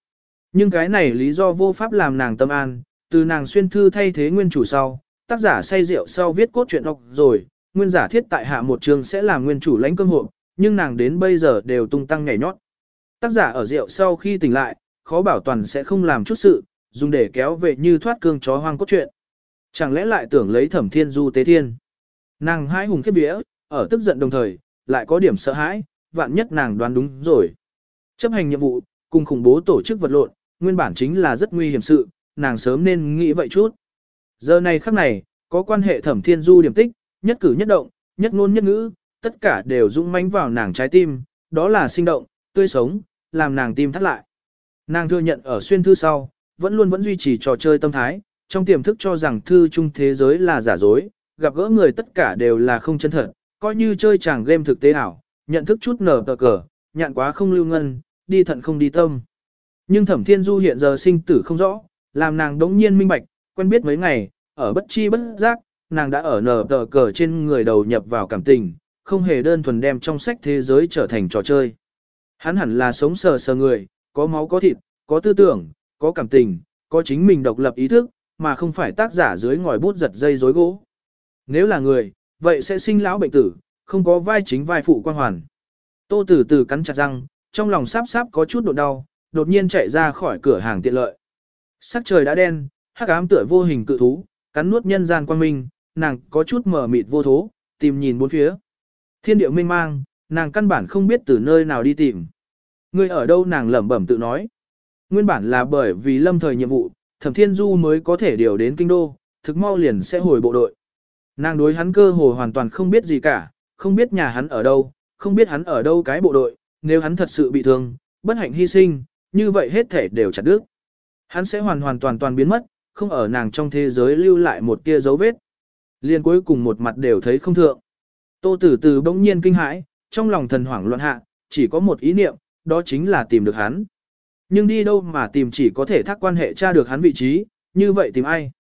Nhưng cái này lý do vô pháp làm nàng tâm an, từ nàng xuyên thư thay thế nguyên chủ sau, tác giả say rượu sau viết cốt truyện đọc rồi, nguyên giả thiết tại hạ một trường sẽ là nguyên chủ lãnh cơm hộ, nhưng nàng đến bây giờ đều tung tăng nhảy nhót. Tác giả ở rượu sau khi tỉnh lại, khó bảo toàn sẽ không làm chút sự, dùng để kéo về như thoát cương chó hoang cốt truyện. Chẳng lẽ lại tưởng lấy thẩm thiên du tế thiên. Nàng hãi hùng khiếp vía, ở tức giận đồng thời, lại có điểm sợ hãi, vạn nhất nàng đoán đúng rồi. Chấp hành nhiệm vụ, cùng khủng bố tổ chức vật lộn, nguyên bản chính là rất nguy hiểm sự, nàng sớm nên nghĩ vậy chút. Giờ này khắc này, có quan hệ thẩm thiên du điểm tích, nhất cử nhất động, nhất ngôn nhất ngữ, tất cả đều dũng mãnh vào nàng trái tim, đó là sinh động, tươi sống, làm nàng tim thắt lại. Nàng thừa nhận ở xuyên thư sau, vẫn luôn vẫn duy trì trò chơi tâm thái, trong tiềm thức cho rằng thư chung thế giới là giả dối, gặp gỡ người tất cả đều là không chân thật, coi như chơi chàng game thực tế ảo, nhận thức chút nở tờ cờ, nhạn quá không lưu ngân, đi thận không đi tâm. Nhưng thẩm thiên du hiện giờ sinh tử không rõ, làm nàng đống nhiên minh bạch, quen biết mấy ngày, ở bất chi bất giác, nàng đã ở nở tờ cờ trên người đầu nhập vào cảm tình, không hề đơn thuần đem trong sách thế giới trở thành trò chơi. Hắn hẳn là sống sờ sờ người, có máu có thịt, có tư tưởng, có cảm tình, có chính mình độc lập ý thức, mà không phải tác giả dưới ngòi bút giật dây rối gỗ. Nếu là người, vậy sẽ sinh lão bệnh tử, không có vai chính vai phụ quan hoàn. Tô Tử Tử cắn chặt răng, trong lòng sáp sáp có chút độ đau, đột nhiên chạy ra khỏi cửa hàng tiện lợi. Sắc trời đã đen, hắc ám tựa vô hình cự thú, cắn nuốt nhân gian quan minh, nàng có chút mở mịt vô thố, tìm nhìn bốn phía. Thiên điệu mênh mang, nàng căn bản không biết từ nơi nào đi tìm. Người ở đâu nàng lẩm bẩm tự nói. Nguyên bản là bởi vì lâm thời nhiệm vụ, thẩm thiên du mới có thể điều đến kinh đô, thực mau liền sẽ hồi bộ đội. Nàng đối hắn cơ hồ hoàn toàn không biết gì cả, không biết nhà hắn ở đâu, không biết hắn ở đâu cái bộ đội, nếu hắn thật sự bị thương, bất hạnh hy sinh, như vậy hết thể đều chặt đứt. Hắn sẽ hoàn hoàn toàn toàn biến mất, không ở nàng trong thế giới lưu lại một tia dấu vết. Liên cuối cùng một mặt đều thấy không thượng. Tô Tử Từ bỗng nhiên kinh hãi, trong lòng thần hoảng loạn hạ, chỉ có một ý niệm, đó chính là tìm được hắn. Nhưng đi đâu mà tìm chỉ có thể thác quan hệ tra được hắn vị trí, như vậy tìm ai?